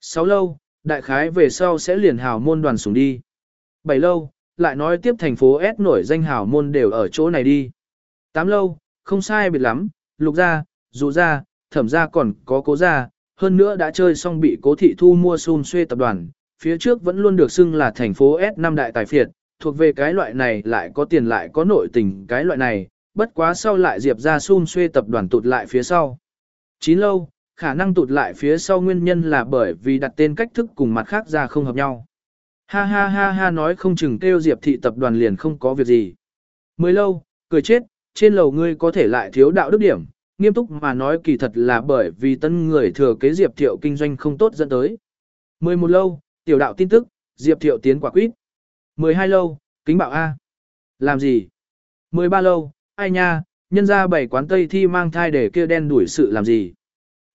Sáu lâu, đại khái về sau sẽ liền hào môn đoàn xuống đi. Bảy lâu, lại nói tiếp thành phố S nổi danh hào môn đều ở chỗ này đi. Tám lâu, không sai biệt lắm, lục gia, dụ gia, thẩm gia còn có cố gia, hơn nữa đã chơi xong bị cố thị thu mua xun xuê tập đoàn, phía trước vẫn luôn được xưng là thành phố S năm đại tài phiệt, thuộc về cái loại này lại có tiền lại có nội tình cái loại này, bất quá sau lại diệp ra xun xuê tập đoàn tụt lại phía sau. Chín lâu, khả năng tụt lại phía sau nguyên nhân là bởi vì đặt tên cách thức cùng mặt khác ra không hợp nhau. Ha ha ha ha nói không chừng kêu diệp thị tập đoàn liền không có việc gì. Mười lâu, cười chết, trên lầu ngươi có thể lại thiếu đạo đức điểm, nghiêm túc mà nói kỳ thật là bởi vì tân người thừa kế Diệp Thiệu kinh doanh không tốt dẫn tới. 11 lâu, tiểu đạo tin tức, Diệp Thiệu tiến quả quýt. 12 lâu, kính bảo A. Làm gì? 13 lâu, ai nha, nhân ra bảy quán Tây thi mang thai để kia đen đuổi sự làm gì?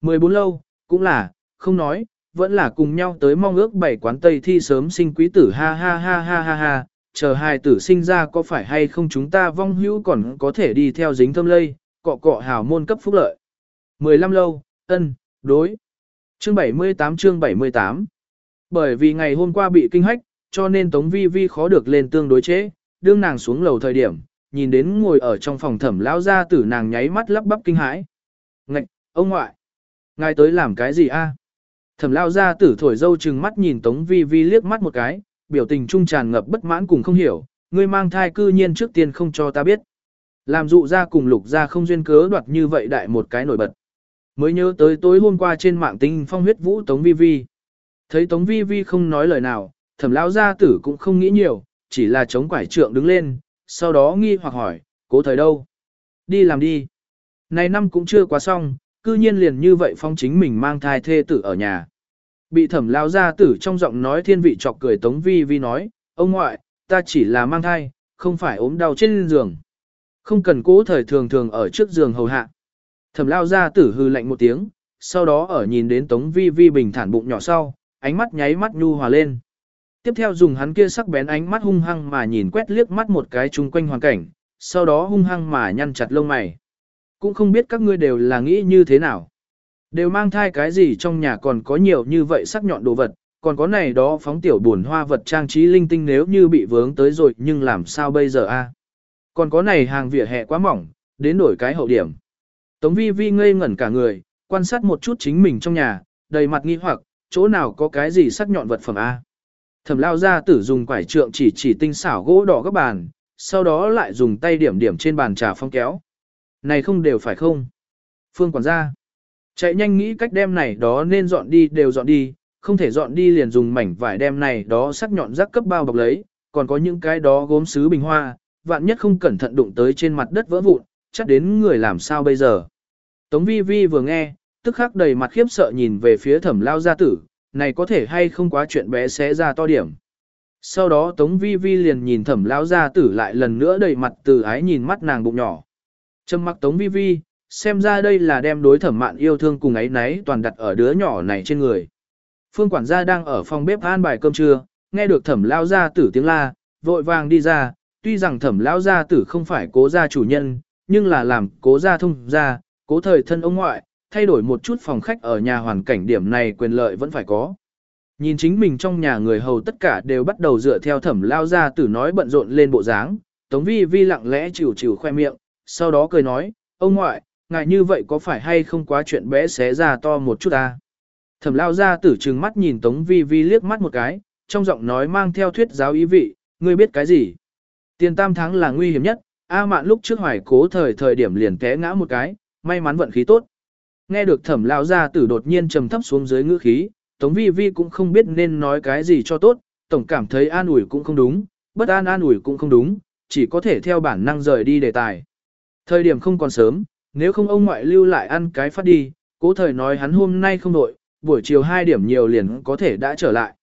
14 lâu, cũng là, không nói, vẫn là cùng nhau tới mong ước bảy quán Tây thi sớm sinh quý tử ha ha ha ha ha ha, chờ hai tử sinh ra có phải hay không chúng ta vong hữu còn có thể đi theo dính thâm lây, cọ cọ hào môn cấp phúc lợi. 15 lâu, ân, đối. Chương 78 chương 78 Bởi vì ngày hôm qua bị kinh hách, cho nên Tống Vi Vi khó được lên tương đối chế, đương nàng xuống lầu thời điểm, nhìn đến ngồi ở trong phòng thẩm lão gia tử nàng nháy mắt lắp bắp kinh hãi. Ngạch, ông ngoại, ngài tới làm cái gì a? Thẩm lão gia tử thổi dâu chừng mắt nhìn Tống Vi Vi liếc mắt một cái, biểu tình trung tràn ngập bất mãn cùng không hiểu, ngươi mang thai cư nhiên trước tiên không cho ta biết. Làm dụ ra cùng lục ra không duyên cớ đoạt như vậy đại một cái nổi bật. Mới nhớ tới tối hôm qua trên mạng tinh phong huyết vũ Tống Vi Vi. Thấy Tống Vi Vi không nói lời nào, thẩm lão gia tử cũng không nghĩ nhiều, chỉ là chống quải trượng đứng lên, sau đó nghi hoặc hỏi, cố thời đâu? Đi làm đi. Này năm cũng chưa quá xong, cư nhiên liền như vậy phong chính mình mang thai thê tử ở nhà. Bị thẩm lao gia tử trong giọng nói thiên vị chọc cười Tống Vi Vi nói, ông ngoại, ta chỉ là mang thai, không phải ốm đau trên giường. Không cần cố thời thường thường ở trước giường hầu hạ. Thẩm lao ra tử hư lạnh một tiếng, sau đó ở nhìn đến Tống Vi Vi bình thản bụng nhỏ sau, ánh mắt nháy mắt nhu hòa lên. Tiếp theo dùng hắn kia sắc bén ánh mắt hung hăng mà nhìn quét liếc mắt một cái chung quanh hoàn cảnh, sau đó hung hăng mà nhăn chặt lông mày. Cũng không biết các ngươi đều là nghĩ như thế nào. Đều mang thai cái gì trong nhà còn có nhiều như vậy sắc nhọn đồ vật, còn có này đó phóng tiểu buồn hoa vật trang trí linh tinh nếu như bị vướng tới rồi nhưng làm sao bây giờ a? Còn có này hàng vỉa hè quá mỏng, đến đổi cái hậu điểm. Tống vi vi ngây ngẩn cả người, quan sát một chút chính mình trong nhà, đầy mặt nghi hoặc, chỗ nào có cái gì sắc nhọn vật phẩm A. Thẩm lao ra tử dùng quải trượng chỉ chỉ tinh xảo gỗ đỏ các bàn, sau đó lại dùng tay điểm điểm trên bàn trà phong kéo. Này không đều phải không? Phương quản gia. Chạy nhanh nghĩ cách đem này đó nên dọn đi đều dọn đi, không thể dọn đi liền dùng mảnh vải đem này đó sắc nhọn rắc cấp bao bọc lấy, còn có những cái đó gốm sứ bình hoa, vạn nhất không cẩn thận đụng tới trên mặt đất vỡ vụn, chắc đến người làm sao bây giờ. Tống vi vi vừa nghe, tức khắc đầy mặt khiếp sợ nhìn về phía thẩm lao gia tử, này có thể hay không quá chuyện bé xé ra to điểm. Sau đó Tống Vi Vi liền nhìn thẩm lao gia tử lại lần nữa đầy mặt từ ái nhìn mắt nàng bụng nhỏ. Trầm mặc Tống Vi Vi, xem ra đây là đem đối thẩm mạn yêu thương cùng ấy nấy toàn đặt ở đứa nhỏ này trên người. Phương quản gia đang ở phòng bếp an bài cơm trưa, nghe được thẩm lao gia tử tiếng la, vội vàng đi ra, tuy rằng thẩm lão gia tử không phải cố gia chủ nhân, nhưng là làm cố gia thông gia, cố thời thân ông ngoại, thay đổi một chút phòng khách ở nhà hoàn cảnh điểm này quyền lợi vẫn phải có. Nhìn chính mình trong nhà người hầu tất cả đều bắt đầu dựa theo thẩm lao gia tử nói bận rộn lên bộ dáng, tống vi vi lặng lẽ chịu chịu khoe miệng, sau đó cười nói, ông ngoại, ngài như vậy có phải hay không quá chuyện bé xé ra to một chút ta. Thẩm lao gia tử trừng mắt nhìn tống vi vi liếc mắt một cái, trong giọng nói mang theo thuyết giáo ý vị, ngươi biết cái gì. Tiền tam tháng là nguy hiểm nhất, A mạn lúc trước hoài cố thời thời điểm liền té ngã một cái, may mắn vận khí tốt. Nghe được thẩm lao ra tử đột nhiên trầm thấp xuống dưới ngữ khí, Tống Vi Vi cũng không biết nên nói cái gì cho tốt, tổng cảm thấy an ủi cũng không đúng, bất an an ủi cũng không đúng, chỉ có thể theo bản năng rời đi đề tài. Thời điểm không còn sớm, nếu không ông ngoại lưu lại ăn cái phát đi, cố thời nói hắn hôm nay không đội, buổi chiều 2 điểm nhiều liền có thể đã trở lại.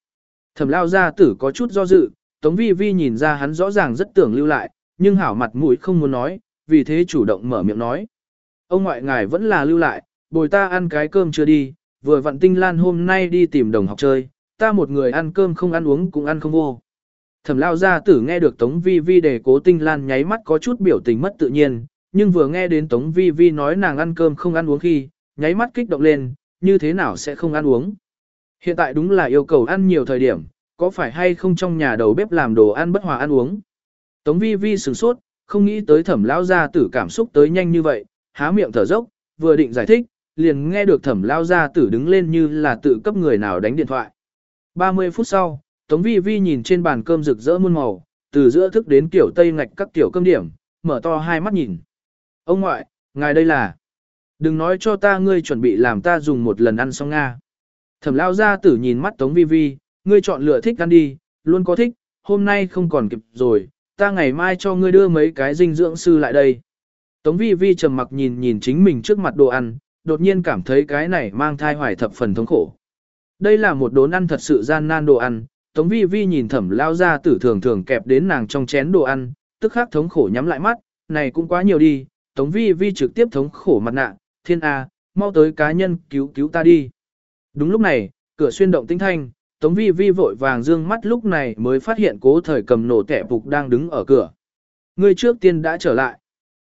Thẩm lao gia tử có chút do dự, Tống Vi Vi nhìn ra hắn rõ ràng rất tưởng lưu lại, nhưng hảo mặt mũi không muốn nói, vì thế chủ động mở miệng nói. Ông ngoại ngài vẫn là lưu lại, bồi ta ăn cái cơm chưa đi, vừa vặn tinh lan hôm nay đi tìm đồng học chơi, ta một người ăn cơm không ăn uống cũng ăn không vô. Thẩm lao gia tử nghe được Tống Vi Vi đề cố tinh lan nháy mắt có chút biểu tình mất tự nhiên, nhưng vừa nghe đến Tống Vi Vi nói nàng ăn cơm không ăn uống khi, nháy mắt kích động lên, như thế nào sẽ không ăn uống. Hiện tại đúng là yêu cầu ăn nhiều thời điểm, có phải hay không trong nhà đầu bếp làm đồ ăn bất hòa ăn uống. Tống Vi Vi sửng sốt, không nghĩ tới thẩm lao gia tử cảm xúc tới nhanh như vậy, há miệng thở dốc, vừa định giải thích, liền nghe được thẩm lao gia tử đứng lên như là tự cấp người nào đánh điện thoại. 30 phút sau, Tống Vi Vi nhìn trên bàn cơm rực rỡ muôn màu, từ giữa thức đến kiểu tây ngạch các kiểu cơm điểm, mở to hai mắt nhìn. Ông ngoại, ngài đây là... Đừng nói cho ta ngươi chuẩn bị làm ta dùng một lần ăn xong Nga. Thẩm lao gia tử nhìn mắt Tống Vi Vi, ngươi chọn lựa thích ăn đi, luôn có thích, hôm nay không còn kịp rồi, ta ngày mai cho ngươi đưa mấy cái dinh dưỡng sư lại đây. Tống Vi Vi trầm mặc nhìn nhìn chính mình trước mặt đồ ăn, đột nhiên cảm thấy cái này mang thai hoài thập phần thống khổ. Đây là một đốn ăn thật sự gian nan đồ ăn, Tống Vi Vi nhìn thẩm lao ra tử thường thường kẹp đến nàng trong chén đồ ăn, tức khắc thống khổ nhắm lại mắt, này cũng quá nhiều đi, Tống Vi Vi trực tiếp thống khổ mặt nạ, thiên A, mau tới cá nhân cứu cứu ta đi. Đúng lúc này, cửa xuyên động tinh thanh, Tống Vi Vi vội vàng dương mắt lúc này mới phát hiện cố thời cầm nổ tẻ phục đang đứng ở cửa. Người trước tiên đã trở lại.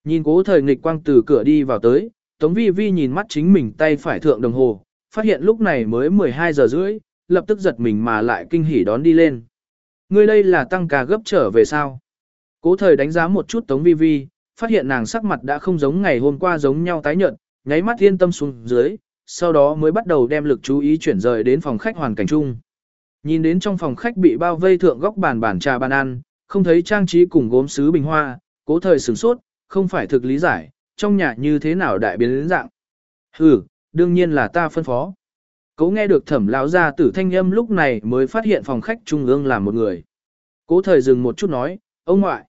Nhìn cố thời nghịch quang từ cửa đi vào tới, Tống Vi Vi nhìn mắt chính mình tay phải thượng đồng hồ, phát hiện lúc này mới 12 giờ rưỡi, lập tức giật mình mà lại kinh hỉ đón đi lên. Ngươi đây là tăng ca gấp trở về sao? Cố thời đánh giá một chút Tống Vi Vi, phát hiện nàng sắc mặt đã không giống ngày hôm qua giống nhau tái nhợt, nháy mắt yên tâm xuống dưới, sau đó mới bắt đầu đem lực chú ý chuyển rời đến phòng khách hoàn cảnh chung. Nhìn đến trong phòng khách bị bao vây thượng góc bàn bàn trà bàn ăn, không thấy trang trí cùng gốm sứ bình hoa, cố thời sửng sốt, không phải thực lý giải, trong nhà như thế nào đại biến đến dạng. Ừ, đương nhiên là ta phân phó. Cố nghe được thẩm lão gia tử thanh âm lúc này mới phát hiện phòng khách trung ương là một người. Cố thời dừng một chút nói, ông ngoại.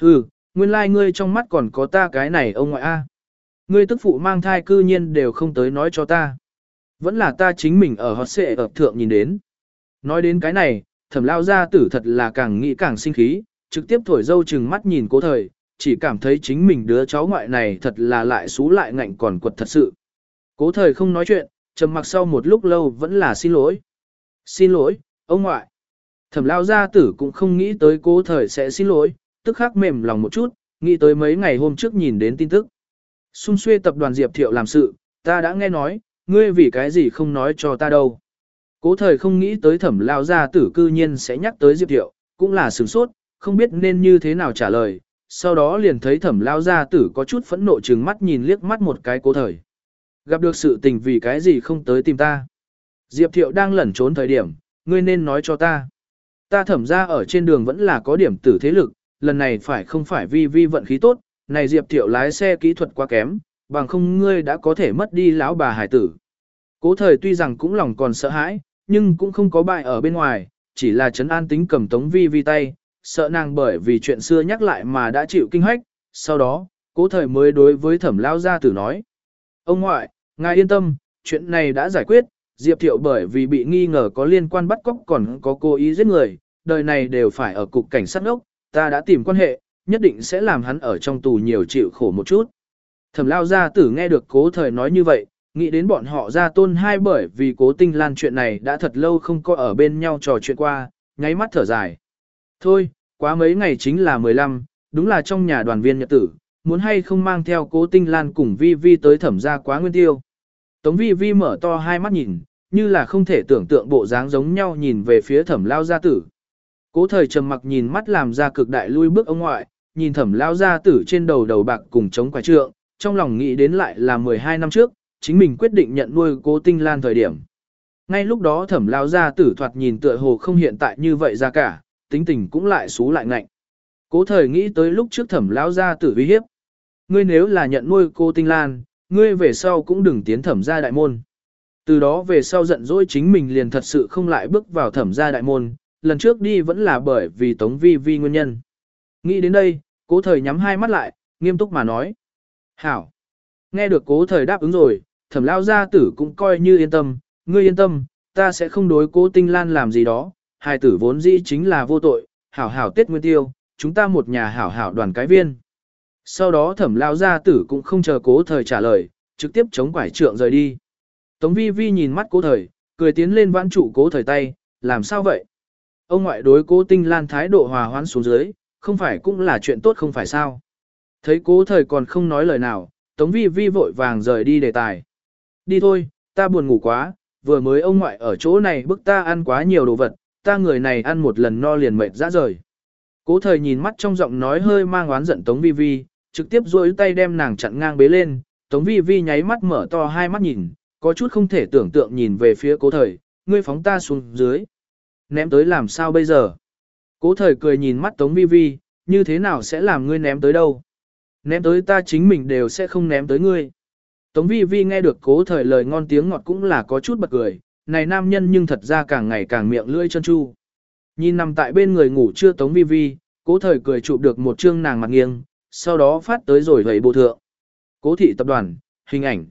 Ừ, nguyên lai like ngươi trong mắt còn có ta cái này ông ngoại a. Ngươi tức phụ mang thai cư nhiên đều không tới nói cho ta. Vẫn là ta chính mình ở hót xệ ở thượng nhìn đến. Nói đến cái này, thẩm lao gia tử thật là càng nghĩ càng sinh khí, trực tiếp thổi dâu chừng mắt nhìn cố thời, chỉ cảm thấy chính mình đứa cháu ngoại này thật là lại xú lại ngạnh còn quật thật sự. Cố thời không nói chuyện, trầm mặc sau một lúc lâu vẫn là xin lỗi. Xin lỗi, ông ngoại. Thẩm lao gia tử cũng không nghĩ tới cố thời sẽ xin lỗi, tức khắc mềm lòng một chút, nghĩ tới mấy ngày hôm trước nhìn đến tin tức. Xung xuê tập đoàn Diệp Thiệu làm sự, ta đã nghe nói, ngươi vì cái gì không nói cho ta đâu. Cố thời không nghĩ tới thẩm lao gia tử cư nhiên sẽ nhắc tới Diệp Thiệu, cũng là sửng sốt, không biết nên như thế nào trả lời, sau đó liền thấy thẩm lao gia tử có chút phẫn nộ trừng mắt nhìn liếc mắt một cái cố thời. Gặp được sự tình vì cái gì không tới tìm ta. Diệp Thiệu đang lẩn trốn thời điểm, ngươi nên nói cho ta. Ta thẩm ra ở trên đường vẫn là có điểm tử thế lực, lần này phải không phải vi vi vận khí tốt, này Diệp Thiệu lái xe kỹ thuật quá kém, bằng không ngươi đã có thể mất đi lão bà hải tử. Cố thời tuy rằng cũng lòng còn sợ hãi, nhưng cũng không có bại ở bên ngoài, chỉ là chấn an tính cầm tống vi vi tay, sợ nàng bởi vì chuyện xưa nhắc lại mà đã chịu kinh hách, sau đó, cố thời mới đối với thẩm lao gia tử nói. Ông ngoại, ngài yên tâm, chuyện này đã giải quyết, Diệp Thiệu bởi vì bị nghi ngờ có liên quan bắt cóc còn có cố ý giết người, đời này đều phải ở cục cảnh sát ngốc, ta đã tìm quan hệ, nhất định sẽ làm hắn ở trong tù nhiều chịu khổ một chút. Thẩm lao gia tử nghe được cố thời nói như vậy, nghĩ đến bọn họ ra tôn hai bởi vì cố tinh lan chuyện này đã thật lâu không có ở bên nhau trò chuyện qua, nháy mắt thở dài. Thôi, quá mấy ngày chính là 15, đúng là trong nhà đoàn viên nhật tử, muốn hay không mang theo cố tinh lan cùng vi vi tới thẩm gia quá nguyên tiêu. Tống vi vi mở to hai mắt nhìn, như là không thể tưởng tượng bộ dáng giống nhau nhìn về phía thẩm lao gia tử. Cố thời trầm mặc nhìn mắt làm ra cực đại lui bước ông ngoại, nhìn thẩm lao gia tử trên đầu đầu bạc cùng chống quái trượng, trong lòng nghĩ đến lại là 12 năm trước, chính mình quyết định nhận nuôi cố tinh lan thời điểm. Ngay lúc đó thẩm lao gia tử thoạt nhìn tựa hồ không hiện tại như vậy ra cả, tính tình cũng lại xú lại ngạnh. Cố thời nghĩ tới lúc trước thẩm lao gia tử uy hiếp. Ngươi nếu là nhận nuôi cô tinh lan, ngươi về sau cũng đừng tiến thẩm gia đại môn. Từ đó về sau giận dỗi chính mình liền thật sự không lại bước vào thẩm gia đại môn, lần trước đi vẫn là bởi vì Tống Vi Vi nguyên nhân. Nghĩ đến đây, cố thời nhắm hai mắt lại, nghiêm túc mà nói. Hảo! Nghe được cố thời đáp ứng rồi, thẩm lao gia tử cũng coi như yên tâm, ngươi yên tâm, ta sẽ không đối cố tinh lan làm gì đó, hai tử vốn dĩ chính là vô tội, hảo hảo tết nguyên tiêu, chúng ta một nhà hảo hảo đoàn cái viên. Sau đó thẩm lao gia tử cũng không chờ cố thời trả lời, trực tiếp chống quải trượng rời đi. Tống vi vi nhìn mắt cố thời, cười tiến lên vãn trụ cố thời tay, làm sao vậy? Ông ngoại đối cố tinh lan thái độ hòa hoãn xuống dưới, không phải cũng là chuyện tốt không phải sao? Thấy cố thời còn không nói lời nào, tống vi vi vội vàng rời đi đề tài. Đi thôi, ta buồn ngủ quá, vừa mới ông ngoại ở chỗ này bức ta ăn quá nhiều đồ vật, ta người này ăn một lần no liền mệt ra rời. Cố thời nhìn mắt trong giọng nói hơi mang oán giận Tống Vi Vi, trực tiếp duỗi tay đem nàng chặn ngang bế lên, Tống Vi Vi nháy mắt mở to hai mắt nhìn, có chút không thể tưởng tượng nhìn về phía cố thời, ngươi phóng ta xuống dưới. Ném tới làm sao bây giờ? Cố thời cười nhìn mắt Tống Vi Vi, như thế nào sẽ làm ngươi ném tới đâu? Ném tới ta chính mình đều sẽ không ném tới ngươi. Tống Vi Vi nghe được cố thời lời ngon tiếng ngọt cũng là có chút bật cười, này nam nhân nhưng thật ra càng ngày càng miệng lưỡi chân chu. Nhìn nằm tại bên người ngủ chưa Tống Vi Vi, cố thời cười chụp được một chương nàng mặt nghiêng, sau đó phát tới rồi vậy bộ thượng. Cố thị tập đoàn, hình ảnh.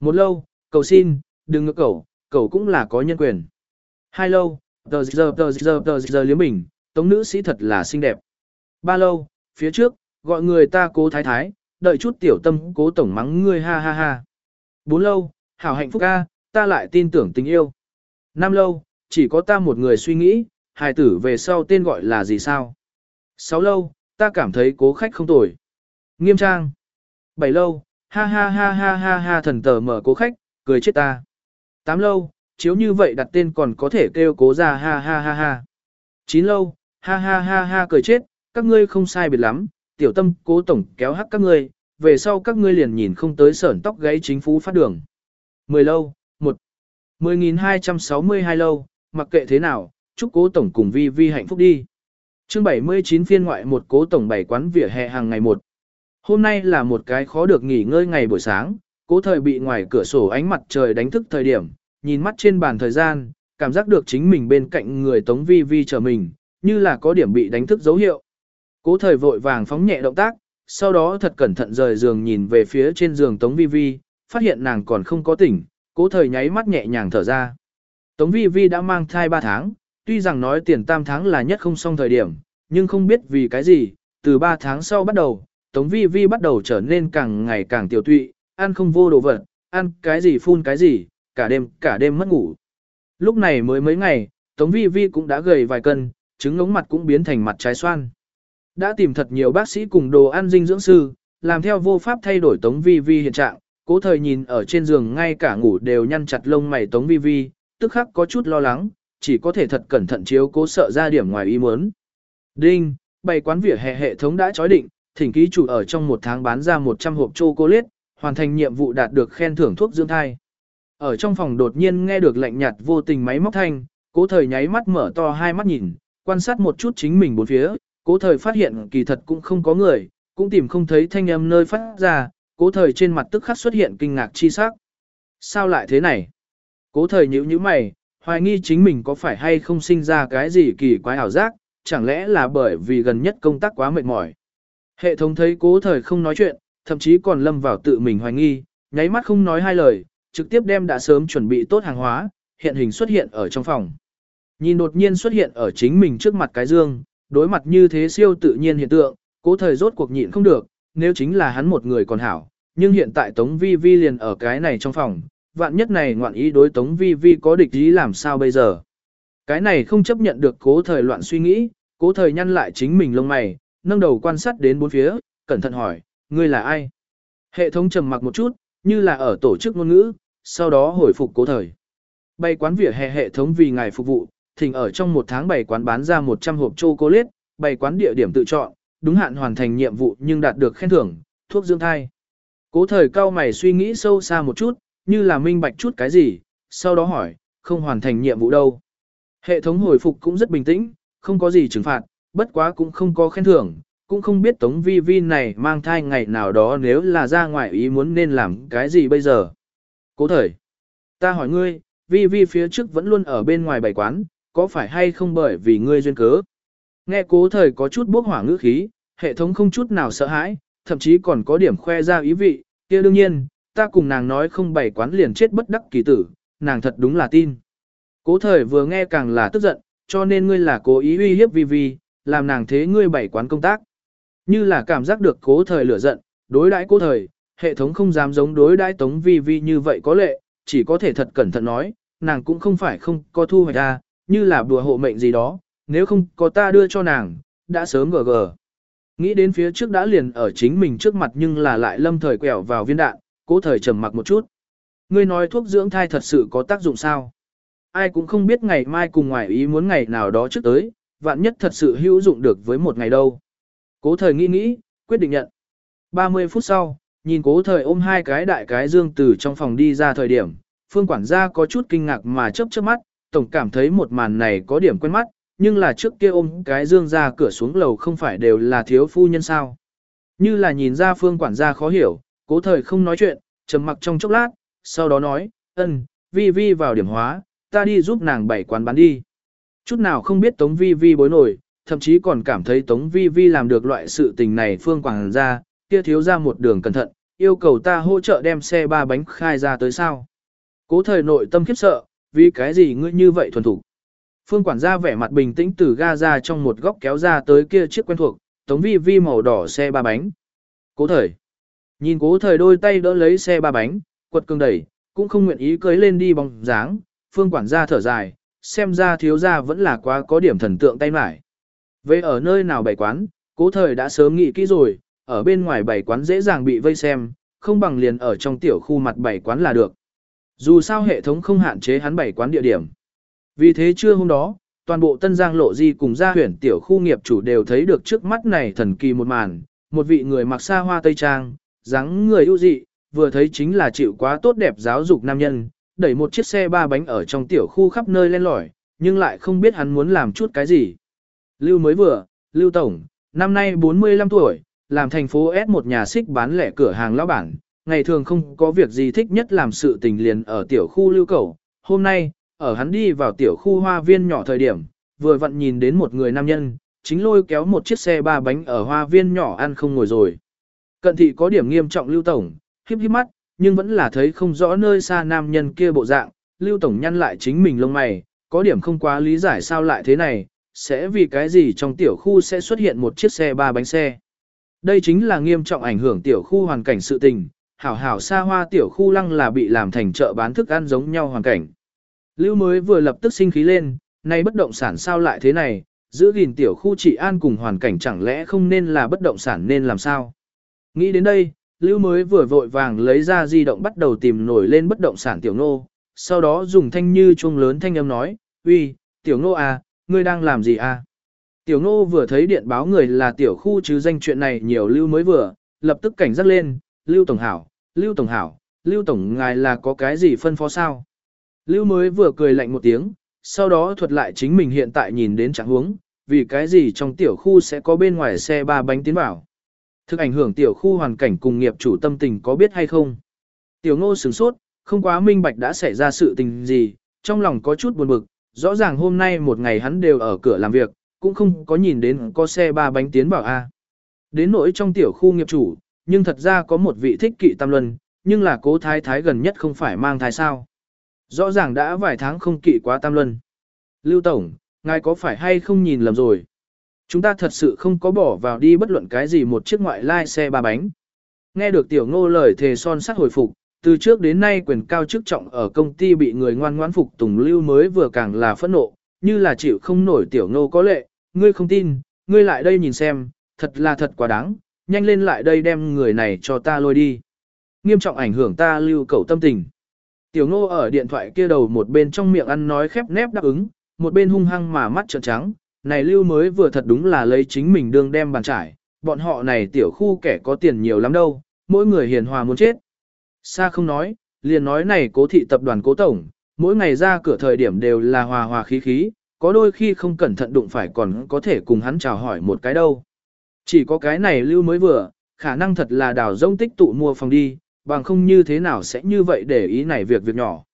Một lâu, cầu xin, đừng ngược cầu, cầu cũng là có nhân quyền. Hai lâu, tờ giờ tờ giờ tờ giờ liếm mình tống nữ sĩ thật là xinh đẹp. Ba lâu, phía trước, gọi người ta cố thái thái, đợi chút tiểu tâm cố tổng mắng ngươi ha ha ha. Bốn lâu, hảo hạnh phúc ca, ta lại tin tưởng tình yêu. Năm lâu, chỉ có ta một người suy nghĩ, hài tử về sau tên gọi là gì sao? Sáu lâu, ta cảm thấy cố khách không tồi. Nghiêm trang. Bảy lâu, ha ha ha ha ha ha thần tờ mở cố khách, cười chết ta. Tám lâu, chiếu như vậy đặt tên còn có thể kêu cố ra ha ha ha ha. Chín lâu, ha ha ha ha cười chết, các ngươi không sai biệt lắm, tiểu tâm cố tổng kéo hắc các ngươi, về sau các ngươi liền nhìn không tới sởn tóc gáy chính phú phát đường. Mười lâu, một. Mười nghìn hai trăm sáu mươi hai lâu, mặc kệ thế nào, chúc cố tổng cùng vi vi hạnh phúc đi. Chương 79 phiên ngoại một cố tổng bảy quán vỉa hè hàng ngày một. Hôm nay là một cái khó được nghỉ ngơi ngày buổi sáng, cố thời bị ngoài cửa sổ ánh mặt trời đánh thức thời điểm, nhìn mắt trên bàn thời gian, cảm giác được chính mình bên cạnh người tống vi vi chờ mình, như là có điểm bị đánh thức dấu hiệu. Cố thời vội vàng phóng nhẹ động tác, sau đó thật cẩn thận rời giường nhìn về phía trên giường tống vi vi, phát hiện nàng còn không có tỉnh, cố thời nháy mắt nhẹ nhàng thở ra. Tống vi vi đã mang thai 3 tháng, tuy rằng nói tiền tam tháng là nhất không xong thời điểm, nhưng không biết vì cái gì, từ 3 tháng sau bắt đầu, Tống Vi Vi bắt đầu trở nên càng ngày càng tiểu tụy, ăn không vô đồ vật, ăn cái gì phun cái gì, cả đêm, cả đêm mất ngủ. Lúc này mới mấy ngày, Tống Vi Vi cũng đã gầy vài cân, trứng ngống mặt cũng biến thành mặt trái xoan. Đã tìm thật nhiều bác sĩ cùng đồ ăn dinh dưỡng sư, làm theo vô pháp thay đổi Tống Vi Vi hiện trạng, cố thời nhìn ở trên giường ngay cả ngủ đều nhăn chặt lông mày Tống Vi Vi, tức khắc có chút lo lắng, chỉ có thể thật cẩn thận chiếu cố sợ ra điểm ngoài ý muốn. Đinh, bày quán vỉa hè hệ thống đã chói định, thỉnh ký chủ ở trong một tháng bán ra 100 hộp chocolate, hoàn thành nhiệm vụ đạt được khen thưởng thuốc dưỡng thai. Ở trong phòng đột nhiên nghe được lạnh nhạt vô tình máy móc thanh, cố thời nháy mắt mở to hai mắt nhìn, quan sát một chút chính mình bốn phía, cố thời phát hiện kỳ thật cũng không có người, cũng tìm không thấy thanh âm nơi phát ra, cố thời trên mặt tức khắc xuất hiện kinh ngạc chi sắc. Sao lại thế này? Cố thời nhíu nhíu mày, hoài nghi chính mình có phải hay không sinh ra cái gì kỳ quái ảo giác, chẳng lẽ là bởi vì gần nhất công tác quá mệt mỏi. Hệ thống thấy cố thời không nói chuyện, thậm chí còn lâm vào tự mình hoài nghi, nháy mắt không nói hai lời, trực tiếp đem đã sớm chuẩn bị tốt hàng hóa, hiện hình xuất hiện ở trong phòng. Nhìn đột nhiên xuất hiện ở chính mình trước mặt cái dương, đối mặt như thế siêu tự nhiên hiện tượng, cố thời rốt cuộc nhịn không được, nếu chính là hắn một người còn hảo, nhưng hiện tại Tống Vi Vi liền ở cái này trong phòng, vạn nhất này ngoạn ý đối Tống Vi Vi có địch ý làm sao bây giờ. Cái này không chấp nhận được cố thời loạn suy nghĩ, cố thời nhăn lại chính mình lông mày, nâng đầu quan sát đến bốn phía, cẩn thận hỏi, ngươi là ai? Hệ thống trầm mặc một chút, như là ở tổ chức ngôn ngữ, sau đó hồi phục cố thời. Bày quán vỉa hè hệ thống vì ngài phục vụ, thỉnh ở trong một tháng bày quán bán ra 100 hộp chocolate, bày quán địa điểm tự chọn, đúng hạn hoàn thành nhiệm vụ nhưng đạt được khen thưởng, thuốc dưỡng thai. Cố thời cao mày suy nghĩ sâu xa một chút, như là minh bạch chút cái gì, sau đó hỏi, không hoàn thành nhiệm vụ đâu. Hệ thống hồi phục cũng rất bình tĩnh, không có gì trừng phạt, bất quá cũng không có khen thưởng, cũng không biết Tống Vi Vi này mang thai ngày nào đó nếu là ra ngoài ý muốn nên làm cái gì bây giờ. Cố thời. Ta hỏi ngươi, vi vi phía trước vẫn luôn ở bên ngoài bày quán, có phải hay không bởi vì ngươi duyên cớ? Nghe cố thời có chút bốc hỏa ngữ khí, hệ thống không chút nào sợ hãi, thậm chí còn có điểm khoe ra ý vị, kia đương nhiên, ta cùng nàng nói không bày quán liền chết bất đắc kỳ tử, nàng thật đúng là tin. Cố thời vừa nghe càng là tức giận, cho nên ngươi là cố ý uy hiếp vi vi, làm nàng thế ngươi bày quán công tác. Như là cảm giác được cố thời lửa giận, đối đãi cố thời, hệ thống không dám giống đối đãi tống vi vi như vậy có lệ, chỉ có thể thật cẩn thận nói, nàng cũng không phải không có thu hoạch ra, như là bùa hộ mệnh gì đó, nếu không có ta đưa cho nàng, đã sớm gờ gờ. Nghĩ đến phía trước đã liền ở chính mình trước mặt nhưng là lại lâm thời quẹo vào viên đạn, cố thời trầm mặc một chút. Ngươi nói thuốc dưỡng thai thật sự có tác dụng sao? Ai cũng không biết ngày mai cùng ngoài ý muốn ngày nào đó trước tới, vạn nhất thật sự hữu dụng được với một ngày đâu. Cố thời nghĩ nghĩ, quyết định nhận. 30 phút sau, nhìn cố thời ôm hai cái đại cái dương từ trong phòng đi ra thời điểm, phương quản gia có chút kinh ngạc mà chớp chớp mắt, tổng cảm thấy một màn này có điểm quen mắt, nhưng là trước kia ôm cái dương ra cửa xuống lầu không phải đều là thiếu phu nhân sao. Như là nhìn ra phương quản gia khó hiểu, cố thời không nói chuyện, trầm mặc trong chốc lát, sau đó nói, ân, vi vi vào điểm hóa, ta đi giúp nàng bảy quán bán đi. Chút nào không biết Tống Vi Vi bối nổi, thậm chí còn cảm thấy Tống Vi Vi làm được loại sự tình này phương quảng ra, kia thiếu ra một đường cẩn thận, yêu cầu ta hỗ trợ đem xe ba bánh khai ra tới sao. Cố thời nội tâm khiếp sợ, vì cái gì ngươi như vậy thuần thủ. Phương quản gia vẻ mặt bình tĩnh từ ga ra trong một góc kéo ra tới kia chiếc quen thuộc, Tống Vi Vi màu đỏ xe ba bánh. Cố thời. Nhìn cố thời đôi tay đỡ lấy xe ba bánh, quật cường đẩy, cũng không nguyện ý cưới lên đi bóng dáng, phương quản gia thở dài, xem ra thiếu gia vẫn là quá có điểm thần tượng tay mải. Về ở nơi nào bày quán, cố thời đã sớm nghĩ kỹ rồi, ở bên ngoài bày quán dễ dàng bị vây xem, không bằng liền ở trong tiểu khu mặt bày quán là được. Dù sao hệ thống không hạn chế hắn bày quán địa điểm. Vì thế trưa hôm đó, toàn bộ Tân Giang Lộ Di cùng gia huyển tiểu khu nghiệp chủ đều thấy được trước mắt này thần kỳ một màn, một vị người mặc xa hoa tây trang, dáng người ưu dị, vừa thấy chính là chịu quá tốt đẹp giáo dục nam nhân, đẩy một chiếc xe ba bánh ở trong tiểu khu khắp nơi len lỏi, nhưng lại không biết hắn muốn làm chút cái gì. Lưu mới vừa, Lưu Tổng, năm nay 45 tuổi, làm thành phố S một nhà xích bán lẻ cửa hàng lão bản, ngày thường không có việc gì thích nhất làm sự tình liền ở tiểu khu lưu cầu. Hôm nay, ở hắn đi vào tiểu khu hoa viên nhỏ thời điểm, vừa vặn nhìn đến một người nam nhân, chính lôi kéo một chiếc xe ba bánh ở hoa viên nhỏ ăn không ngồi rồi. Cận thị có điểm nghiêm trọng lưu tổng, híp híp mắt, nhưng vẫn là thấy không rõ nơi xa nam nhân kia bộ dạng, Lưu Tổng nhăn lại chính mình lông mày, có điểm không quá lý giải sao lại thế này, sẽ vì cái gì trong tiểu khu sẽ xuất hiện một chiếc xe ba bánh xe. Đây chính là nghiêm trọng ảnh hưởng tiểu khu hoàn cảnh sự tình, hảo hảo xa hoa tiểu khu lăng là bị làm thành chợ bán thức ăn giống nhau hoàn cảnh. Lưu mới vừa lập tức sinh khí lên, nay bất động sản sao lại thế này, giữ gìn tiểu khu trị an cùng hoàn cảnh chẳng lẽ không nên là bất động sản nên làm sao. Nghĩ đến đây, Lưu mới vừa vội vàng lấy ra di động bắt đầu tìm nổi lên bất động sản tiểu nô, sau đó dùng thanh như chuông lớn thanh âm nói, uy, tiểu nô à, ngươi đang làm gì à? Tiểu nô vừa thấy điện báo người là tiểu khu chứ danh chuyện này nhiều lưu mới vừa, lập tức cảnh giác lên, lưu tổng hảo, lưu tổng hảo, lưu tổng ngài là có cái gì phân phó sao? Lưu mới vừa cười lạnh một tiếng, sau đó thuật lại chính mình hiện tại nhìn đến trạng huống, vì cái gì trong tiểu khu sẽ có bên ngoài xe ba bánh tiến vào. Thực ảnh hưởng tiểu khu hoàn cảnh cùng nghiệp chủ tâm tình có biết hay không? Tiểu ngô sửng sốt, không quá minh bạch đã xảy ra sự tình gì, trong lòng có chút buồn bực, rõ ràng hôm nay một ngày hắn đều ở cửa làm việc, cũng không có nhìn đến có xe ba bánh tiến vào A. Đến nỗi trong tiểu khu nghiệp chủ, nhưng thật ra có một vị thích kỵ tam luân, nhưng là cố thái thái gần nhất không phải mang thai sao. Rõ ràng đã vài tháng không kỵ quá tam luân. Lưu Tổng, ngài có phải hay không nhìn lầm rồi? Chúng ta thật sự không có bỏ vào đi bất luận cái gì một chiếc ngoại lai xe ba bánh. Nghe được tiểu ngô lời thề son sắc hồi phục, từ trước đến nay quyền cao chức trọng ở công ty bị người ngoan ngoãn phục tùng lưu mới vừa càng là phẫn nộ, như là chịu không nổi tiểu ngô có lệ, ngươi không tin, ngươi lại đây nhìn xem, thật là thật quá đáng, nhanh lên lại đây đem người này cho ta lôi đi. Nghiêm trọng ảnh hưởng ta lưu cầu tâm tình. Tiểu ngô ở điện thoại kia đầu một bên trong miệng ăn nói khép nép đáp ứng, một bên hung hăng mà mắt trợn trắng, này lưu mới vừa thật đúng là lấy chính mình đương đem bàn trải, bọn họ này tiểu khu kẻ có tiền nhiều lắm đâu, mỗi người hiền hòa muốn chết. Xa không nói, liền nói này cố thị tập đoàn cố tổng, mỗi ngày ra cửa thời điểm đều là hòa hòa khí khí, có đôi khi không cẩn thận đụng phải còn có thể cùng hắn chào hỏi một cái đâu. Chỉ có cái này lưu mới vừa, khả năng thật là đào rông tích tụ mua phòng đi, bằng không như thế nào sẽ như vậy để ý này việc việc nhỏ.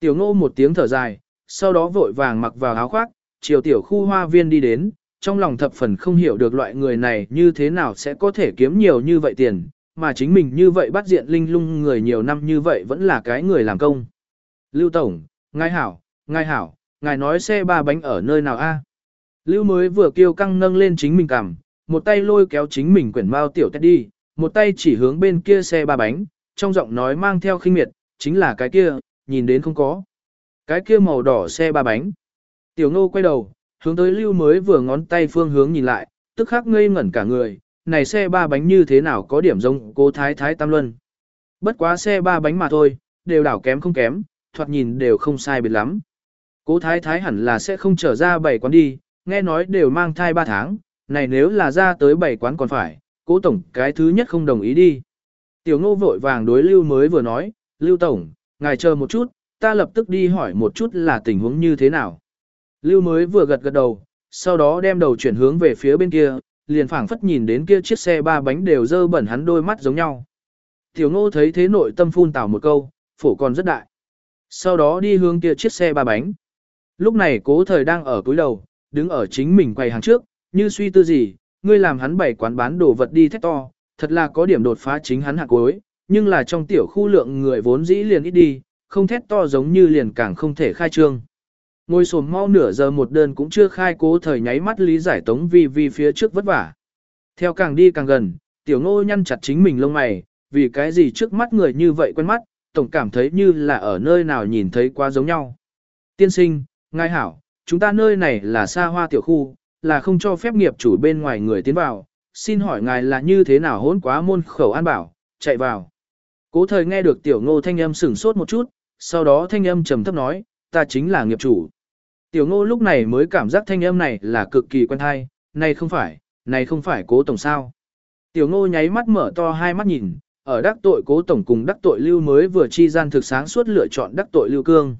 Tiểu ngô một tiếng thở dài, sau đó vội vàng mặc vào áo khoác, chiều tiểu khu hoa viên đi đến, trong lòng thập phần không hiểu được loại người này như thế nào sẽ có thể kiếm nhiều như vậy tiền, mà chính mình như vậy bắt diện linh lung người nhiều năm như vậy vẫn là cái người làm công. Lưu Tổng, ngài hảo, ngài hảo, ngài nói xe ba bánh ở nơi nào a? Lưu mới vừa kêu căng nâng lên chính mình cằm, một tay lôi kéo chính mình quyển bao tiểu tét đi, một tay chỉ hướng bên kia xe ba bánh, trong giọng nói mang theo khinh miệt, chính là cái kia, nhìn đến không có. Cái kia màu đỏ xe ba bánh. Tiểu ngô quay đầu, hướng tới lưu mới vừa ngón tay phương hướng nhìn lại, tức khắc ngây ngẩn cả người, này xe ba bánh như thế nào có điểm giống cố thái thái tam luân. Bất quá xe ba bánh mà thôi, đều đảo kém không kém, thoạt nhìn đều không sai biệt lắm. Cố thái thái hẳn là sẽ không trở ra bảy quán đi, nghe nói đều mang thai ba tháng, này nếu là ra tới bảy quán còn phải, cố tổng cái thứ nhất không đồng ý đi. Tiểu ngô vội vàng đối lưu mới vừa nói, lưu tổng, ngài chờ một chút, ta lập tức đi hỏi một chút là tình huống như thế nào. Lưu mới vừa gật gật đầu, sau đó đem đầu chuyển hướng về phía bên kia, liền phảng phất nhìn đến kia chiếc xe ba bánh đều dơ bẩn hắn đôi mắt giống nhau. Tiểu ngô thấy thế nội tâm phun tảo một câu, phổ còn rất đại. Sau đó đi hướng kia chiếc xe ba bánh. Lúc này cố thời đang ở cuối đầu, đứng ở chính mình quầy hàng trước, như suy tư gì, ngươi làm hắn bày quán bán đồ vật đi thét to, thật là có điểm đột phá chính hắn hạ cuối, nhưng là trong tiểu khu lượng người vốn dĩ liền ít đi, không thét to giống như liền càng không thể khai trương. Ngồi sồm mau nửa giờ một đơn cũng chưa khai cố thời nháy mắt lý giải tống vi vi phía trước vất vả. Theo càng đi càng gần, tiểu ngô nhăn chặt chính mình lông mày, vì cái gì trước mắt người như vậy quen mắt, tổng cảm thấy như là ở nơi nào nhìn thấy quá giống nhau. Tiên sinh, ngài hảo, chúng ta nơi này là xa hoa tiểu khu, là không cho phép nghiệp chủ bên ngoài người tiến vào, xin hỏi ngài là như thế nào hỗn quá môn khẩu an bảo, chạy vào. Cố thời nghe được tiểu ngô thanh âm sửng sốt một chút, sau đó thanh âm trầm thấp nói, ta chính là nghiệp chủ. Tiểu ngô lúc này mới cảm giác thanh âm này là cực kỳ quen thai, này không phải, này không phải cố tổng sao. Tiểu ngô nháy mắt mở to hai mắt nhìn, ở đắc tội cố tổng cùng đắc tội lưu mới vừa chi gian thực sáng suốt lựa chọn đắc tội lưu cương.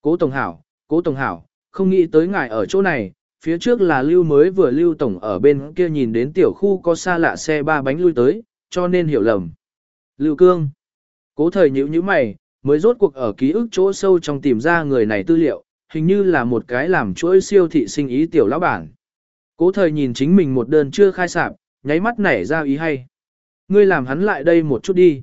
Cố tổng hảo, cố tổng hảo, không nghĩ tới ngài ở chỗ này, phía trước là lưu mới vừa lưu tổng ở bên kia nhìn đến tiểu khu có xa lạ xe ba bánh lui tới, cho nên hiểu lầm. Lưu cương. Cố thời nhữ như mày, mới rốt cuộc ở ký ức chỗ sâu trong tìm ra người này tư liệu, hình như là một cái làm chuỗi siêu thị sinh ý tiểu lão bản. Cố thời nhìn chính mình một đơn chưa khai sạp, nháy mắt nảy ra ý hay. Ngươi làm hắn lại đây một chút đi.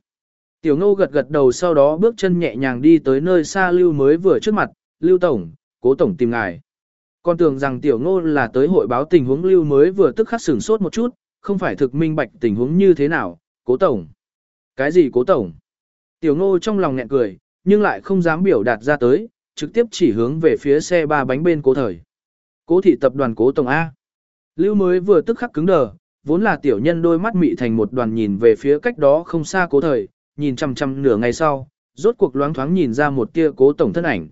Tiểu ngô gật gật đầu sau đó bước chân nhẹ nhàng đi tới nơi xa lưu mới vừa trước mặt, lưu tổng, cố tổng tìm ngài. Con tưởng rằng tiểu ngô là tới hội báo tình huống lưu mới vừa tức khắc sửng sốt một chút, không phải thực minh bạch tình huống như thế nào, cố tổng. Cái gì cố tổng? Tiểu ngô trong lòng nghẹn cười, nhưng lại không dám biểu đạt ra tới, trực tiếp chỉ hướng về phía xe ba bánh bên cố thời. Cố thị tập đoàn cố tổng A. Lưu mới vừa tức khắc cứng đờ, vốn là tiểu nhân đôi mắt mị thành một đoàn nhìn về phía cách đó không xa cố thời, nhìn chăm chăm nửa ngày sau, rốt cuộc loáng thoáng nhìn ra một tia cố tổng thân ảnh.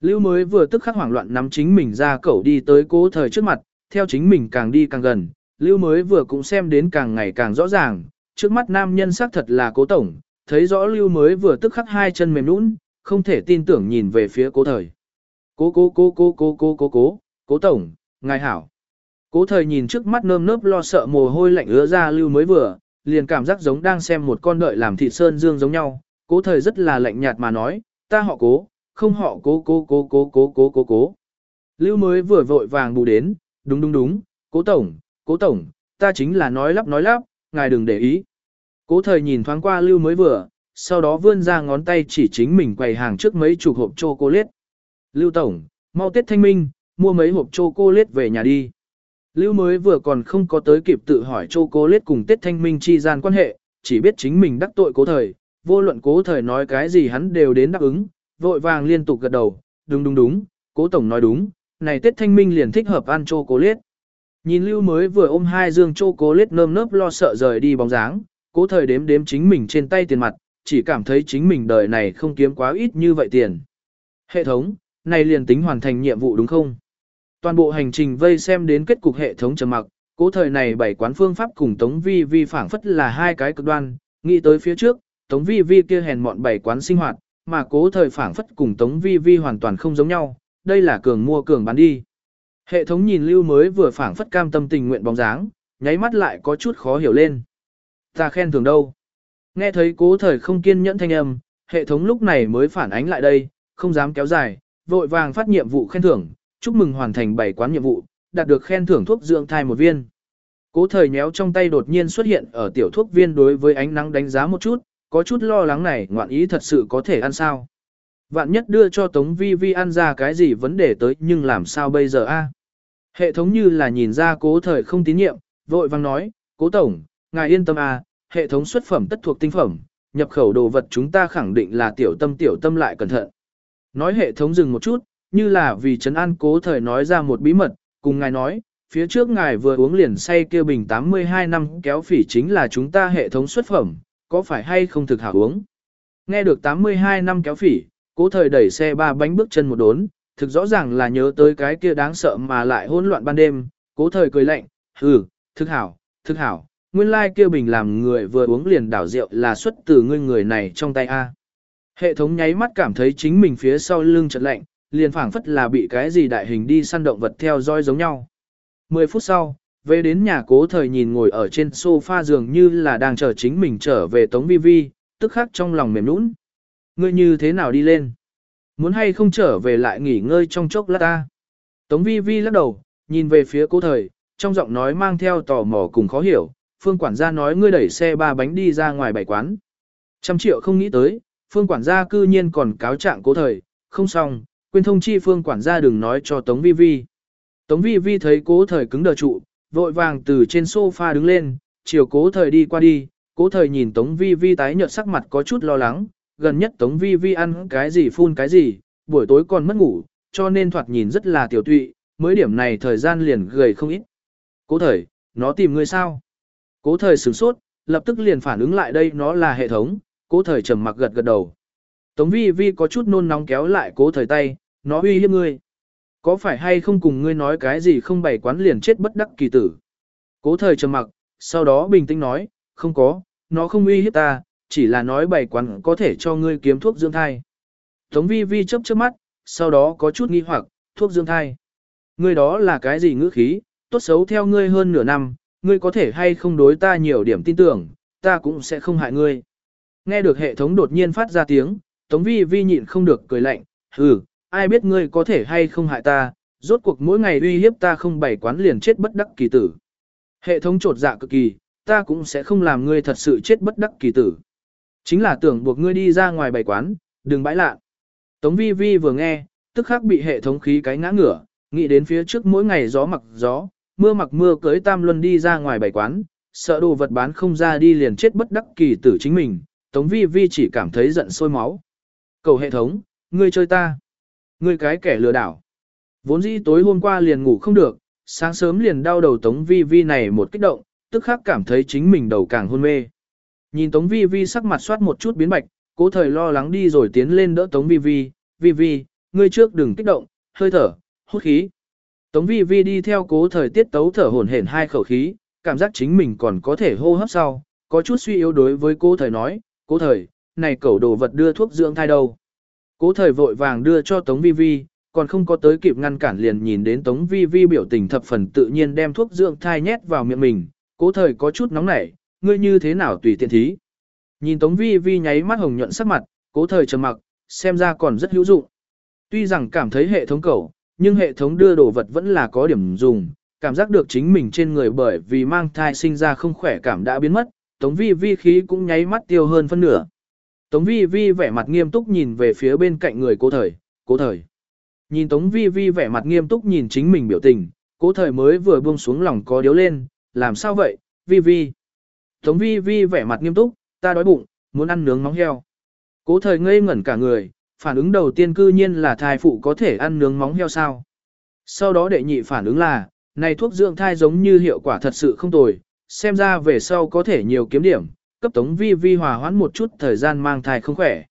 Lưu mới vừa tức khắc hoảng loạn nắm chính mình ra cẩu đi tới cố thời trước mặt, theo chính mình càng đi càng gần, Lưu mới vừa cũng xem đến càng ngày càng rõ ràng, trước mắt nam nhân xác thật là cố tổng, thấy rõ Lưu mới vừa tức khắc hai chân mềm nũng, không thể tin tưởng nhìn về phía cố thời. Cố cố cố cố cố cố cố cố, cố tổng, ngài hảo. Cố thời nhìn trước mắt nơm nớp lo sợ mồ hôi lạnh ứa ra Lưu mới vừa, liền cảm giác giống đang xem một con đợi làm thịt sơn dương giống nhau, cố thời rất là lạnh nhạt mà nói, ta họ cố, không họ cố cố cố cố cố cố cố cố. Lưu mới vừa vội vàng bù đến, đúng đúng đúng, cố tổng, cố tổng, ta chính là nói lắp nói lắp, ngài đừng để ý. Cố thời nhìn thoáng qua lưu mới vừa, sau đó vươn ra ngón tay chỉ chính mình quầy hàng trước mấy chục hộp chocolate. Lưu tổng, mau Tết Thanh Minh, mua mấy hộp chocolate về nhà đi. Lưu mới vừa còn không có tới kịp tự hỏi chocolate cùng Tết Thanh Minh chi gian quan hệ, chỉ biết chính mình đắc tội cố thời, vô luận cố thời nói cái gì hắn đều đến đáp ứng, vội vàng liên tục gật đầu, đúng đúng đúng, cố tổng nói đúng, này Tết Thanh Minh liền thích hợp ăn chocolate. Nhìn Lưu mới vừa ôm hai dương chocolate nơm nớp lo sợ rời đi bóng dáng, cố thời đếm đếm chính mình trên tay tiền mặt, chỉ cảm thấy chính mình đời này không kiếm quá ít như vậy tiền. Hệ thống, này liền tính hoàn thành nhiệm vụ đúng không? Toàn bộ hành trình vây xem đến kết cục hệ thống trầm mặc, cố thời này bảy quán phương pháp cùng Tống Vi Vi phản phất là hai cái cực đoan, nghĩ tới phía trước, Tống Vi Vi kia hèn mọn bảy quán sinh hoạt, mà cố thời phản phất cùng Tống Vi Vi hoàn toàn không giống nhau, đây là cường mua cường bán đi. Hệ thống nhìn lưu mới vừa phản phất cam tâm tình nguyện bóng dáng, nháy mắt lại có chút khó hiểu lên. Ta khen thường đâu. Nghe thấy cố thời không kiên nhẫn thanh âm, hệ thống lúc này mới phản ánh lại đây, không dám kéo dài, vội vàng phát nhiệm vụ khen thưởng, chúc mừng hoàn thành bảy quán nhiệm vụ, đạt được khen thưởng thuốc dưỡng thai một viên. Cố thời nhéo trong tay đột nhiên xuất hiện ở tiểu thuốc viên đối với ánh nắng đánh giá một chút, có chút lo lắng này ngoạn ý thật sự có thể ăn sao. Vạn nhất đưa cho Tống Vi Vi ăn ra cái gì vấn đề tới nhưng làm sao bây giờ a? Hệ thống như là nhìn ra cố thời không tín nhiệm, vội vang nói, cố tổng, ngài yên tâm a, hệ thống xuất phẩm tất thuộc tinh phẩm, nhập khẩu đồ vật chúng ta khẳng định là tiểu tâm tiểu tâm lại cẩn thận. Nói hệ thống dừng một chút, như là vì trấn an cố thời nói ra một bí mật, cùng ngài nói, phía trước ngài vừa uống liền say kia bình 82 năm kéo phỉ chính là chúng ta hệ thống xuất phẩm, có phải hay không thực hảo uống. Nghe được 82 năm kéo phỉ, cố thời đẩy xe ba bánh bước chân một đốn, thực rõ ràng là nhớ tới cái kia đáng sợ mà lại hỗn loạn ban đêm, cố thời cười lạnh, hừ, thực hảo, thực hảo, nguyên lai like kia bình làm người vừa uống liền đảo rượu là xuất từ ngươi người này trong tay A. Hệ thống nháy mắt cảm thấy chính mình phía sau lưng chợt lạnh, liền phảng phất là bị cái gì đại hình đi săn động vật theo dõi giống nhau. 10 phút sau, về đến nhà cố thời nhìn ngồi ở trên sofa giường như là đang chờ chính mình trở về Tống Vi Vi, tức khắc trong lòng mềm nũng. Ngươi như thế nào đi lên? Muốn hay không trở về lại nghỉ ngơi trong chốc lát ta? Tống Vi Vi lắc đầu, nhìn về phía cố thời, trong giọng nói mang theo tò mò cùng khó hiểu, phương quản gia nói ngươi đẩy xe ba bánh đi ra ngoài bảy quán. Trăm triệu không nghĩ tới, phương quản gia cư nhiên còn cáo trạng cố thời, không xong, quên thông chi phương quản gia đừng nói cho Tống Vi Vi. Tống Vi Vi thấy cố thời cứng đờ trụ, vội vàng từ trên sofa đứng lên, chiều cố thời đi qua đi, cố thời nhìn Tống Vi Vi tái nhợt sắc mặt có chút lo lắng, gần nhất Tống Vi Vi ăn cái gì phun cái gì, buổi tối còn mất ngủ, cho nên thoạt nhìn rất là tiểu tụy, mới điểm này thời gian liền gầy không ít. Cố thời, nó tìm người sao? Cố thời sửng sốt, lập tức liền phản ứng lại đây nó là hệ thống, cố thời trầm mặc gật gật đầu. Tống vi vi có chút nôn nóng kéo lại cố thời tay, nó uy hiếp ngươi. Có phải hay không cùng ngươi nói cái gì không bày quán liền chết bất đắc kỳ tử. Cố thời trầm mặc, sau đó bình tĩnh nói, không có, nó không uy hiếp ta, chỉ là nói bày quán có thể cho ngươi kiếm thuốc dưỡng thai. Tống vi vi chớp chớp mắt, sau đó có chút nghi hoặc, thuốc dưỡng thai. Ngươi đó là cái gì ngữ khí, tốt xấu theo ngươi hơn nửa năm, ngươi có thể hay không đối ta nhiều điểm tin tưởng, ta cũng sẽ không hại ngươi. Nghe được hệ thống đột nhiên phát ra tiếng, Tống Vi Vi nhịn không được cười lạnh, hừ, ai biết ngươi có thể hay không hại ta, rốt cuộc mỗi ngày uy hiếp ta không bảy quán liền chết bất đắc kỳ tử. Hệ thống trột dạ cực kỳ, ta cũng sẽ không làm ngươi thật sự chết bất đắc kỳ tử. Chính là tưởng buộc ngươi đi ra ngoài bảy quán, đừng bãi lạ. Tống Vi Vi vừa nghe, tức khắc bị hệ thống khí cái ngã ngửa, nghĩ đến phía trước mỗi ngày gió mặc gió, mưa mặc mưa cưới tam luân đi ra ngoài bày quán, sợ đồ vật bán không ra đi liền chết bất đắc kỳ tử chính mình, Tống Vi Vi chỉ cảm thấy giận sôi máu. Cầu hệ thống, ngươi chơi ta. Ngươi cái kẻ lừa đảo. Vốn dĩ tối hôm qua liền ngủ không được, sáng sớm liền đau đầu Tống Vi Vi này một kích động, tức khắc cảm thấy chính mình đầu càng hôn mê. Nhìn Tống Vi Vi sắc mặt soát một chút biến bạch, cố thời lo lắng đi rồi tiến lên đỡ Tống Vi Vi, Vi Vi, ngươi trước đừng kích động, hơi thở, hút khí. Tống vi vi đi theo cố thời tiết tấu thở hổn hển hai khẩu khí, cảm giác chính mình còn có thể hô hấp sau, có chút suy yếu đối với cố thời nói, cố thời, này cẩu đồ vật đưa thuốc dưỡng thai đâu. Cố thời vội vàng đưa cho Tống vi vi, còn không có tới kịp ngăn cản liền nhìn đến Tống vi vi biểu tình thập phần tự nhiên đem thuốc dưỡng thai nhét vào miệng mình, cố thời có chút nóng nảy, ngươi như thế nào tùy tiện thí. Nhìn Tống vi vi nháy mắt hồng nhuận sắc mặt, cố thời trầm mặc, xem ra còn rất hữu dụng. Tuy rằng cảm thấy hệ thống cẩu, nhưng hệ thống đưa đồ vật vẫn là có điểm dùng, cảm giác được chính mình trên người bởi vì mang thai sinh ra không khỏe cảm đã biến mất, Tống Vi Vi khí cũng nháy mắt tiêu hơn phân nửa. Tống Vi Vi vẻ mặt nghiêm túc nhìn về phía bên cạnh người cố thời, cố thời. Nhìn Tống Vi Vi vẻ mặt nghiêm túc nhìn chính mình biểu tình, cố thời mới vừa buông xuống lòng có điếu lên, làm sao vậy, Vi Vi. Tống Vi Vi vẻ mặt nghiêm túc, ta đói bụng, muốn ăn nướng móng heo. Cố thời ngây ngẩn cả người, phản ứng đầu tiên cư nhiên là thai phụ có thể ăn nướng móng heo sao. Sau đó đệ nhị phản ứng là, này thuốc dưỡng thai giống như hiệu quả thật sự không tồi, xem ra về sau có thể nhiều kiếm điểm, cấp tống vi vi hòa hoãn một chút thời gian mang thai không khỏe.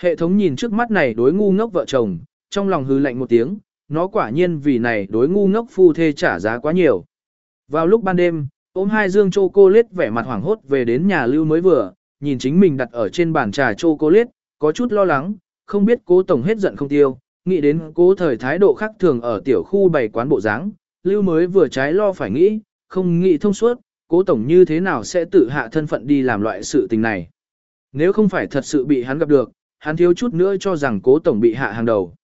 Hệ thống nhìn trước mắt này đối ngu ngốc vợ chồng, trong lòng hư lạnh một tiếng, nó quả nhiên vì này đối ngu ngốc phu thê trả giá quá nhiều. Vào lúc ban đêm, ôm hai dương chocolate vẻ mặt hoảng hốt về đến nhà lưu mới vừa, nhìn chính mình đặt ở trên bàn trà chocolate, có chút lo lắng, không biết cố tổng hết giận không tiêu, nghĩ đến cố thời thái độ khác thường ở tiểu khu bày quán bộ dáng, lưu mới vừa trái lo phải nghĩ, không nghĩ thông suốt, cố tổng như thế nào sẽ tự hạ thân phận đi làm loại sự tình này. Nếu không phải thật sự bị hắn gặp được, hắn thiếu chút nữa cho rằng cố tổng bị hạ hàng đầu.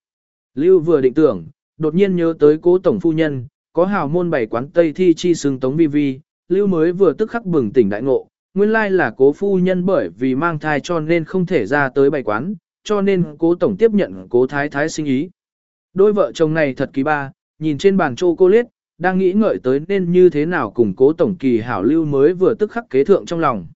Lưu vừa định tưởng, đột nhiên nhớ tới cố tổng phu nhân, có hào môn bảy quán Tây Thi chi xưng tống vi vi, Lưu mới vừa tức khắc bừng tỉnh đại ngộ, nguyên lai là cố phu nhân bởi vì mang thai cho nên không thể ra tới bảy quán, cho nên cố tổng tiếp nhận cố thái thái sinh ý. Đôi vợ chồng này thật kỳ ba, nhìn trên bàn chocolate, đang nghĩ ngợi tới nên như thế nào cùng cố tổng kỳ hảo lưu mới vừa tức khắc kế thượng trong lòng.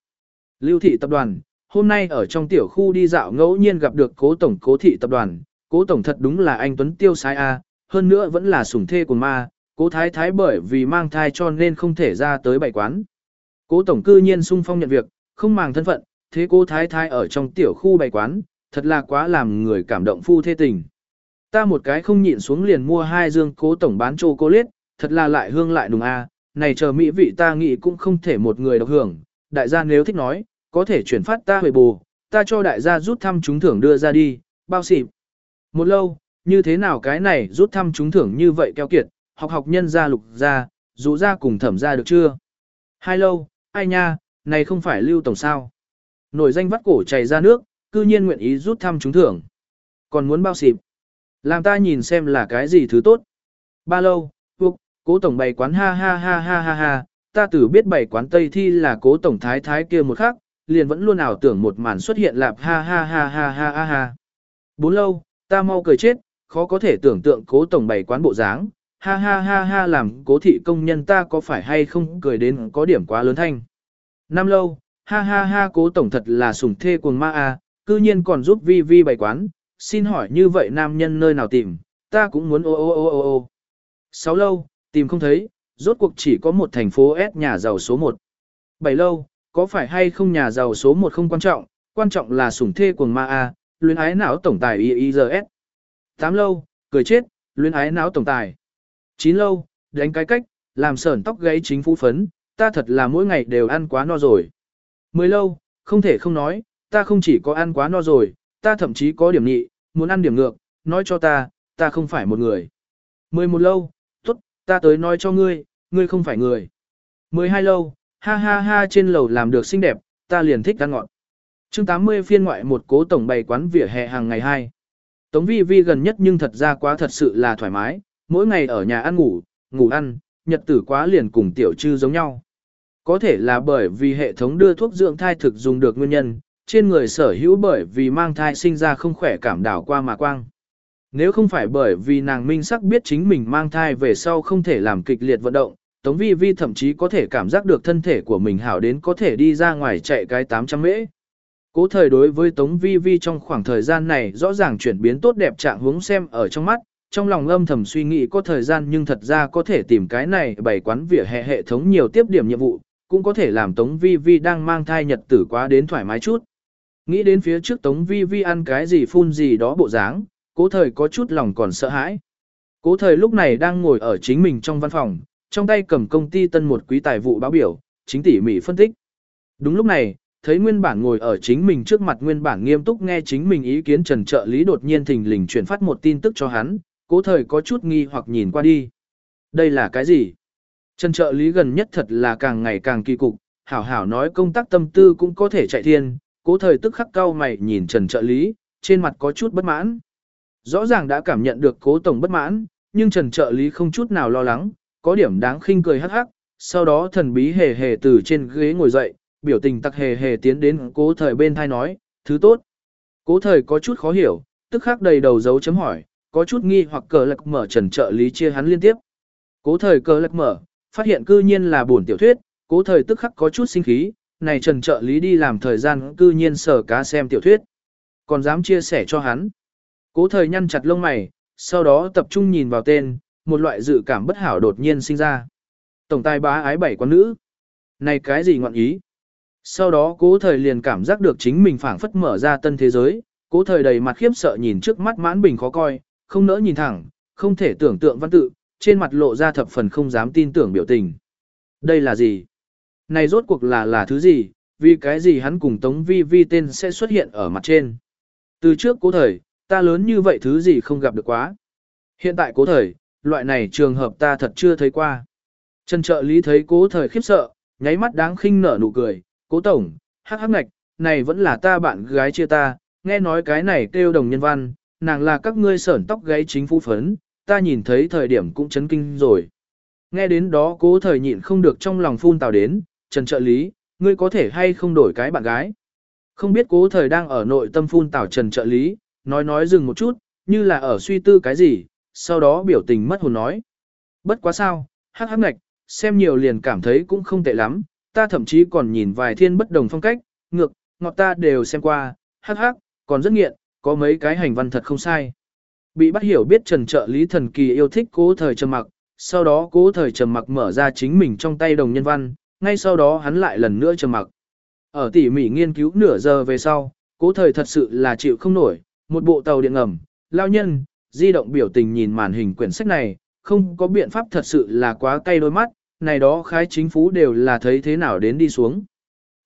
Lưu thị tập đoàn, hôm nay ở trong tiểu khu đi dạo ngẫu nhiên gặp được cố tổng cố thị tập đoàn, cố tổng thật đúng là anh Tuấn Tiêu Sai A, hơn nữa vẫn là sủng thê của ma, cố thái thái bởi vì mang thai cho nên không thể ra tới bảy quán. Cố tổng cư nhiên sung phong nhận việc, không màng thân phận, thế cố thái thái ở trong tiểu khu bảy quán, thật là quá làm người cảm động phu thê tình. Ta một cái không nhịn xuống liền mua hai dương cố tổng bán châu cô liết thật là lại hương lại đùng a, này chờ mỹ vị ta nghĩ cũng không thể một người độc hưởng, đại gia nếu thích nói, có thể chuyển phát ta hồi bù, ta cho đại gia rút thăm trúng thưởng đưa ra đi, bao xịp. Một lâu, như thế nào cái này rút thăm trúng thưởng như vậy keo kiệt, học học nhân gia lục ra, dụ ra cùng thẩm ra được chưa? Hai lâu, ai nha, này không phải lưu tổng sao. Nổi danh vắt cổ chảy ra nước, cư nhiên nguyện ý rút thăm trúng thưởng. Còn muốn bao xịp. Làm ta nhìn xem là cái gì thứ tốt. Ba lâu, ục, cố tổng bày quán ha ha ha ha ha ha, ta tử biết bày quán Tây Thi là cố tổng thái thái kia một khắc, liền vẫn luôn ảo tưởng một màn xuất hiện lạp ha ha ha ha ha ha ha. Bốn lâu, ta mau cười chết, khó có thể tưởng tượng cố tổng bày quán bộ dáng, ha ha ha ha làm cố thị công nhân ta có phải hay không cười đến có điểm quá lớn thanh. Năm lâu, ha ha ha cố tổng thật là sủng thê cuồng ma a, cư nhiên còn giúp vi vi bày quán, xin hỏi như vậy nam nhân nơi nào tìm, ta cũng muốn ô ô ô ô ô. Sáu lâu, tìm không thấy, rốt cuộc chỉ có một thành phố S nhà giàu số 1. Bảy lâu, có phải hay không nhà giàu số 1 không quan trọng, quan trọng là sủng thê cuồng ma A, luyến ái não tổng tài IIGS. Tám lâu, cười chết, luyến ái não tổng tài. Chín lâu, đánh cái cách, làm sởn tóc gáy chính phủ phấn, ta thật là mỗi ngày đều ăn quá no rồi. Mười lâu, không thể không nói, ta không chỉ có ăn quá no rồi, ta thậm chí có điểm nhị, muốn ăn điểm ngược, nói cho ta, ta không phải một người. Mười một lâu, tốt, ta tới nói cho ngươi, ngươi không phải người. Mười hai lâu, ha ha ha trên lầu làm được xinh đẹp, ta liền thích ăn ngọn. chương 80 phiên ngoại một cố tổng bày quán vỉa hè hàng ngày hai. Tống vi vi gần nhất nhưng thật ra quá thật sự là thoải mái, mỗi ngày ở nhà ăn ngủ, ngủ ăn, nhật tử quá liền cùng tiểu trư giống nhau. Có thể là bởi vì hệ thống đưa thuốc dưỡng thai thực dùng được nguyên nhân, trên người sở hữu bởi vì mang thai sinh ra không khỏe cảm đảo qua mà quang. Nếu không phải bởi vì nàng minh sắc biết chính mình mang thai về sau không thể làm kịch liệt vận động, Tống Vi Vi thậm chí có thể cảm giác được thân thể của mình hảo đến có thể đi ra ngoài chạy cái 800 mễ. Cố thời đối với Tống Vi Vi trong khoảng thời gian này rõ ràng chuyển biến tốt đẹp trạng hướng xem ở trong mắt, trong lòng âm thầm suy nghĩ có thời gian nhưng thật ra có thể tìm cái này bày quán vỉa hè hệ thống nhiều tiếp điểm nhiệm vụ, cũng có thể làm Tống Vi Vi đang mang thai nhật tử quá đến thoải mái chút. Nghĩ đến phía trước Tống Vi Vi ăn cái gì phun gì đó bộ dáng, cố thời có chút lòng còn sợ hãi. Cố thời lúc này đang ngồi ở chính mình trong văn phòng, trong tay cầm công ty tân một quý tài vụ báo biểu, chính tỉ mỉ phân tích. Đúng lúc này, thấy nguyên bản ngồi ở chính mình trước mặt nguyên bản nghiêm túc nghe chính mình ý kiến trần trợ lý đột nhiên thình lình chuyển phát một tin tức cho hắn, cố thời có chút nghi hoặc nhìn qua đi. Đây là cái gì? Trần trợ lý gần nhất thật là càng ngày càng kỳ cục, hảo hảo nói công tác tâm tư cũng có thể chạy thiên, cố thời tức khắc cao mày nhìn trần trợ lý, trên mặt có chút bất mãn. Rõ ràng đã cảm nhận được cố tổng bất mãn, nhưng trần trợ lý không chút nào lo lắng, có điểm đáng khinh cười hắc hắc, sau đó thần bí hề hề từ trên ghế ngồi dậy, biểu tình tặc hề hề tiến đến cố thời bên thai nói, thứ tốt. Cố thời có chút khó hiểu, tức khắc đầy đầu dấu chấm hỏi, có chút nghi hoặc cờ lạc mở trần trợ lý chia hắn liên tiếp. Cố thời cờ lạc mở, phát hiện cư nhiên là buồn tiểu thuyết, cố thời tức khắc có chút sinh khí, này trần trợ lý đi làm thời gian cư nhiên sở cá xem tiểu thuyết. Còn dám chia sẻ cho hắn. Cố thời nhăn chặt lông mày, sau đó tập trung nhìn vào tên, một loại dự cảm bất hảo đột nhiên sinh ra. Tổng tài bá ái bảy con nữ. Này cái gì ngọn ý? Sau đó cố thời liền cảm giác được chính mình phảng phất mở ra tân thế giới, cố thời đầy mặt khiếp sợ nhìn trước mắt mãn bình khó coi, không nỡ nhìn thẳng, không thể tưởng tượng văn tự, trên mặt lộ ra thập phần không dám tin tưởng biểu tình. Đây là gì? Này rốt cuộc là là thứ gì? Vì cái gì hắn cùng Tống Vi Vi tên sẽ xuất hiện ở mặt trên? Từ trước cố thời, ta lớn như vậy thứ gì không gặp được quá. Hiện tại cố thời, loại này trường hợp ta thật chưa thấy qua. Trần trợ lý thấy cố thời khiếp sợ, nháy mắt đáng khinh nở nụ cười, cố tổng, hắc hắc ngạch, này vẫn là ta bạn gái chia ta, nghe nói cái này kêu đồng nhân văn, nàng là các ngươi sởn tóc gáy chính phu phấn, ta nhìn thấy thời điểm cũng chấn kinh rồi. Nghe đến đó cố thời nhịn không được trong lòng phun tào đến, trần trợ lý, ngươi có thể hay không đổi cái bạn gái. Không biết cố thời đang ở nội tâm phun tảo trần trợ lý, nói nói dừng một chút, như là ở suy tư cái gì, sau đó biểu tình mất hồn nói. Bất quá sao, hắc hắc ngạch, xem nhiều liền cảm thấy cũng không tệ lắm, ta thậm chí còn nhìn vài thiên bất đồng phong cách, ngược, ngọt ta đều xem qua, hắc hắc, còn rất nghiện, có mấy cái hành văn thật không sai. Bị bắt hiểu biết trần trợ lý thần kỳ yêu thích cố thời trầm mặc, sau đó cố thời trầm mặc mở ra chính mình trong tay đồng nhân văn, ngay sau đó hắn lại lần nữa trầm mặc. Ở tỉ mỉ nghiên cứu nửa giờ về sau, cố thời thật sự là chịu không nổi, một bộ tàu điện ngầm, lao nhân, di động biểu tình nhìn màn hình quyển sách này, không có biện pháp thật sự là quá cay đôi mắt, này đó khái chính phú đều là thấy thế nào đến đi xuống.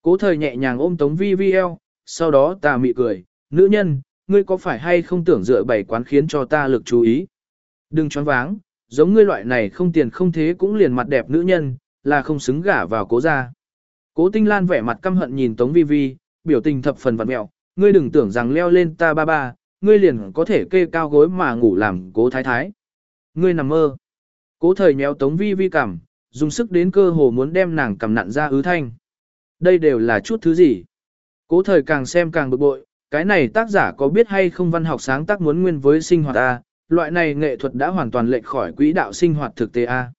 Cố thời nhẹ nhàng ôm tống vi vi eo, sau đó ta mị cười, nữ nhân, ngươi có phải hay không tưởng dựa bảy quán khiến cho ta lực chú ý. Đừng choáng váng, giống ngươi loại này không tiền không thế cũng liền mặt đẹp nữ nhân, là không xứng gả vào cố gia. Cố tinh lan vẻ mặt căm hận nhìn tống vi vi, biểu tình thập phần vặn mẹo, ngươi đừng tưởng rằng leo lên ta ba ba, ngươi liền có thể kê cao gối mà ngủ làm cố thái thái. Ngươi nằm mơ. Cố thời nhéo tống vi vi cảm, dùng sức đến cơ hồ muốn đem nàng cầm nặn ra ứ thanh. Đây đều là chút thứ gì? Cố thời càng xem càng bực bội, cái này tác giả có biết hay không văn học sáng tác muốn nguyên với sinh hoạt A, loại này nghệ thuật đã hoàn toàn lệch khỏi quỹ đạo sinh hoạt thực tế A.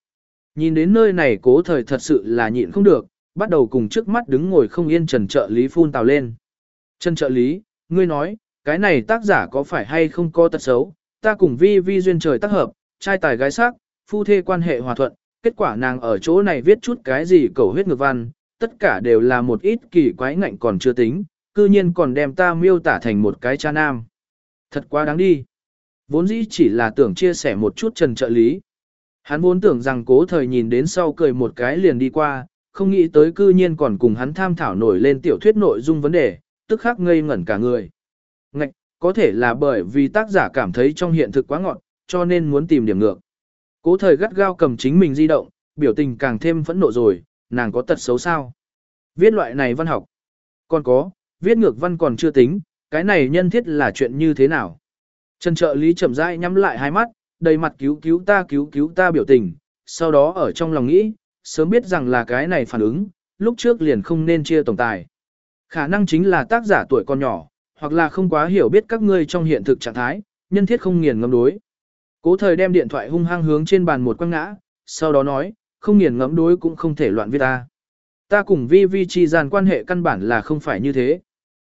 Nhìn đến nơi này cố thời thật sự là nhịn không được, bắt đầu cùng trước mắt đứng ngồi không yên trần trợ lý phun tào lên. Trần trợ lý, ngươi nói, cái này tác giả có phải hay không có tật xấu, ta cùng vi vi duyên trời tác hợp, trai tài gái sắc, phu thê quan hệ hòa thuận, kết quả nàng ở chỗ này viết chút cái gì cầu huyết ngược văn, tất cả đều là một ít kỳ quái ngạnh còn chưa tính, cư nhiên còn đem ta miêu tả thành một cái cha nam. Thật quá đáng đi. Vốn dĩ chỉ là tưởng chia sẻ một chút trần trợ lý. Hắn vốn tưởng rằng cố thời nhìn đến sau cười một cái liền đi qua, không nghĩ tới cư nhiên còn cùng hắn tham thảo nổi lên tiểu thuyết nội dung vấn đề, tức khắc ngây ngẩn cả người. Ngạch, có thể là bởi vì tác giả cảm thấy trong hiện thực quá ngọn, cho nên muốn tìm điểm ngược. Cố thời gắt gao cầm chính mình di động, biểu tình càng thêm phẫn nộ rồi, nàng có tật xấu sao. Viết loại này văn học. Còn có, viết ngược văn còn chưa tính, cái này nhân thiết là chuyện như thế nào. Trần trợ lý chậm rãi nhắm lại hai mắt, đầy mặt cứu cứu ta cứu cứu ta biểu tình, sau đó ở trong lòng nghĩ, sớm biết rằng là cái này phản ứng, lúc trước liền không nên chia tổng tài. Khả năng chính là tác giả tuổi còn nhỏ, hoặc là không quá hiểu biết các ngươi trong hiện thực trạng thái, nhân thiết không nghiền ngẫm đối. Cố thời đem điện thoại hung hăng hướng trên bàn một quăng ngã, sau đó nói, không nghiền ngẫm đối cũng không thể loạn viết ta. Ta cùng vi vi chi gian quan hệ căn bản là không phải như thế.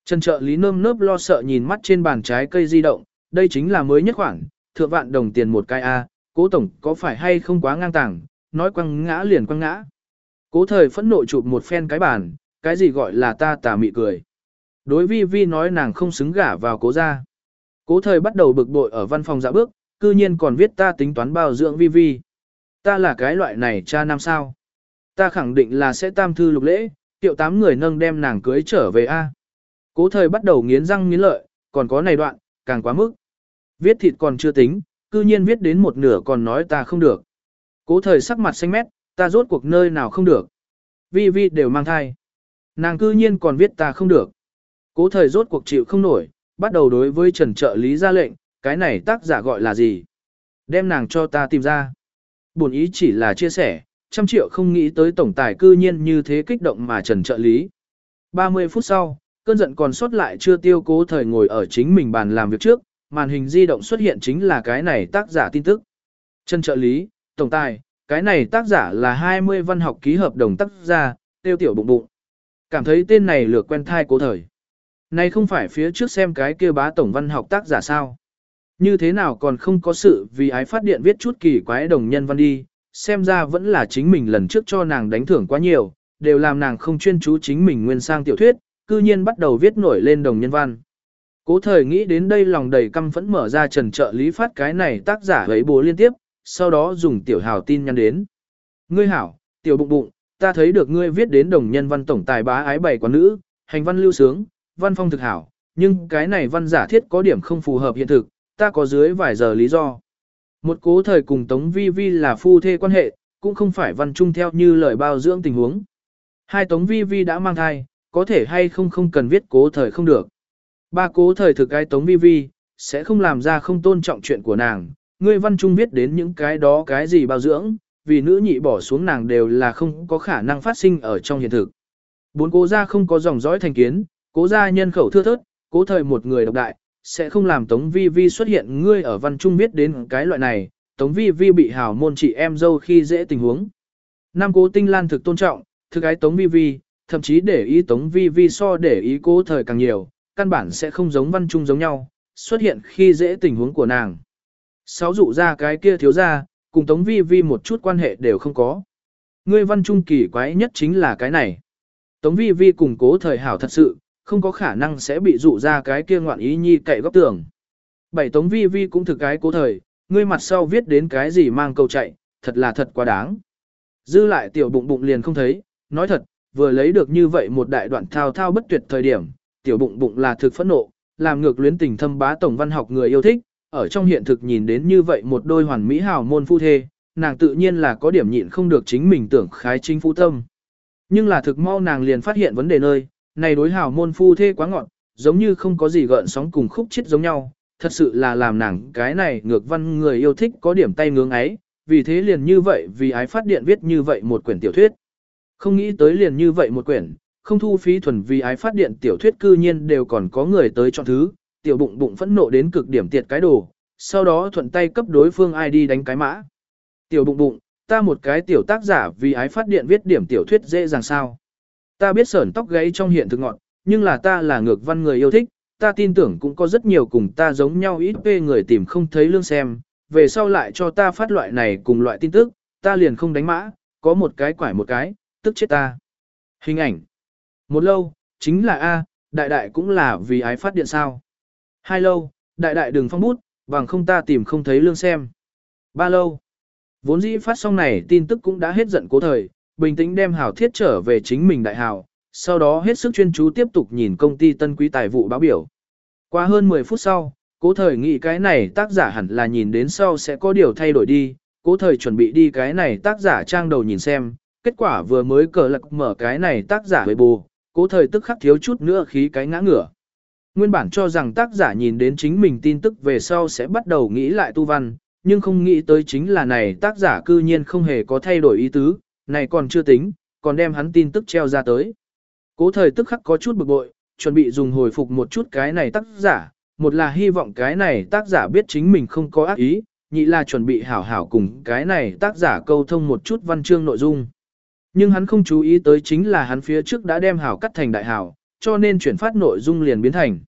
Trần trợ lý nơm nớp lo sợ nhìn mắt trên bàn trái cây di động, đây chính là mới nhất khoảng thượng vạn đồng tiền một cái A, cố tổng có phải hay không quá ngang tàng, nói quăng ngã liền quăng ngã. Cố thời phẫn nộ chụp một phen cái bàn, cái gì gọi là ta tà mị cười. Đối vi vi nói nàng không xứng gả vào cố gia. Cố thời bắt đầu bực bội ở văn phòng dạ bước, cư nhiên còn viết ta tính toán bao dưỡng vi vi. Ta là cái loại này cha nam sao. Ta khẳng định là sẽ tam thư lục lễ, tiệu tám người nâng đem nàng cưới trở về A. Cố thời bắt đầu nghiến răng nghiến lợi, còn có này đoạn, càng quá mức. Viết thịt còn chưa tính, cư nhiên viết đến một nửa còn nói ta không được. Cố thời sắc mặt xanh mét, ta rốt cuộc nơi nào không được. Vi vi đều mang thai. Nàng cư nhiên còn viết ta không được. Cố thời rốt cuộc chịu không nổi, bắt đầu đối với trần trợ lý ra lệnh, cái này tác giả gọi là gì? Đem nàng cho ta tìm ra. Bổn ý chỉ là chia sẻ, trăm triệu không nghĩ tới tổng tài cư nhiên như thế kích động mà trần trợ lý. 30 phút sau, cơn giận còn sót lại chưa tiêu cố thời ngồi ở chính mình bàn làm việc trước, màn hình di động xuất hiện chính là cái này tác giả tin tức. Trần trợ lý, tổng tài, cái này tác giả là 20 văn học ký hợp đồng tác giả tiêu tiểu bụng bụng. Cảm thấy tên này lược quen thai cố thời. Này không phải phía trước xem cái kia bá tổng văn học tác giả sao. Như thế nào còn không có sự vì ái phát điện viết chút kỳ quái đồng nhân văn đi, xem ra vẫn là chính mình lần trước cho nàng đánh thưởng quá nhiều, đều làm nàng không chuyên chú chính mình nguyên sang tiểu thuyết, cư nhiên bắt đầu viết nổi lên đồng nhân văn. Cố thời nghĩ đến đây lòng đầy căm phẫn mở ra trần trợ lý phát cái này tác giả ấy bố liên tiếp, sau đó dùng tiểu hào tin nhắn đến. Ngươi hảo, tiểu bụng bụng, ta thấy được ngươi viết đến đồng nhân văn tổng tài bá ái bảy quán nữ, hành văn lưu sướng, văn phong thực hảo, nhưng cái này văn giả thiết có điểm không phù hợp hiện thực, ta có dưới vài giờ lý do. Một cố thời cùng Tống Vi Vi là phu thê quan hệ, cũng không phải văn trung theo như lời bao dưỡng tình huống. Hai Tống Vi Vi đã mang thai, có thể hay không không cần viết cố thời không được. Ba cố thời thực cái tống vi vi, sẽ không làm ra không tôn trọng chuyện của nàng. Ngươi văn trung viết đến những cái đó cái gì bao dưỡng, vì nữ nhị bỏ xuống nàng đều là không có khả năng phát sinh ở trong hiện thực. Bốn cố gia không có dòng dõi thành kiến, cố gia nhân khẩu thưa thớt, cố thời một người độc đại, sẽ không làm Tống Vi Vi xuất hiện ngươi ở văn trung biết đến cái loại này, Tống Vi Vi bị hào môn chị em dâu khi dễ tình huống. Nam cố tinh lan thực tôn trọng, thực cái Tống Vi Vi, thậm chí để ý Tống Vi Vi so để ý cố thời càng nhiều, căn bản sẽ không giống văn trung giống nhau, xuất hiện khi dễ tình huống của nàng. Sáu dụ ra cái kia thiếu ra, cùng Tống Vi Vi một chút quan hệ đều không có. Ngươi văn trung kỳ quái nhất chính là cái này. Tống Vi Vi cùng cố thời hảo thật sự, không có khả năng sẽ bị dụ ra cái kia ngoạn ý nhi cậy góc tường. Bảy Tống Vi Vi cũng thực cái cố thời, ngươi mặt sau viết đến cái gì mang câu chạy, thật là thật quá đáng. Dư lại tiểu bụng bụng liền không thấy, nói thật, vừa lấy được như vậy một đại đoạn thao thao bất tuyệt thời điểm, tiểu bụng bụng là thực phẫn nộ, làm ngược luyến tình thâm bá tổng văn học người yêu thích, ở trong hiện thực nhìn đến như vậy một đôi hoàn mỹ hào môn phu thê, nàng tự nhiên là có điểm nhịn không được chính mình tưởng khái chính phu tâm. Nhưng là thực mau nàng liền phát hiện vấn đề nơi, này đối hào môn phu thê quá ngọn, giống như không có gì gợn sóng cùng khúc chết giống nhau, thật sự là làm nàng cái này ngược văn người yêu thích có điểm tay ngưỡng ấy, vì thế liền như vậy vì ái phát điện viết như vậy một quyển tiểu thuyết. Không nghĩ tới liền như vậy một quyển, không thu phí thuần vì ái phát điện tiểu thuyết cư nhiên đều còn có người tới chọn thứ, tiểu bụng bụng phẫn nộ đến cực điểm tiệt cái đồ, sau đó thuận tay cấp đối phương ai đi đánh cái mã. Tiểu bụng bụng, ta một cái tiểu tác giả vì ái phát điện viết điểm tiểu thuyết dễ dàng sao. Ta biết sởn tóc gáy trong hiện thực ngọn, nhưng là ta là ngược văn người yêu thích, ta tin tưởng cũng có rất nhiều cùng ta giống nhau ít phê người tìm không thấy lương xem, về sau lại cho ta phát loại này cùng loại tin tức, ta liền không đánh mã, có một cái quải một cái, tức chết ta. Hình ảnh. Một lâu, chính là A, đại đại cũng là vì ái phát điện sao. Hai lâu, đại đại đừng phong bút, bằng không ta tìm không thấy lương xem. Ba lâu. Vốn dĩ phát xong này tin tức cũng đã hết giận cố thời, bình tĩnh đem hảo thiết trở về chính mình đại hảo, sau đó hết sức chuyên chú tiếp tục nhìn công ty tân quý tài vụ báo biểu. Qua hơn 10 phút sau, cố thời nghĩ cái này tác giả hẳn là nhìn đến sau sẽ có điều thay đổi đi, cố thời chuẩn bị đi cái này tác giả trang đầu nhìn xem, kết quả vừa mới cờ lật mở cái này tác giả với bù, cố thời tức khắc thiếu chút nữa khí cái ngã ngửa. Nguyên bản cho rằng tác giả nhìn đến chính mình tin tức về sau sẽ bắt đầu nghĩ lại tu văn, nhưng không nghĩ tới chính là này tác giả cư nhiên không hề có thay đổi ý tứ, này còn chưa tính, còn đem hắn tin tức treo ra tới. Cố thời tức khắc có chút bực bội, chuẩn bị dùng hồi phục một chút cái này tác giả, một là hy vọng cái này tác giả biết chính mình không có ác ý, nhị là chuẩn bị hảo hảo cùng cái này tác giả câu thông một chút văn chương nội dung. Nhưng hắn không chú ý tới chính là hắn phía trước đã đem hảo cắt thành đại hảo, cho nên chuyển phát nội dung liền biến thành.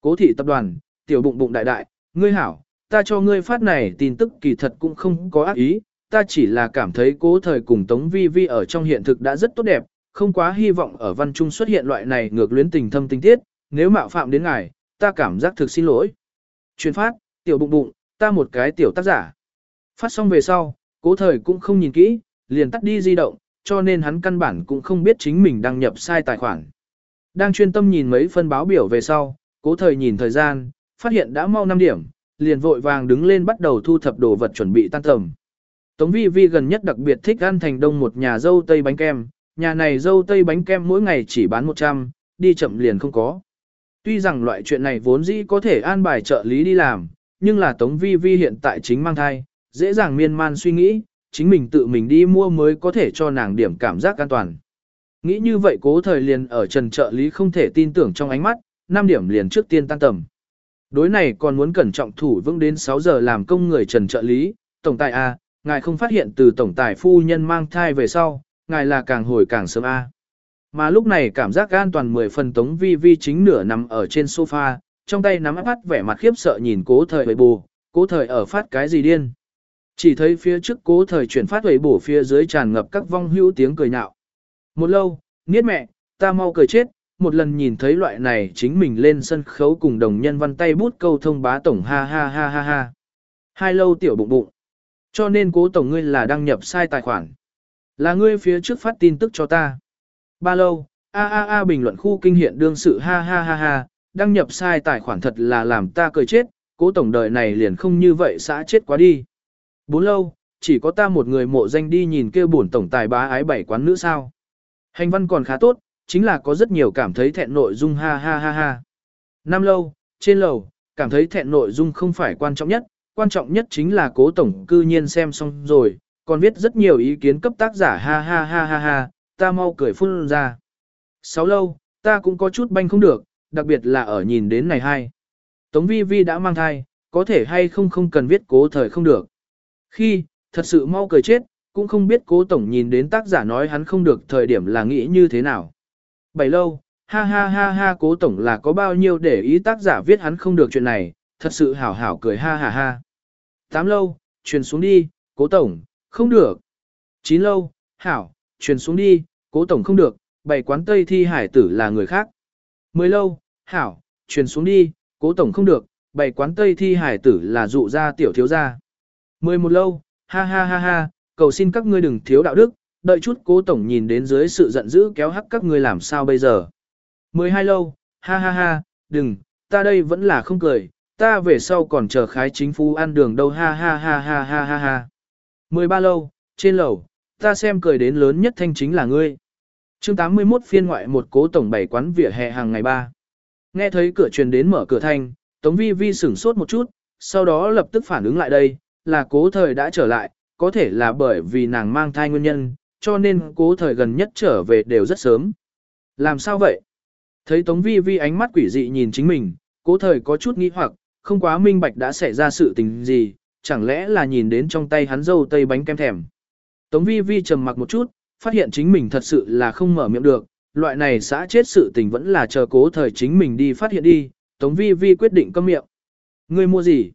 Cố thị tập đoàn, tiểu bụng bụng đại đại, ngươi hảo, ta cho ngươi phát này tin tức kỳ thật cũng không có ác ý, ta chỉ là cảm thấy cố thời cùng Tống Vi Vi ở trong hiện thực đã rất tốt đẹp, không quá hy vọng ở văn trung xuất hiện loại này ngược luyến tình thâm tinh tiết, nếu mạo phạm đến ngài, ta cảm giác thực xin lỗi. chuyển phát, tiểu bụng bụng, ta một cái tiểu tác giả. Phát xong về sau, cố thời cũng không nhìn kỹ, liền tắt đi di động, cho nên hắn căn bản cũng không biết chính mình đăng nhập sai tài khoản. Đang chuyên tâm nhìn mấy phân báo biểu về sau, cố thời nhìn thời gian, phát hiện đã mau 5 điểm, liền vội vàng đứng lên bắt đầu thu thập đồ vật chuẩn bị tan tầm. Tống vi vi gần nhất đặc biệt thích ăn thành đông một nhà dâu tây bánh kem, nhà này dâu tây bánh kem mỗi ngày chỉ bán 100, đi chậm liền không có. Tuy rằng loại chuyện này vốn dĩ có thể an bài trợ lý đi làm, nhưng là Tống Vi Vi hiện tại chính mang thai, dễ dàng miên man suy nghĩ, chính mình tự mình đi mua mới có thể cho nàng điểm cảm giác an toàn. Nghĩ như vậy cố thời liền ở trần trợ lý không thể tin tưởng trong ánh mắt, 5 điểm liền trước tiên tan tầm. Đối này còn muốn cẩn trọng thủ vững đến 6 giờ làm công người trần trợ lý, tổng tài A, ngài không phát hiện từ tổng tài phu nhân mang thai về sau, ngài là càng hồi càng sớm A. Mà lúc này cảm giác an toàn 10 phần tống vi vi chính nửa nằm ở trên sofa, trong tay nắm áp vẻ mặt khiếp sợ nhìn cố thời bầy bù, cố thời ở phát cái gì điên. Chỉ thấy phía trước cố thời chuyển phát bầy bổ phía dưới tràn ngập các vong hữu tiếng cười nhạo. Một lâu, niết mẹ, ta mau cười chết, một lần nhìn thấy loại này chính mình lên sân khấu cùng đồng nhân văn tay bút câu thông bá tổng ha ha ha ha ha. Hai lâu tiểu bụng bụng. Cho nên cố tổng ngươi là đăng nhập sai tài khoản. Là ngươi phía trước phát tin tức cho ta. Ba lâu, a a a bình luận khu kinh hiện đương sự ha ha ha ha, đăng nhập sai tài khoản thật là làm ta cười chết, cố tổng đời này liền không như vậy xã chết quá đi. Bốn lâu, chỉ có ta một người mộ danh đi nhìn kêu bổn tổng tài bá ái bảy quán nữ sao. Hành văn còn khá tốt, chính là có rất nhiều cảm thấy thẹn nội dung ha ha ha ha. Năm lâu, trên lầu, cảm thấy thẹn nội dung không phải quan trọng nhất, quan trọng nhất chính là cố tổng cư nhiên xem xong rồi, còn viết rất nhiều ý kiến cấp tác giả ha ha ha ha ha, ta mau cười phun ra. Sáu lâu, ta cũng có chút banh không được, đặc biệt là ở nhìn đến này hai. Tống vi vi đã mang thai, có thể hay không không cần viết cố thời không được. Khi, thật sự mau cười chết, cũng không biết cố tổng nhìn đến tác giả nói hắn không được thời điểm là nghĩ như thế nào. Bảy lâu, ha ha ha ha cố tổng là có bao nhiêu để ý tác giả viết hắn không được chuyện này, thật sự hảo hảo cười ha ha ha. Tám lâu, truyền xuống đi, cố tổng, không được. Chín lâu, hảo, truyền xuống đi, cố tổng không được, bảy quán tây thi hải tử là người khác. Mười lâu, hảo, truyền xuống đi, cố tổng không được, bảy quán tây thi hải tử là dụ gia tiểu thiếu gia. Mười một lâu, ha ha ha ha, cầu xin các ngươi đừng thiếu đạo đức, đợi chút cố tổng nhìn đến dưới sự giận dữ kéo hắc các ngươi làm sao bây giờ. Mười hai lâu, ha ha ha, đừng, ta đây vẫn là không cười, ta về sau còn chờ khái chính phủ ăn đường đâu ha ha ha ha ha ha ha. Mười ba lâu, trên lầu, ta xem cười đến lớn nhất thanh chính là ngươi. chương 81 phiên ngoại một cố tổng bảy quán vỉa hè hàng ngày ba. Nghe thấy cửa truyền đến mở cửa thanh, Tống Vi Vi sửng sốt một chút, sau đó lập tức phản ứng lại đây, là cố thời đã trở lại, có thể là bởi vì nàng mang thai nguyên nhân, cho nên cố thời gần nhất trở về đều rất sớm. Làm sao vậy? Thấy Tống Vi Vi ánh mắt quỷ dị nhìn chính mình, cố thời có chút nghi hoặc, không quá minh bạch đã xảy ra sự tình gì, chẳng lẽ là nhìn đến trong tay hắn dâu tây bánh kem thèm. Tống Vi Vi trầm mặc một chút, phát hiện chính mình thật sự là không mở miệng được, loại này xã chết sự tình vẫn là chờ cố thời chính mình đi phát hiện đi, Tống Vi Vi quyết định câm miệng. Ngươi mua gì?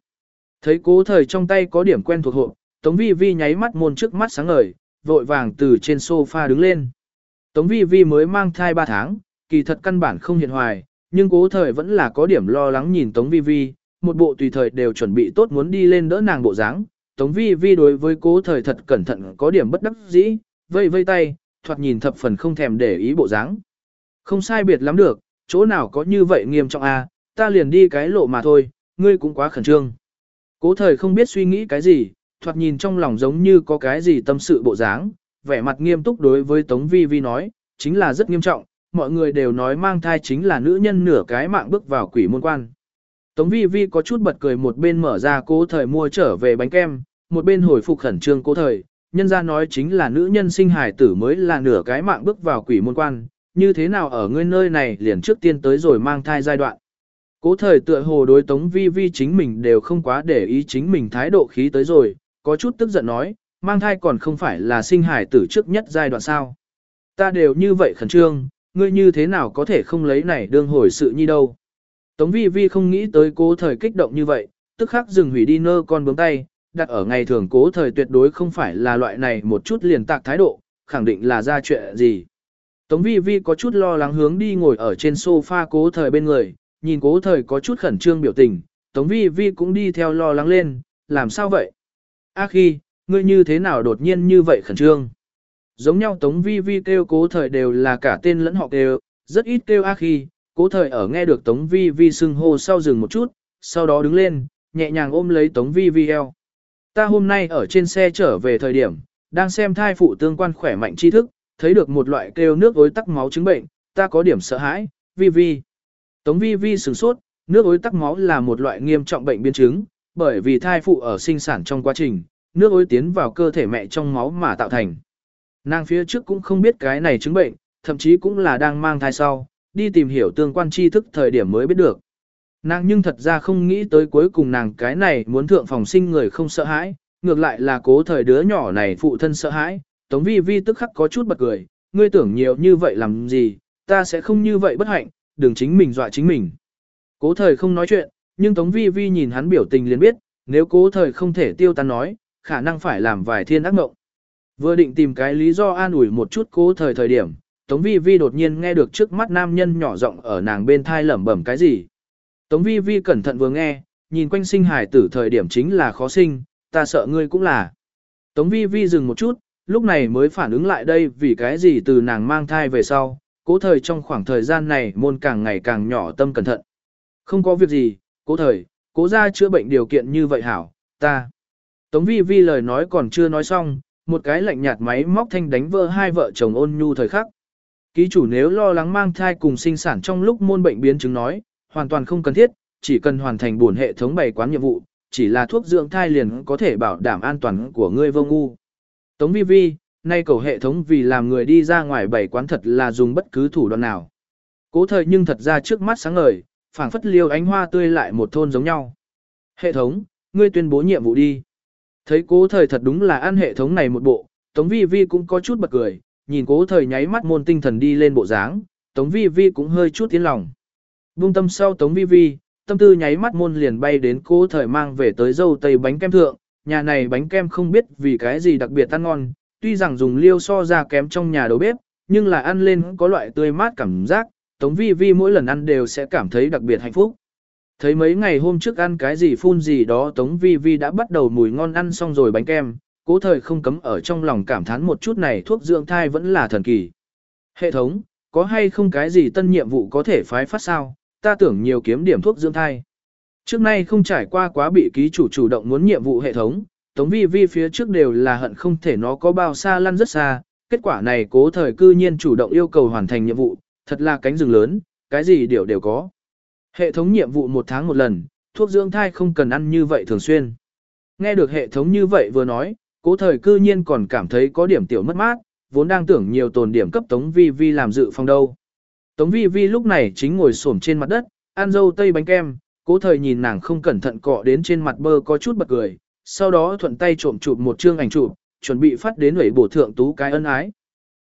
Thấy cố thời trong tay có điểm quen thuộc hộ, Tống Vi Vi nháy mắt môn trước mắt sáng ngời, vội vàng từ trên sofa đứng lên. Tống Vi Vi mới mang thai 3 tháng, kỳ thật căn bản không hiện hoài, nhưng cố thời vẫn là có điểm lo lắng nhìn Tống Vi Vi, một bộ tùy thời đều chuẩn bị tốt muốn đi lên đỡ nàng bộ dáng. Tống Vi Vi đối với cố thời thật cẩn thận có điểm bất đắc dĩ, vây vây tay, thoạt nhìn thập phần không thèm để ý bộ dáng. Không sai biệt lắm được, chỗ nào có như vậy nghiêm trọng à, ta liền đi cái lộ mà thôi, ngươi cũng quá khẩn trương. Cố thời không biết suy nghĩ cái gì, thoạt nhìn trong lòng giống như có cái gì tâm sự bộ dáng, vẻ mặt nghiêm túc đối với Tống Vi Vi nói, chính là rất nghiêm trọng, mọi người đều nói mang thai chính là nữ nhân nửa cái mạng bước vào quỷ môn quan. Tống Vi Vi có chút bật cười một bên mở ra cố thời mua trở về bánh kem, một bên hồi phục khẩn trương cố thời, nhân ra nói chính là nữ nhân sinh hài tử mới là nửa cái mạng bước vào quỷ môn quan, như thế nào ở ngươi nơi này liền trước tiên tới rồi mang thai giai đoạn. Cố thời tựa hồ đối Tống Vi Vi chính mình đều không quá để ý chính mình thái độ khí tới rồi, có chút tức giận nói, mang thai còn không phải là sinh hải tử trước nhất giai đoạn sao. Ta đều như vậy khẩn trương, ngươi như thế nào có thể không lấy này đương hồi sự nhi đâu. Tống vi vi không nghĩ tới cố thời kích động như vậy, tức khắc dừng hủy đi nơ con bướm tay, đặt ở ngày thường cố thời tuyệt đối không phải là loại này một chút liền tạc thái độ, khẳng định là ra chuyện gì. Tống vi vi có chút lo lắng hướng đi ngồi ở trên sofa cố thời bên người, nhìn cố thời có chút khẩn trương biểu tình, Tống vi vi cũng đi theo lo lắng lên, làm sao vậy? A khi, ngươi như thế nào đột nhiên như vậy khẩn trương? Giống nhau Tống Vi Vi kêu cố thời đều là cả tên lẫn họ kêu, rất ít kêu A khi, cố thời ở nghe được Tống Vi Vi xưng hô sau dừng một chút, sau đó đứng lên, nhẹ nhàng ôm lấy Tống Vi Vi eo. Ta hôm nay ở trên xe trở về thời điểm, đang xem thai phụ tương quan khỏe mạnh tri thức, thấy được một loại kêu nước ối tắc máu chứng bệnh, ta có điểm sợ hãi, Vi Vi. Tống Vi Vi sửng sốt, nước ối tắc máu là một loại nghiêm trọng bệnh biến chứng, bởi vì thai phụ ở sinh sản trong quá trình, nước ối tiến vào cơ thể mẹ trong máu mà tạo thành. Nàng phía trước cũng không biết cái này chứng bệnh, thậm chí cũng là đang mang thai sau, đi tìm hiểu tương quan tri thức thời điểm mới biết được. Nàng nhưng thật ra không nghĩ tới cuối cùng nàng cái này muốn thượng phòng sinh người không sợ hãi, ngược lại là cố thời đứa nhỏ này phụ thân sợ hãi, Tống Vi Vi tức khắc có chút bật cười, ngươi tưởng nhiều như vậy làm gì, ta sẽ không như vậy bất hạnh, đừng chính mình dọa chính mình. Cố thời không nói chuyện, nhưng Tống Vi Vi nhìn hắn biểu tình liền biết, nếu cố thời không thể tiêu tan nói, khả năng phải làm vài thiên ác mộng. Vừa định tìm cái lý do an ủi một chút cố thời thời điểm, Tống Vi Vi đột nhiên nghe được trước mắt nam nhân nhỏ giọng ở nàng bên thai lẩm bẩm cái gì. Tống Vi Vi cẩn thận vừa nghe, nhìn quanh sinh hải tử thời điểm chính là khó sinh, ta sợ ngươi cũng là. Tống Vi Vi dừng một chút, lúc này mới phản ứng lại đây vì cái gì từ nàng mang thai về sau, cố thời trong khoảng thời gian này môn càng ngày càng nhỏ tâm cẩn thận. Không có việc gì, cố thời, cố ra chữa bệnh điều kiện như vậy hảo, ta. Tống Vi Vi lời nói còn chưa nói xong, một cái lạnh nhạt máy móc thanh đánh vỡ hai vợ chồng ôn nhu thời khắc. Ký chủ nếu lo lắng mang thai cùng sinh sản trong lúc môn bệnh biến chứng nói, hoàn toàn không cần thiết, chỉ cần hoàn thành bổn hệ thống bày quán nhiệm vụ, chỉ là thuốc dưỡng thai liền có thể bảo đảm an toàn của ngươi vô ngu. Tống vi vi, nay cầu hệ thống vì làm người đi ra ngoài bảy quán thật là dùng bất cứ thủ đoạn nào. Cố thời nhưng thật ra trước mắt sáng ngời, phảng phất liêu ánh hoa tươi lại một thôn giống nhau. Hệ thống, ngươi tuyên bố nhiệm vụ đi. Thấy cố thời thật đúng là ăn hệ thống này một bộ, Tống Vi Vi cũng có chút bật cười, nhìn cố thời nháy mắt môn tinh thần đi lên bộ dáng, Tống Vi Vi cũng hơi chút tiến lòng. Vung tâm sau Tống Vi Vi, tâm tư nháy mắt môn liền bay đến cố thời mang về tới dâu tây bánh kem thượng, nhà này bánh kem không biết vì cái gì đặc biệt ăn ngon, tuy rằng dùng liêu so ra kém trong nhà đầu bếp, nhưng là ăn lên có loại tươi mát cảm giác, Tống Vi Vi mỗi lần ăn đều sẽ cảm thấy đặc biệt hạnh phúc. Thấy mấy ngày hôm trước ăn cái gì phun gì đó Tống Vi Vi đã bắt đầu mùi ngon ăn xong rồi bánh kem, cố thời không cấm ở trong lòng cảm thán một chút này thuốc dưỡng thai vẫn là thần kỳ. Hệ thống, có hay không cái gì tân nhiệm vụ có thể phái phát sao, ta tưởng nhiều kiếm điểm thuốc dưỡng thai. Trước nay không trải qua quá bị ký chủ chủ động muốn nhiệm vụ hệ thống, Tống Vi Vi phía trước đều là hận không thể nó có bao xa lăn rất xa, kết quả này cố thời cư nhiên chủ động yêu cầu hoàn thành nhiệm vụ, thật là cánh rừng lớn, cái gì đều đều có. Hệ thống nhiệm vụ một tháng một lần, thuốc dưỡng thai không cần ăn như vậy thường xuyên. Nghe được hệ thống như vậy vừa nói, cố thời cư nhiên còn cảm thấy có điểm tiểu mất mát, vốn đang tưởng nhiều tồn điểm cấp Tống Vi Vi làm dự phòng đâu. Tống Vi Vi lúc này chính ngồi xổm trên mặt đất, ăn dâu tây bánh kem, cố thời nhìn nàng không cẩn thận cọ đến trên mặt bơ có chút bật cười, sau đó thuận tay trộm chụp một chương ảnh chụp, chuẩn bị phát đến ủy bổ thượng tú cái ân ái.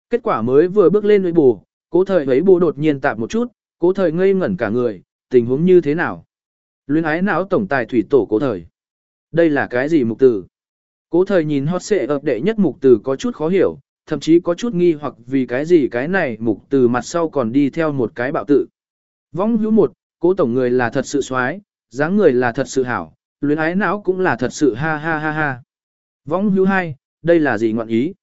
Kết quả mới vừa bước lên ủy bổ, cố thời ấy bổ đột nhiên tạp một chút, cố thời ngây ngẩn cả người, tình huống như thế nào? Luyến ái não tổng tài thủy tổ cố thời. Đây là cái gì mục tử? Cố thời nhìn hot xệ ập đệ nhất mục tử có chút khó hiểu, thậm chí có chút nghi hoặc vì cái gì cái này mục từ mặt sau còn đi theo một cái bạo tự. Vong hữu một, cố tổng người là thật sự xoái, dáng người là thật sự hảo, luyến ái não cũng là thật sự ha ha ha ha. Vong hữu hai, đây là gì ngọn ý?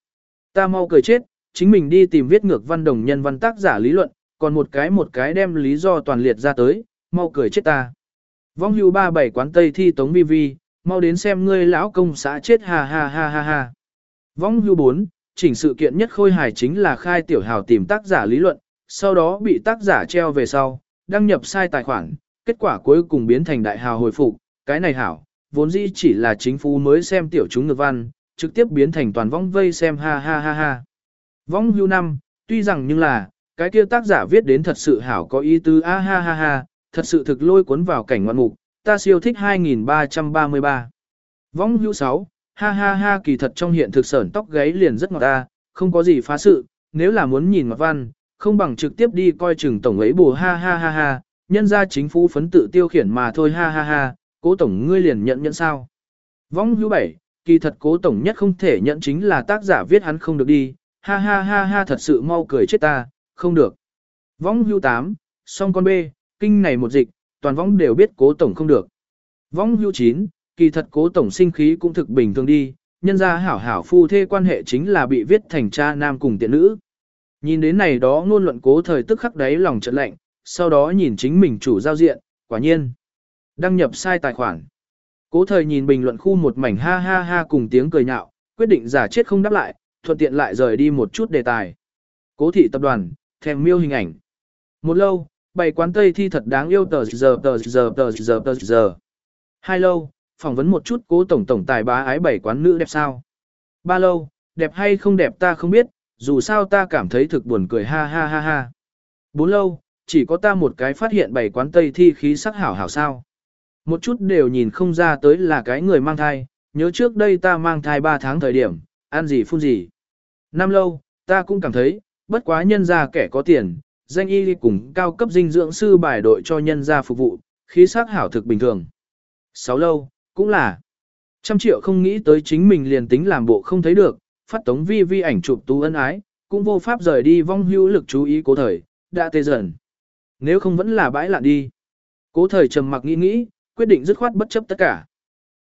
Ta mau cười chết, chính mình đi tìm viết ngược văn đồng nhân văn tác giả lý luận, còn một cái một cái đem lý do toàn liệt ra tới, mau cười chết ta. Vong hữu ba bảy quán tây thi tống vi vi, mau đến xem ngươi lão công xã chết ha ha ha ha ha. Vong hữu bốn, chỉnh sự kiện nhất khôi hài chính là khai tiểu hào tìm tác giả lý luận, sau đó bị tác giả treo về sau, đăng nhập sai tài khoản, kết quả cuối cùng biến thành đại hào hồi phục, cái này hảo, vốn dĩ chỉ là chính phủ mới xem tiểu chúng ngược văn, trực tiếp biến thành toàn vong vây xem ha ha ha ha. Vong hưu năm, tuy rằng nhưng là, cái kia tác giả viết đến thật sự hảo có ý tứ a ha ha ha, thật sự thực lôi cuốn vào cảnh ngoạn mục, ta siêu thích 2333. Vong hưu 6, ha ha ha kỳ thật trong hiện thực sởn tóc gáy liền rất ngọt ta, không có gì phá sự, nếu là muốn nhìn ngọt văn, không bằng trực tiếp đi coi chừng tổng ấy bù ha ha ha ha, nhân ra chính phủ phấn tự tiêu khiển mà thôi ha ha ha, cố tổng ngươi liền nhận nhận sao. Vong hữu bảy, kỳ thật cố tổng nhất không thể nhận chính là tác giả viết hắn không được đi, ha ha ha ha thật sự mau cười chết ta, không được. Vong hữu tám, song con B, kinh này một dịch, toàn vong đều biết cố tổng không được. Vong hữu chín, kỳ thật cố tổng sinh khí cũng thực bình thường đi, nhân ra hảo hảo phu thê quan hệ chính là bị viết thành cha nam cùng tiện nữ. Nhìn đến này đó ngôn luận cố thời tức khắc đáy lòng trận lạnh, sau đó nhìn chính mình chủ giao diện, quả nhiên. Đăng nhập sai tài khoản. Cố thời nhìn bình luận khu một mảnh ha ha ha cùng tiếng cười nhạo, quyết định giả chết không đáp lại, thuận tiện lại rời đi một chút đề tài. Cố thị tập đoàn, thèm miêu hình ảnh. Một lâu, bày quán tây thi thật đáng yêu tờ giờ tờ giờ tờ giờ tờ giờ. Hai lâu, phỏng vấn một chút cố tổng tổng tài bá ái bảy quán nữ đẹp sao. Ba lâu, đẹp hay không đẹp ta không biết, dù sao ta cảm thấy thực buồn cười ha ha ha ha. Bốn lâu, chỉ có ta một cái phát hiện bảy quán tây thi khí sắc hảo hảo sao. Một chút đều nhìn không ra tới là cái người mang thai, nhớ trước đây ta mang thai 3 tháng thời điểm, ăn gì phun gì. Năm lâu, ta cũng cảm thấy, bất quá nhân gia kẻ có tiền, danh y cùng cao cấp dinh dưỡng sư bài đội cho nhân gia phục vụ, khí sắc hảo thực bình thường. Sáu lâu, cũng là, trăm triệu không nghĩ tới chính mình liền tính làm bộ không thấy được, phát tống vi vi ảnh chụp tú ân ái, cũng vô pháp rời đi vong hữu lực chú ý cố thời, đã tê dần. Nếu không vẫn là bãi lạn đi. Cố thời trầm mặc nghĩ nghĩ, quyết định dứt khoát bất chấp tất cả.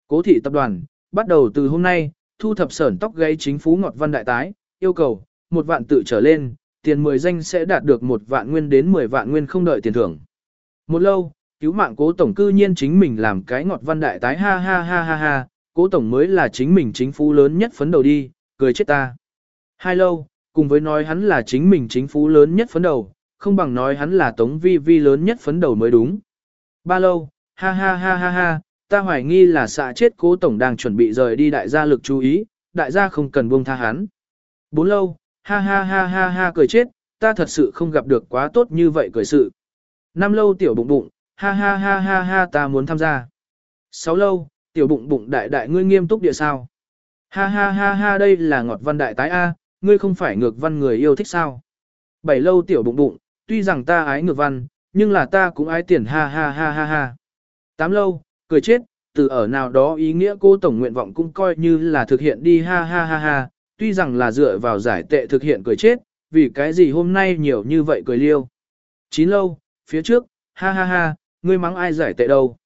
Cố thị tập đoàn, bắt đầu từ hôm nay, thu thập sởn tóc gây chính phú ngọt văn đại tái, yêu cầu, một vạn tự trở lên, tiền 10 danh sẽ đạt được một vạn nguyên đến 10 vạn nguyên không đợi tiền thưởng. Một lâu, cứu mạng cố tổng cư nhiên chính mình làm cái ngọt văn đại tái ha ha ha ha ha, cố tổng mới là chính mình chính phú lớn nhất phấn đầu đi, cười chết ta. Hai lâu, cùng với nói hắn là chính mình chính phú lớn nhất phấn đầu, không bằng nói hắn là tống vi vi lớn nhất phấn đầu mới đúng. Ba lâu, ha ha ha ha ha, ta hoài nghi là xạ chết cố tổng đang chuẩn bị rời đi đại gia lực chú ý, đại gia không cần buông tha hắn. Bốn lâu, ha ha ha ha ha cười chết, ta thật sự không gặp được quá tốt như vậy cười sự. Năm lâu tiểu bụng bụng, ha ha ha ha ha ta muốn tham gia. Sáu lâu, tiểu bụng bụng đại đại ngươi nghiêm túc địa sao. Ha ha ha ha đây là ngọt văn đại tái A, ngươi không phải ngược văn người yêu thích sao. Bảy lâu tiểu bụng bụng, tuy rằng ta ái ngược văn, nhưng là ta cũng ái tiền ha ha ha ha ha. Tám lâu, cười chết, từ ở nào đó ý nghĩa cô tổng nguyện vọng cũng coi như là thực hiện đi ha ha ha ha, tuy rằng là dựa vào giải tệ thực hiện cười chết, vì cái gì hôm nay nhiều như vậy cười liêu. Chín lâu, phía trước, ha ha ha, ngươi mắng ai giải tệ đâu.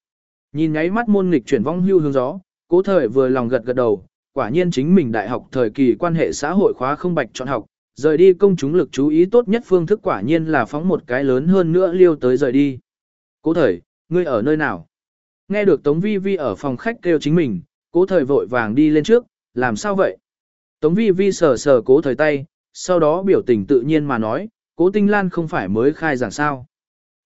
Nhìn nháy mắt môn nghịch chuyển vong hưu hướng gió, cố thời vừa lòng gật gật đầu, quả nhiên chính mình đại học thời kỳ quan hệ xã hội khóa không bạch chọn học, rời đi công chúng lực chú ý tốt nhất phương thức quả nhiên là phóng một cái lớn hơn nữa liêu tới rời đi. Cố thời, ngươi ở nơi nào? Nghe được Tống Vi Vi ở phòng khách kêu chính mình, cố thời vội vàng đi lên trước, làm sao vậy? Tống Vi Vi sờ sờ cố thời tay, sau đó biểu tình tự nhiên mà nói, cố tinh lan không phải mới khai giảng sao.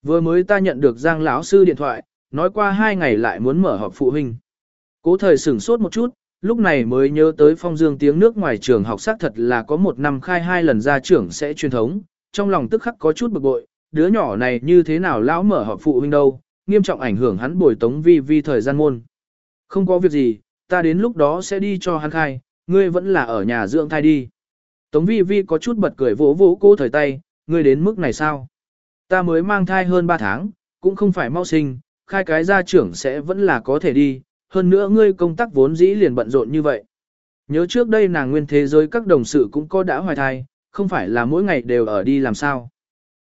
Vừa mới ta nhận được Giang lão sư điện thoại, nói qua hai ngày lại muốn mở họp phụ huynh. Cố thời sửng sốt một chút, lúc này mới nhớ tới phong dương tiếng nước ngoài trường học xác thật là có một năm khai hai lần ra trưởng sẽ truyền thống, trong lòng tức khắc có chút bực bội, đứa nhỏ này như thế nào lão mở họp phụ huynh đâu, nghiêm trọng ảnh hưởng hắn bồi tống vi vi thời gian môn. Không có việc gì, ta đến lúc đó sẽ đi cho hắn khai, ngươi vẫn là ở nhà dưỡng thai đi. Tống vi vi có chút bật cười vỗ vỗ cô thời tay, ngươi đến mức này sao? Ta mới mang thai hơn 3 tháng, cũng không phải mau sinh, khai cái gia trưởng sẽ vẫn là có thể đi, hơn nữa ngươi công tác vốn dĩ liền bận rộn như vậy. Nhớ trước đây nàng nguyên thế giới các đồng sự cũng có đã hoài thai, không phải là mỗi ngày đều ở đi làm sao.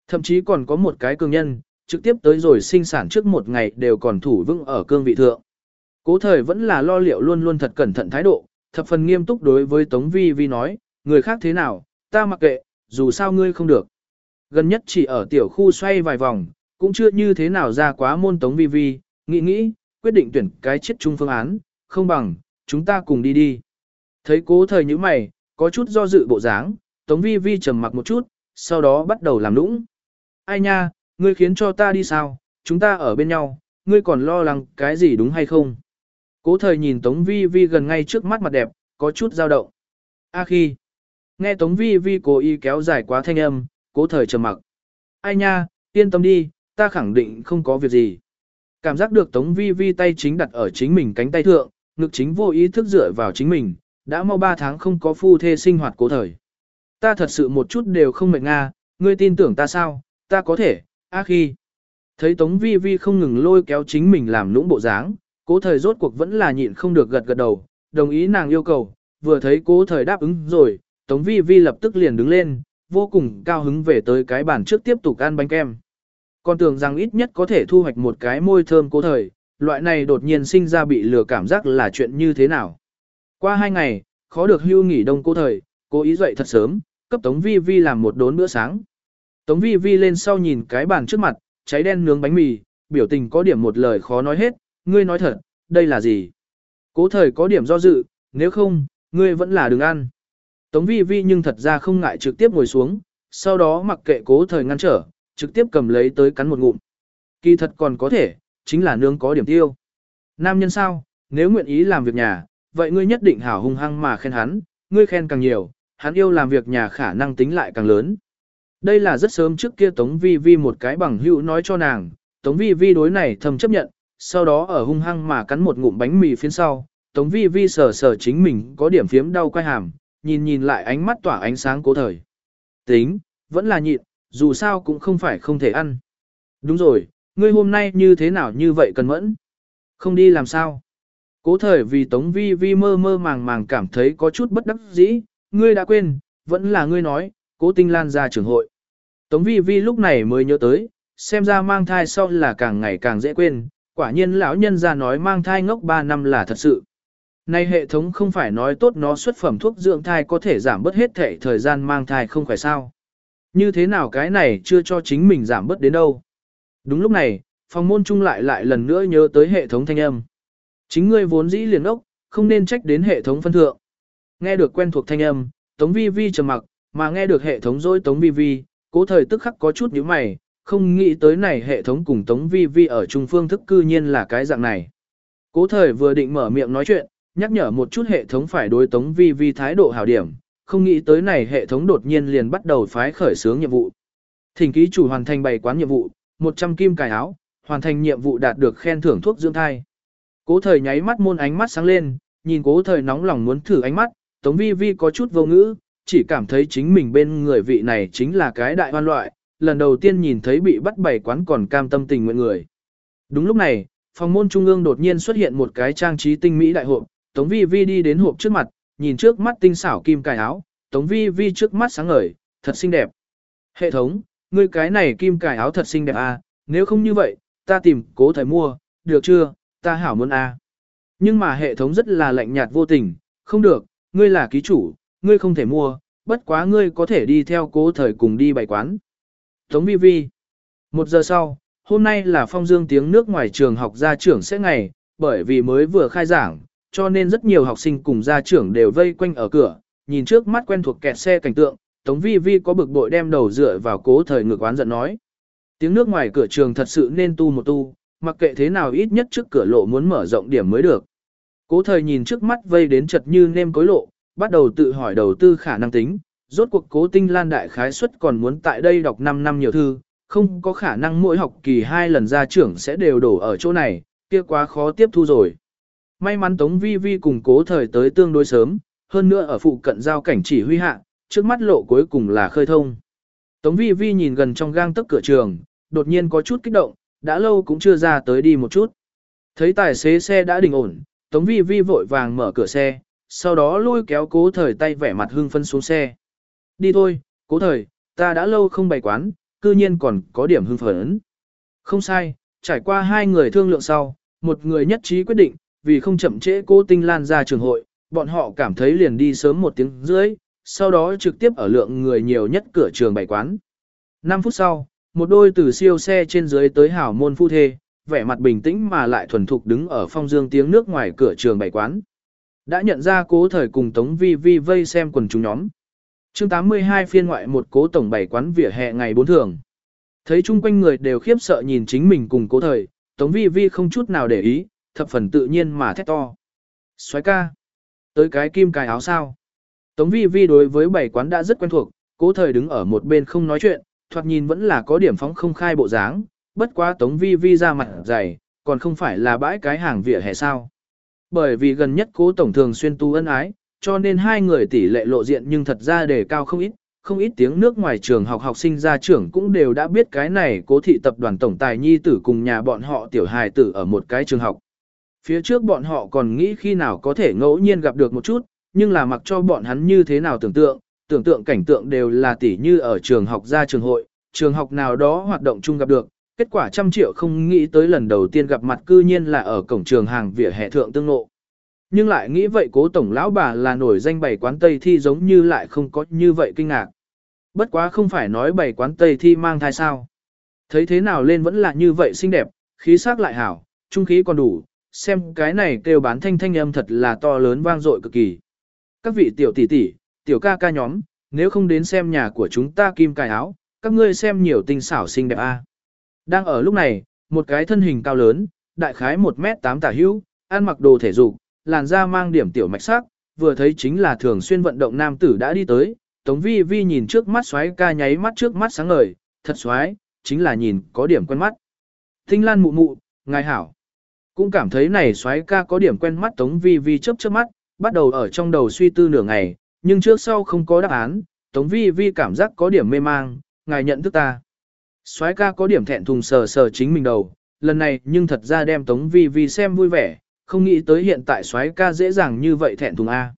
Thậm chí còn có một cái cường nhân, trực tiếp tới rồi sinh sản trước một ngày đều còn thủ vững ở cương vị thượng. Cố thời vẫn là lo liệu luôn luôn thật cẩn thận thái độ, thập phần nghiêm túc đối với Tống Vi Vi nói, người khác thế nào, ta mặc kệ, dù sao ngươi không được. Gần nhất chỉ ở tiểu khu xoay vài vòng, cũng chưa như thế nào ra quá môn Tống Vi Vi, nghĩ nghĩ, quyết định tuyển cái chết chung phương án, không bằng, chúng ta cùng đi đi. Thấy cố thời như mày, có chút do dự bộ dáng, Tống Vi Vi trầm mặc một chút, sau đó bắt đầu làm nũng. Ai nha, ngươi khiến cho ta đi sao, chúng ta ở bên nhau, ngươi còn lo lắng cái gì đúng hay không? Cố thời nhìn Tống Vi Vi gần ngay trước mắt mặt đẹp, có chút dao động. A khi, nghe Tống Vi Vi cố ý kéo dài quá thanh âm, cố thời trầm mặc. Ai nha, yên tâm đi, ta khẳng định không có việc gì. Cảm giác được Tống Vi Vi tay chính đặt ở chính mình cánh tay thượng, ngực chính vô ý thức dựa vào chính mình, đã mau 3 tháng không có phu thê sinh hoạt cố thời. Ta thật sự một chút đều không mệt nga, ngươi tin tưởng ta sao, ta có thể, a khi. Thấy Tống Vi Vi không ngừng lôi kéo chính mình làm lũng bộ dáng, cố thời rốt cuộc vẫn là nhịn không được gật gật đầu, đồng ý nàng yêu cầu, vừa thấy cố thời đáp ứng rồi, Tống Vi Vi lập tức liền đứng lên, vô cùng cao hứng về tới cái bàn trước tiếp tục ăn bánh kem. Còn tưởng rằng ít nhất có thể thu hoạch một cái môi thơm cố thời, loại này đột nhiên sinh ra bị lừa cảm giác là chuyện như thế nào. Qua hai ngày, khó được hưu nghỉ đông cố thời, cố ý dậy thật sớm, cấp Tống Vi Vi làm một đốn bữa sáng. Tống Vi Vi lên sau nhìn cái bàn trước mặt, cháy đen nướng bánh mì, biểu tình có điểm một lời khó nói hết, ngươi nói thật, đây là gì? Cố thời có điểm do dự, nếu không, ngươi vẫn là đừng ăn. Tống Vi Vi nhưng thật ra không ngại trực tiếp ngồi xuống, sau đó mặc kệ cố thời ngăn trở, trực tiếp cầm lấy tới cắn một ngụm. Kỳ thật còn có thể, chính là nướng có điểm tiêu. Nam nhân sao, nếu nguyện ý làm việc nhà, vậy ngươi nhất định hảo hung hăng mà khen hắn, ngươi khen càng nhiều, hắn yêu làm việc nhà khả năng tính lại càng lớn. Đây là rất sớm trước kia Tống Vi Vi một cái bằng hữu nói cho nàng, Tống Vi Vi đối này thầm chấp nhận, sau đó ở hung hăng mà cắn một ngụm bánh mì phía sau, Tống Vi Vi sờ sờ chính mình có điểm phiếm đau quay hàm, nhìn nhìn lại ánh mắt tỏa ánh sáng cố thời. Tính, vẫn là nhịn, dù sao cũng không phải không thể ăn. Đúng rồi, ngươi hôm nay như thế nào như vậy cần mẫn? Không đi làm sao? Cố thời vì Tống Vi Vi mơ mơ màng màng cảm thấy có chút bất đắc dĩ, ngươi đã quên, vẫn là ngươi nói, cố tinh lan ra trường hội. Tống Vi Vi lúc này mới nhớ tới, xem ra mang thai sau là càng ngày càng dễ quên, quả nhiên lão nhân ra nói mang thai ngốc 3 năm là thật sự. Nay hệ thống không phải nói tốt nó xuất phẩm thuốc dưỡng thai có thể giảm bớt hết thể thời gian mang thai không phải sao. Như thế nào cái này chưa cho chính mình giảm bớt đến đâu. Đúng lúc này, phòng môn trung lại lại lần nữa nhớ tới hệ thống thanh âm. Chính ngươi vốn dĩ liền ốc, không nên trách đến hệ thống phân thượng. Nghe được quen thuộc thanh âm, Tống Vi Vi trầm mặc, mà nghe được hệ thống dối Tống Vi Vi, cố thời tức khắc có chút nhíu mày, không nghĩ tới này hệ thống cùng Tống Vi Vi ở trung phương thức cư nhiên là cái dạng này. Cố thời vừa định mở miệng nói chuyện, nhắc nhở một chút hệ thống phải đối Tống Vi Vi thái độ hảo điểm, không nghĩ tới này hệ thống đột nhiên liền bắt đầu phái khởi xướng nhiệm vụ. Thỉnh ký chủ hoàn thành bày quán nhiệm vụ, 100 kim cài áo, hoàn thành nhiệm vụ đạt được khen thưởng thuốc dưỡng thai. Cố thời nháy mắt môn ánh mắt sáng lên, nhìn cố thời nóng lòng muốn thử ánh mắt, Tống Vi Vi có chút vô ngữ, chỉ cảm thấy chính mình bên người vị này chính là cái đại hoan loại, lần đầu tiên nhìn thấy bị bắt bày quán còn cam tâm tình nguyện người. Đúng lúc này, phòng môn trung ương đột nhiên xuất hiện một cái trang trí tinh mỹ đại hộp, Tống Vi Vi đi đến hộp trước mặt, nhìn trước mắt tinh xảo kim cài áo, Tống Vi Vi trước mắt sáng ngời, thật xinh đẹp. Hệ thống, ngươi cái này kim cài áo thật xinh đẹp à, nếu không như vậy, ta tìm cố thời mua, được chưa, ta hảo muốn à. Nhưng mà hệ thống rất là lạnh nhạt vô tình, không được, ngươi là ký chủ, ngươi không thể mua, bất quá ngươi có thể đi theo cố thời cùng đi bày quán. Tống vi vi. Một giờ sau, hôm nay là phong dương tiếng nước ngoài trường học gia trưởng sẽ ngày, bởi vì mới vừa khai giảng, cho nên rất nhiều học sinh cùng gia trưởng đều vây quanh ở cửa, nhìn trước mắt quen thuộc kẹt xe cảnh tượng, Tống Vi Vi có bực bội đem đầu dựa vào cố thời ngược oán giận nói. Tiếng nước ngoài cửa trường thật sự nên tu một tu, mặc kệ thế nào ít nhất trước cửa lộ muốn mở rộng điểm mới được. Cố thời nhìn trước mắt vây đến chật như nêm cối lộ, bắt đầu tự hỏi đầu tư khả năng tính, rốt cuộc cố tinh lan đại khái suất còn muốn tại đây đọc 5 năm nhiều thư, không có khả năng mỗi học kỳ hai lần ra trưởng sẽ đều đổ ở chỗ này, kia quá khó tiếp thu rồi. May mắn Tống Vi Vi cùng cố thời tới tương đối sớm, hơn nữa ở phụ cận giao cảnh chỉ huy hạ, trước mắt lộ cuối cùng là khơi thông. Tống Vi Vi nhìn gần trong gang tấc cửa trường, đột nhiên có chút kích động, đã lâu cũng chưa ra tới đi một chút. Thấy tài xế xe đã đình ổn, Tống Vi Vi vội vàng mở cửa xe, sau đó lôi kéo cố thời tay vẻ mặt hưng phân xuống xe. Đi thôi, cố thời, ta đã lâu không bày quán, cư nhiên còn có điểm hưng phấn. Không sai, trải qua hai người thương lượng sau, một người nhất trí quyết định, vì không chậm trễ cố tinh lan ra trường hội, bọn họ cảm thấy liền đi sớm một tiếng rưỡi, sau đó trực tiếp ở lượng người nhiều nhất cửa trường bày quán. 5 phút sau, một đôi từ siêu xe trên dưới tới hảo môn phu thê, vẻ mặt bình tĩnh mà lại thuần thục đứng ở phong dương tiếng nước ngoài cửa trường bày quán. Đã nhận ra cố thời cùng Tống Vi Vi vây xem quần chúng nhóm. chương 82 phiên ngoại một cố tổng bảy quán vỉa hè ngày bốn thường. Thấy chung quanh người đều khiếp sợ nhìn chính mình cùng cố thời, Tống Vi Vi không chút nào để ý, thập phần tự nhiên mà thét to. xoáy ca. Tới cái kim cài áo sao. Tống Vi Vi đối với bảy quán đã rất quen thuộc, cố thời đứng ở một bên không nói chuyện, thoạt nhìn vẫn là có điểm phóng không khai bộ dáng, bất quá Tống Vi Vi ra mặt dày, còn không phải là bãi cái hàng vỉa hè sao. Bởi vì gần nhất cố tổng thường xuyên tu ân ái, cho nên hai người tỷ lệ lộ diện nhưng thật ra đề cao không ít, không ít tiếng nước ngoài trường học học sinh ra trưởng cũng đều đã biết cái này cố thị tập đoàn tổng tài nhi tử cùng nhà bọn họ tiểu hài tử ở một cái trường học. Phía trước bọn họ còn nghĩ khi nào có thể ngẫu nhiên gặp được một chút, nhưng là mặc cho bọn hắn như thế nào tưởng tượng, tưởng tượng cảnh tượng đều là tỷ như ở trường học ra trường hội, trường học nào đó hoạt động chung gặp được, kết quả trăm triệu không nghĩ tới lần đầu tiên gặp mặt cư nhiên là ở cổng trường hàng vỉa hè thượng tương lộ, Nhưng lại nghĩ vậy cố tổng lão bà là nổi danh bày quán Tây thi giống như lại không có như vậy kinh ngạc. Bất quá không phải nói bày quán Tây thi mang thai sao. Thấy thế nào lên vẫn là như vậy xinh đẹp, khí sắc lại hảo, trung khí còn đủ, xem cái này kêu bán thanh thanh âm thật là to lớn vang dội cực kỳ. Các vị tiểu tỷ tỷ, tiểu ca ca nhóm, nếu không đến xem nhà của chúng ta kim cài áo, các ngươi xem nhiều tinh xảo xinh đẹp a. Đang ở lúc này, một cái thân hình cao lớn, đại khái 1m8 tả hữu, ăn mặc đồ thể dục, làn da mang điểm tiểu mạch sắc, vừa thấy chính là thường xuyên vận động nam tử đã đi tới, Tống Vi Vi nhìn trước mắt xoáy ca nháy mắt trước mắt sáng ngời, thật xoáy, chính là nhìn có điểm quen mắt. Tinh Lan mụ mụ, ngài hảo. Cũng cảm thấy này xoáy ca có điểm quen mắt Tống Vi Vi chớp chớp mắt, bắt đầu ở trong đầu suy tư nửa ngày, nhưng trước sau không có đáp án, Tống Vi Vi cảm giác có điểm mê mang, ngài nhận thức ta. Soái ca có điểm thẹn thùng sờ sờ chính mình đầu, lần này nhưng thật ra đem Tống Vi Vi xem vui vẻ, không nghĩ tới hiện tại soái ca dễ dàng như vậy thẹn thùng A.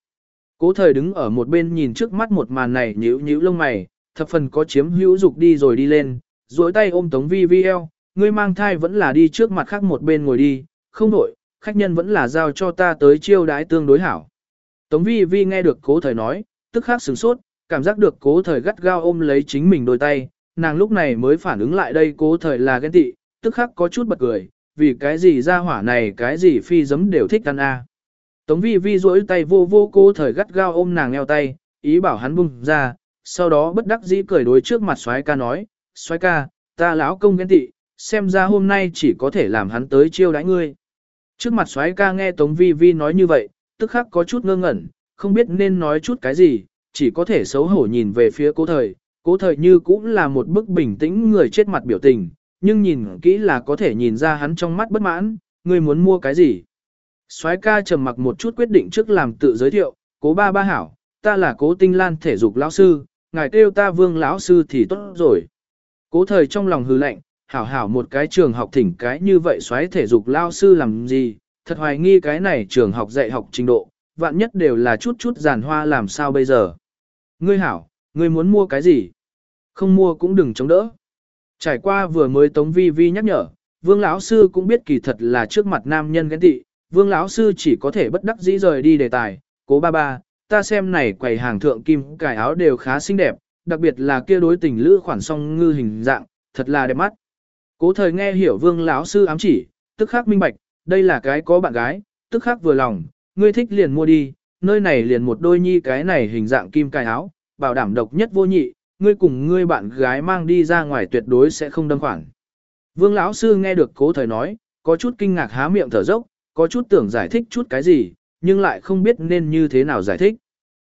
Cố thời đứng ở một bên nhìn trước mắt một màn này nhíu nhíu lông mày, thập phần có chiếm hữu dục đi rồi đi lên, duỗi tay ôm Tống Vi Vi eo, ngươi mang thai vẫn là đi trước mặt khác một bên ngồi đi, không đổi, khách nhân vẫn là giao cho ta tới chiêu đái tương đối hảo. Tống Vi Vi nghe được cố thời nói, tức khắc sửng sốt, cảm giác được cố thời gắt gao ôm lấy chính mình đôi tay, nàng lúc này mới phản ứng lại đây cố thời là ghen tị, tức khắc có chút bật cười, vì cái gì ra hỏa này cái gì phi giấm đều thích ăn a. Tống vi vi duỗi tay vô vô cố thời gắt gao ôm nàng eo tay, ý bảo hắn bung ra, sau đó bất đắc dĩ cười đối trước mặt soái ca nói, soái ca, ta lão công ghen tị, xem ra hôm nay chỉ có thể làm hắn tới chiêu đãi ngươi. Trước mặt soái ca nghe Tống Vi Vi nói như vậy, tức khắc có chút ngơ ngẩn, không biết nên nói chút cái gì, chỉ có thể xấu hổ nhìn về phía cố thời. Cố thời như cũng là một bức bình tĩnh người chết mặt biểu tình, nhưng nhìn kỹ là có thể nhìn ra hắn trong mắt bất mãn, ngươi muốn mua cái gì. soái ca trầm mặc một chút quyết định trước làm tự giới thiệu, cố ba ba hảo, ta là cố tinh lan thể dục lão sư, ngài kêu ta vương lão sư thì tốt rồi. Cố thời trong lòng hư lạnh, hảo hảo một cái trường học thỉnh cái như vậy xoáy thể dục lao sư làm gì, thật hoài nghi cái này trường học dạy học trình độ, vạn nhất đều là chút chút giàn hoa làm sao bây giờ. Ngươi hảo, ngươi muốn mua cái gì? Không mua cũng đừng chống đỡ. Trải qua vừa mới Tống Vi Vi nhắc nhở, Vương lão sư cũng biết kỳ thật là trước mặt nam nhân ghen tị, Vương lão sư chỉ có thể bất đắc dĩ rời đi đề tài, "Cố ba ba, ta xem này quầy hàng thượng kim cài áo đều khá xinh đẹp, đặc biệt là kia đối tình lữ khoản song ngư hình dạng, thật là đẹp mắt." Cố thời nghe hiểu vương lão sư ám chỉ, tức khắc minh bạch, đây là cái có bạn gái, tức khắc vừa lòng, ngươi thích liền mua đi, nơi này liền một đôi nhi cái này hình dạng kim cài áo, bảo đảm độc nhất vô nhị, ngươi cùng ngươi bạn gái mang đi ra ngoài tuyệt đối sẽ không đâm khoản. Vương lão sư nghe được cố thời nói, có chút kinh ngạc há miệng thở dốc, có chút tưởng giải thích chút cái gì, nhưng lại không biết nên như thế nào giải thích.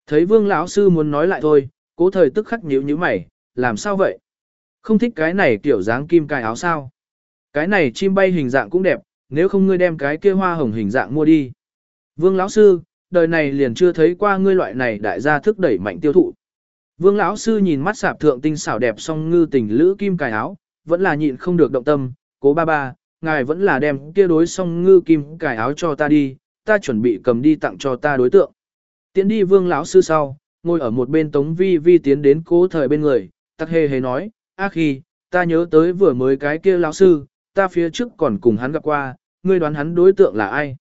Thấy vương lão sư muốn nói lại thôi, cố thời tức khắc nhíu nhíu mày, làm sao vậy? Không thích cái này kiểu dáng kim cài áo sao. Cái này chim bay hình dạng cũng đẹp, nếu không ngươi đem cái kia hoa hồng hình dạng mua đi. Vương lão sư, đời này liền chưa thấy qua ngươi loại này đại gia thức đẩy mạnh tiêu thụ. Vương lão sư nhìn mắt sạp thượng tinh xảo đẹp song ngư tình lữ kim cài áo, vẫn là nhịn không được động tâm, cố ba ba, ngài vẫn là đem kia đối song ngư kim cài áo cho ta đi, ta chuẩn bị cầm đi tặng cho ta đối tượng. Tiến đi vương lão sư sau, ngồi ở một bên tống vi vi tiến đến cố thời bên người, tắc hề hề nói, a khi, ta nhớ tới vừa mới cái kia lão sư, ta phía trước còn cùng hắn gặp qua, ngươi đoán hắn đối tượng là ai?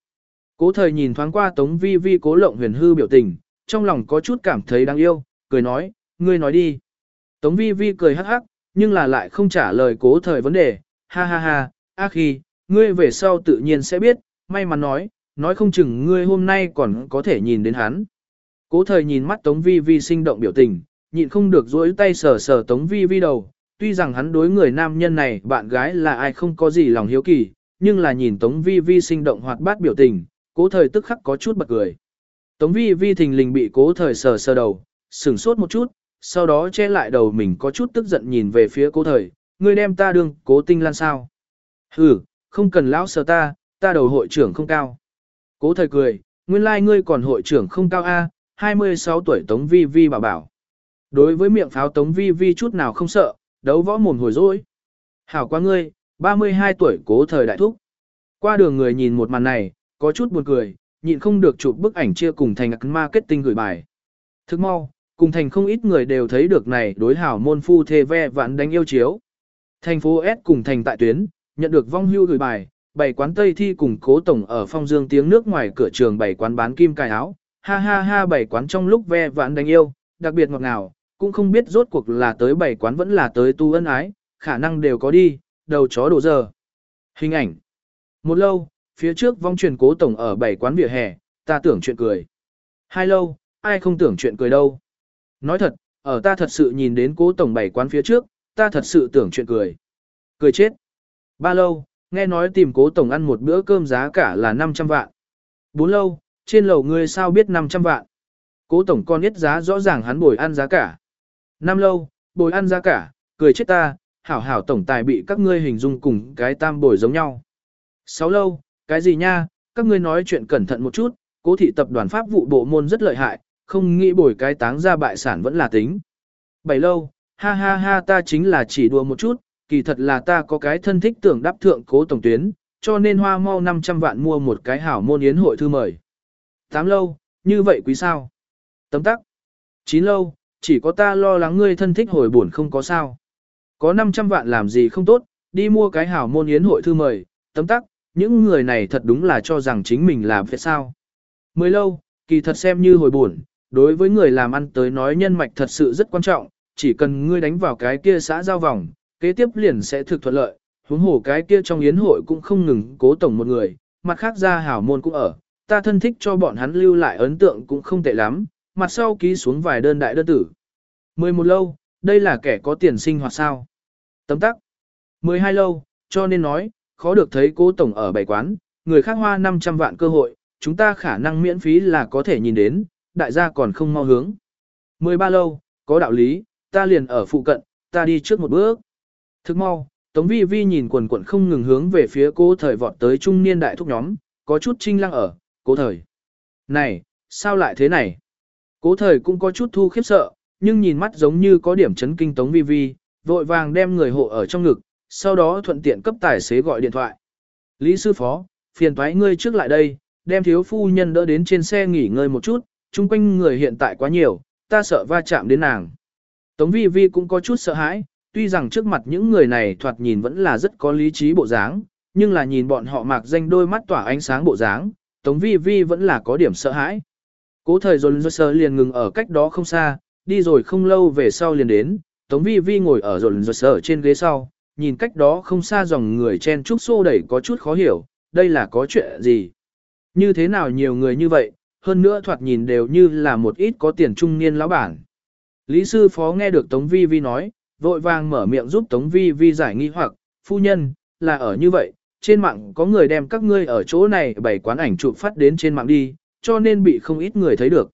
Cố thời nhìn thoáng qua Tống Vi Vi cố lộng huyền hư biểu tình, trong lòng có chút cảm thấy đáng yêu, cười nói, ngươi nói đi. Tống Vi Vi cười hắc hắc, nhưng là lại không trả lời cố thời vấn đề, ha ha ha, a khi, ngươi về sau tự nhiên sẽ biết, may mắn nói, nói không chừng ngươi hôm nay còn có thể nhìn đến hắn. Cố thời nhìn mắt Tống Vi Vi sinh động biểu tình, nhịn không được duỗi tay sờ sờ Tống Vi Vi đầu, tuy rằng hắn đối người nam nhân này bạn gái là ai không có gì lòng hiếu kỳ, nhưng là nhìn Tống Vi Vi sinh động hoạt bát biểu tình, cố thời tức khắc có chút bật cười. Tống Vi Vi thình lình bị cố thời sờ sờ đầu, sửng sốt một chút, sau đó che lại đầu mình có chút tức giận nhìn về phía cố thời, ngươi đem ta đương cố tinh lan sao. Ừ, không cần lão sờ ta, ta đầu hội trưởng không cao. Cố thời cười, nguyên lai like ngươi còn hội trưởng không cao A, 26 tuổi Tống Vi Vi bảo bảo. Đối với miệng pháo Tống Vi Vi chút nào không sợ, đấu võ mồm hồi dỗi. Hảo quá ngươi, 32 tuổi cố thời đại thúc. Qua đường người nhìn một màn này, có chút buồn cười, nhịn không được chụp bức ảnh chia cùng thành marketing gửi bài. Thức mau, cùng thành không ít người đều thấy được này đối hảo môn phu thê ve vãn đánh yêu chiếu. Thành phố S cùng thành tại tuyến, nhận được vong hưu gửi bài, bảy quán Tây Thi cùng cố tổng ở phong dương tiếng nước ngoài cửa trường bảy quán bán kim cài áo, ha ha ha bảy quán trong lúc ve vãn đánh yêu, đặc biệt ngọt ngào, cũng không biết rốt cuộc là tới bảy quán vẫn là tới tu ân ái, khả năng đều có đi, đầu chó đổ giờ. Hình ảnh. Một lâu, phía trước vong truyền cố tổng ở bảy quán vỉa hè, ta tưởng chuyện cười. Hai lâu, ai không tưởng chuyện cười đâu. Nói thật, ở ta thật sự nhìn đến cố tổng bảy quán phía trước, ta thật sự tưởng chuyện cười. Cười chết. Ba lâu, nghe nói tìm cố tổng ăn một bữa cơm giá cả là 500 vạn. Bốn lâu, trên lầu ngươi sao biết 500 vạn. Cố tổng con biết giá rõ ràng hắn bồi ăn giá cả. Năm lâu, bồi ăn giá cả, cười chết ta, hảo hảo tổng tài bị các ngươi hình dung cùng cái tam bồi giống nhau. Sáu lâu, cái gì nha, các ngươi nói chuyện cẩn thận một chút, cố thị tập đoàn pháp vụ bộ môn rất lợi hại, không nghĩ bồi cái táng ra bại sản vẫn là tính. Bảy lâu, ha ha ha ta chính là chỉ đùa một chút, kỳ thật là ta có cái thân thích tưởng đáp thượng cố tổng tuyến, cho nên hoa mau 500 vạn mua một cái hảo môn yến hội thư mời. Tám lâu, như vậy quý sao? Tấm tắc. Chín lâu, chỉ có ta lo lắng ngươi thân thích hồi buồn không có sao. Có 500 vạn làm gì không tốt, đi mua cái hảo môn yến hội thư mời, tấm tắc, những người này thật đúng là cho rằng chính mình làm việc sao. Mười lâu, kỳ thật xem như hồi buồn, đối với người làm ăn tới nói nhân mạch thật sự rất quan trọng, chỉ cần ngươi đánh vào cái kia xã giao vòng, kế tiếp liền sẽ thực thuận lợi, huống hồ cái kia trong yến hội cũng không ngừng cố tổng một người, mặt khác ra hảo môn cũng ở, ta thân thích cho bọn hắn lưu lại ấn tượng cũng không tệ lắm, mặt sau ký xuống vài đơn đại đơn tử. Mười một lâu, đây là kẻ có tiền sinh hoạt sao. Tấm tắc. 12 lâu, cho nên nói, khó được thấy cố tổng ở bảy quán, người khác hoa 500 vạn cơ hội, chúng ta khả năng miễn phí là có thể nhìn đến, đại gia còn không mau hướng. 13 lâu, có đạo lý, ta liền ở phụ cận, ta đi trước một bước. Thức mau, Tống Vi Vi nhìn quần quần không ngừng hướng về phía cố thời vọt tới trung niên đại thúc nhóm, có chút trinh lăng ở, cố thời. Này, sao lại thế này? Cố thời cũng có chút thu khiếp sợ, nhưng nhìn mắt giống như có điểm chấn kinh Tống Vi Vi, vội vàng đem người hộ ở trong ngực, sau đó thuận tiện cấp tài xế gọi điện thoại. Lý sư phó, phiền thoái ngươi trước lại đây, đem thiếu phu nhân đỡ đến trên xe nghỉ ngơi một chút, chung quanh người hiện tại quá nhiều, ta sợ va chạm đến nàng. Tống vi vi cũng có chút sợ hãi, tuy rằng trước mặt những người này thoạt nhìn vẫn là rất có lý trí bộ dáng, nhưng là nhìn bọn họ mạc danh đôi mắt tỏa ánh sáng bộ dáng, Tống vi vi vẫn là có điểm sợ hãi. Cố thời dồn sơ liền ngừng ở cách đó không xa, đi rồi không lâu về sau liền đến, Tống vi vi ngồi ở dồn sơ trên ghế sau, nhìn cách đó không xa dòng người chen trúc xô đẩy có chút khó hiểu, đây là có chuyện gì. Như thế nào nhiều người như vậy, hơn nữa thoạt nhìn đều như là một ít có tiền trung niên lão bản. Lý sư phó nghe được Tống Vi Vi nói, vội vàng mở miệng giúp Tống Vi Vi giải nghi hoặc, phu nhân, là ở như vậy, trên mạng có người đem các ngươi ở chỗ này bày quán ảnh chụp phát đến trên mạng đi, cho nên bị không ít người thấy được.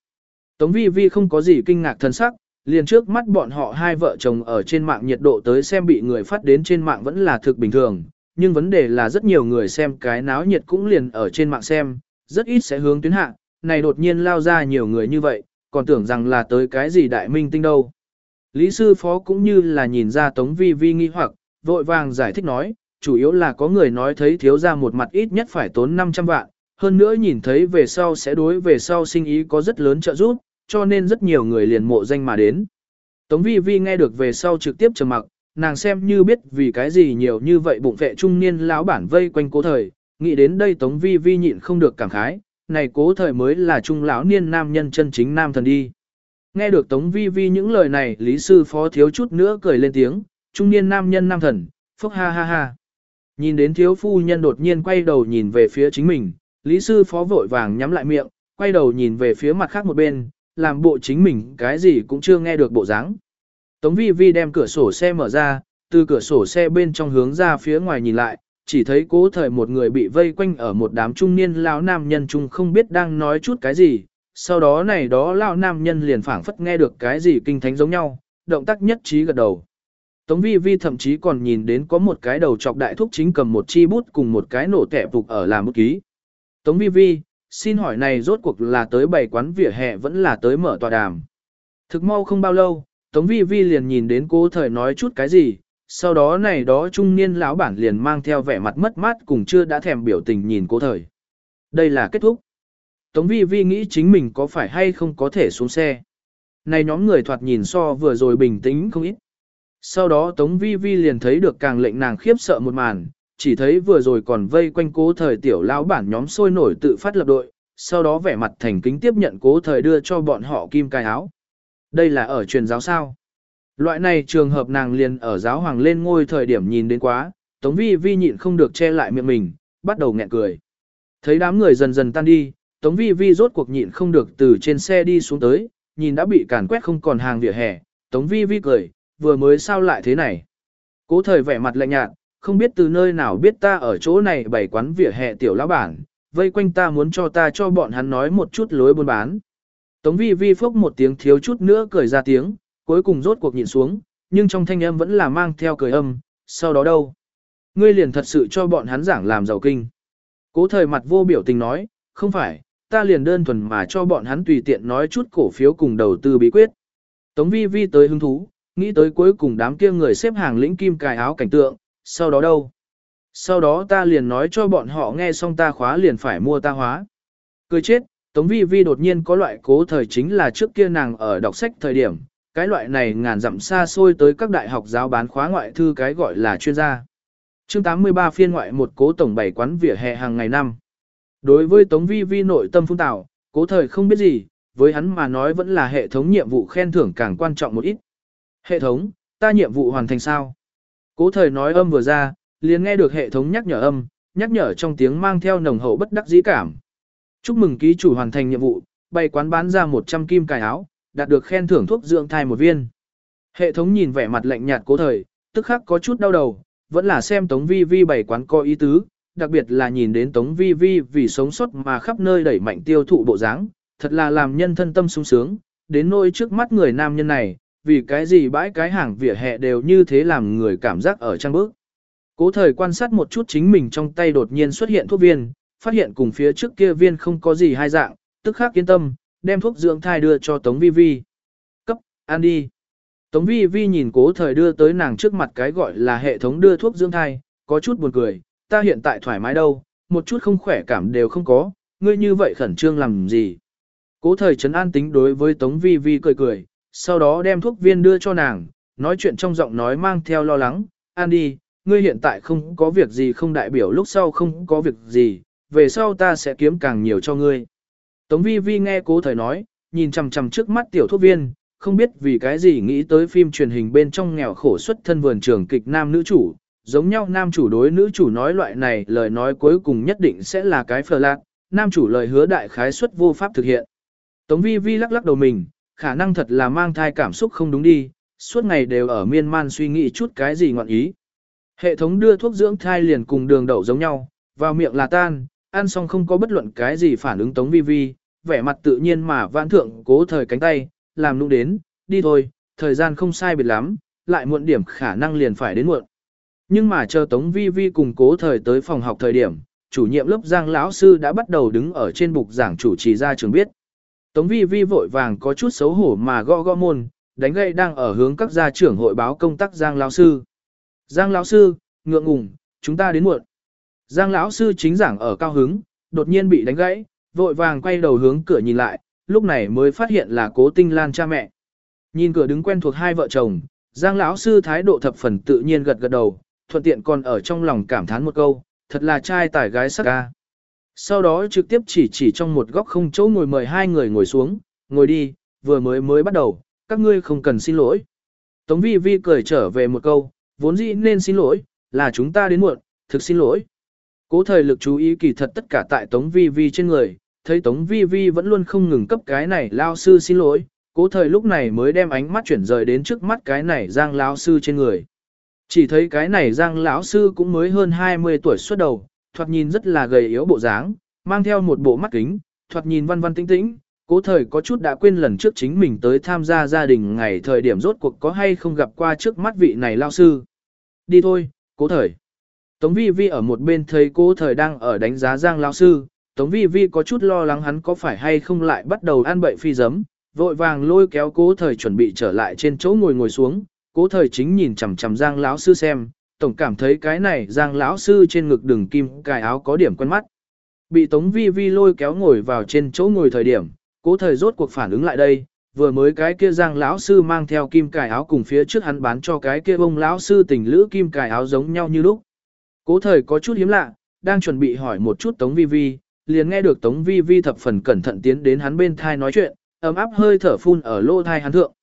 Tống Vi Vi không có gì kinh ngạc thân sắc, liền trước mắt bọn họ hai vợ chồng ở trên mạng nhiệt độ tới xem bị người phát đến trên mạng vẫn là thực bình thường, nhưng vấn đề là rất nhiều người xem cái náo nhiệt cũng liền ở trên mạng xem, rất ít sẽ hướng tuyến hạ, này đột nhiên lao ra nhiều người như vậy, còn tưởng rằng là tới cái gì đại minh tinh đâu. Lý sư phó cũng như là nhìn ra Tống Vi Vi nghi hoặc, vội vàng giải thích nói, chủ yếu là có người nói thấy thiếu ra một mặt ít nhất phải tốn 500 vạn, hơn nữa nhìn thấy về sau sẽ đối về sau sinh ý có rất lớn trợ giúp, cho nên rất nhiều người liền mộ danh mà đến. Tống Vi Vi nghe được về sau trực tiếp trầm mặc, nàng xem như biết vì cái gì nhiều như vậy bụng vệ trung niên lão bản vây quanh cố thời, nghĩ đến đây Tống Vi Vi nhịn không được cảm khái, này cố thời mới là trung lão niên nam nhân chân chính nam thần đi. Nghe được Tống Vi Vi những lời này, Lý Sư Phó thiếu chút nữa cười lên tiếng, trung niên nam nhân nam thần, phúc ha ha ha. Nhìn đến thiếu phu nhân đột nhiên quay đầu nhìn về phía chính mình, Lý Sư Phó vội vàng nhắm lại miệng, quay đầu nhìn về phía mặt khác một bên, làm bộ chính mình cái gì cũng chưa nghe được bộ dáng. Tống Vi Vi đem cửa sổ xe mở ra, từ cửa sổ xe bên trong hướng ra phía ngoài nhìn lại, chỉ thấy cố thời một người bị vây quanh ở một đám trung niên lão nam nhân chung không biết đang nói chút cái gì, sau đó này đó lão nam nhân liền phảng phất nghe được cái gì kinh thánh giống nhau, động tác nhất trí gật đầu. Tống vi vi thậm chí còn nhìn đến có một cái đầu chọc đại thúc chính cầm một chi bút cùng một cái nổ tẻ phục ở làm bút ký. Tống vi vi, xin hỏi này rốt cuộc là tới bảy quán vỉa hè vẫn là tới mở tòa đàm. Thực mau không bao lâu, Tống vi vi liền nhìn đến cô thời nói chút cái gì, sau đó này đó trung niên lão bản liền mang theo vẻ mặt mất mát cùng chưa đã thèm biểu tình nhìn cố thời. Đây là kết thúc. Tống vi vi nghĩ chính mình có phải hay không có thể xuống xe. Này nhóm người thoạt nhìn so vừa rồi bình tĩnh không ít. Sau đó Tống vi vi liền thấy được càng lệnh nàng khiếp sợ một màn, chỉ thấy vừa rồi còn vây quanh cố thời tiểu lão bản nhóm sôi nổi tự phát lập đội, sau đó vẻ mặt thành kính tiếp nhận cố thời đưa cho bọn họ kim cài áo. Đây là ở truyền giáo sao. Loại này trường hợp nàng liền ở giáo hoàng lên ngôi thời điểm nhìn đến quá, Tống Vi Vi nhịn không được che lại miệng mình, bắt đầu nghẹn cười. Thấy đám người dần dần tan đi, Tống Vi Vi rốt cuộc nhịn không được từ trên xe đi xuống tới, nhìn đã bị càn quét không còn hàng vỉa hè, Tống Vi Vi cười, vừa mới sao lại thế này. Cố thời vẻ mặt lạnh nhạt, không biết từ nơi nào biết ta ở chỗ này bày quán vỉa hè tiểu lão bản, vây quanh ta muốn cho ta cho bọn hắn nói một chút lối buôn bán. Tống Vi Vi phốc một tiếng thiếu chút nữa cười ra tiếng, cuối cùng rốt cuộc nhìn xuống, nhưng trong thanh âm vẫn là mang theo cười âm, sau đó đâu? Ngươi liền thật sự cho bọn hắn giảng làm giàu kinh. Cố thời mặt vô biểu tình nói, không phải, ta liền đơn thuần mà cho bọn hắn tùy tiện nói chút cổ phiếu cùng đầu tư bí quyết. Tống vi vi tới hứng thú, nghĩ tới cuối cùng đám kia người xếp hàng lĩnh kim cài áo cảnh tượng, sau đó đâu? Sau đó ta liền nói cho bọn họ nghe xong ta khóa liền phải mua ta hóa. Cười chết, Tống vi vi đột nhiên có loại cố thời chính là trước kia nàng ở đọc sách thời điểm, cái loại này ngàn dặm xa xôi tới các đại học giáo bán khóa ngoại thư cái gọi là chuyên gia. Chương 83 phiên ngoại một cố tổng bảy quán vỉa hè hàng ngày năm. Đối với Tống Vi Vi nội tâm phung tạo, cố thời không biết gì, với hắn mà nói vẫn là hệ thống nhiệm vụ khen thưởng càng quan trọng một ít. Hệ thống, ta nhiệm vụ hoàn thành sao? Cố thời nói âm vừa ra, liền nghe được hệ thống nhắc nhở âm, nhắc nhở trong tiếng mang theo nồng hậu bất đắc dĩ cảm. Chúc mừng ký chủ hoàn thành nhiệm vụ, bày quán bán ra 100 kim cài áo, đạt được khen thưởng thuốc dưỡng thai một viên. Hệ thống nhìn vẻ mặt lạnh nhạt cố thời, tức khắc có chút đau đầu, vẫn là xem Tống Vi Vi bày quán có ý tứ, đặc biệt là nhìn đến Tống Vi Vi vì sống sót mà khắp nơi đẩy mạnh tiêu thụ bộ dáng, thật là làm nhân thân tâm sung sướng, đến nỗi trước mắt người nam nhân này, vì cái gì bãi cái hàng vỉa hè đều như thế làm người cảm giác ở trang bước. Cố thời quan sát một chút chính mình trong tay đột nhiên xuất hiện thuốc viên, phát hiện cùng phía trước kia viên không có gì hai dạng, tức khắc yên tâm, đem thuốc dưỡng thai đưa cho Tống Vi Vi. Cấp, ăn đi. Tống Vi Vi nhìn cố thời đưa tới nàng trước mặt cái gọi là hệ thống đưa thuốc dưỡng thai, có chút buồn cười, ta hiện tại thoải mái đâu, một chút không khỏe cảm đều không có, ngươi như vậy khẩn trương làm gì. Cố thời trấn an tính đối với Tống Vi Vi cười cười, sau đó đem thuốc viên đưa cho nàng, nói chuyện trong giọng nói mang theo lo lắng, an đi, ngươi hiện tại không có việc gì không đại biểu lúc sau không có việc gì, về sau ta sẽ kiếm càng nhiều cho ngươi. Tống vi vi nghe cố thời nói, nhìn chằm chằm trước mắt tiểu thuốc viên, không biết vì cái gì nghĩ tới phim truyền hình bên trong nghèo khổ xuất thân vườn trường kịch nam nữ chủ, giống nhau nam chủ đối nữ chủ nói loại này lời nói cuối cùng nhất định sẽ là cái phờ lạc, nam chủ lời hứa đại khái suất vô pháp thực hiện. Tống vi vi lắc lắc đầu mình, khả năng thật là mang thai cảm xúc không đúng đi, suốt ngày đều ở miên man suy nghĩ chút cái gì ngọn ý. Hệ thống đưa thuốc dưỡng thai liền cùng đường đậu giống nhau, vào miệng là tan, ăn xong không có bất luận cái gì phản ứng tống vi vi, vẻ mặt tự nhiên mà vãn thượng cố thời cánh tay, làm nụ đến, đi thôi, thời gian không sai biệt lắm, lại muộn điểm khả năng liền phải đến muộn. Nhưng mà chờ tống vi vi cùng cố thời tới phòng học thời điểm, chủ nhiệm lớp giang lão sư đã bắt đầu đứng ở trên bục giảng chủ trì ra trường biết. Tống vi vi vội vàng có chút xấu hổ mà gõ gõ môn, đánh gậy đang ở hướng các gia trưởng hội báo công tác giang lão sư. Giang lão sư, ngượng ngùng, chúng ta đến muộn. Giang lão sư chính giảng ở cao hứng, đột nhiên bị đánh gãy, vội vàng quay đầu hướng cửa nhìn lại, lúc này mới phát hiện là Cố Tinh Lan cha mẹ. Nhìn cửa đứng quen thuộc hai vợ chồng, Giang lão sư thái độ thập phần tự nhiên gật gật đầu, thuận tiện còn ở trong lòng cảm thán một câu, thật là trai tài gái sắc ca. Sau đó trực tiếp chỉ chỉ trong một góc không chỗ ngồi mời hai người ngồi xuống, ngồi đi, vừa mới mới bắt đầu, các ngươi không cần xin lỗi. Tống vi vi cười trở về một câu, vốn dĩ nên xin lỗi, là chúng ta đến muộn, thực xin lỗi. Cố thời lực chú ý kỳ thật tất cả tại Tống Vi Vi trên người, thấy Tống Vi Vi vẫn luôn không ngừng cấp cái này lao sư xin lỗi, cố thời lúc này mới đem ánh mắt chuyển rời đến trước mắt cái này giang lão sư trên người. Chỉ thấy cái này giang lão sư cũng mới hơn 20 tuổi xuất đầu, thoạt nhìn rất là gầy yếu bộ dáng, mang theo một bộ mắt kính, thoạt nhìn văn văn tĩnh tĩnh, cố thời có chút đã quên lần trước chính mình tới tham gia gia đình ngày thời điểm rốt cuộc có hay không gặp qua trước mắt vị này lao sư. Đi thôi, cố thời. Tống vi vi ở một bên thấy cô thời đang ở đánh giá giang Lão sư, Tống vi vi có chút lo lắng hắn có phải hay không lại bắt đầu ăn bậy phi giấm, vội vàng lôi kéo cố thời chuẩn bị trở lại trên chỗ ngồi ngồi xuống, cố thời chính nhìn chằm chằm giang lão sư xem, tổng cảm thấy cái này giang lão sư trên ngực đường kim cài áo có điểm quen mắt. Bị Tống vi vi lôi kéo ngồi vào trên chỗ ngồi thời điểm, cố thời rốt cuộc phản ứng lại đây, vừa mới cái kia giang lão sư mang theo kim cài áo cùng phía trước hắn bán cho cái kia bông lão sư tình lữ kim cài áo giống nhau như lúc. Cố thời có chút hiếm lạ, đang chuẩn bị hỏi một chút Tống Vi Vi, liền nghe được Tống Vi Vi thập phần cẩn thận tiến đến hắn bên thai nói chuyện, ấm áp hơi thở phun ở lô thai hắn thượng.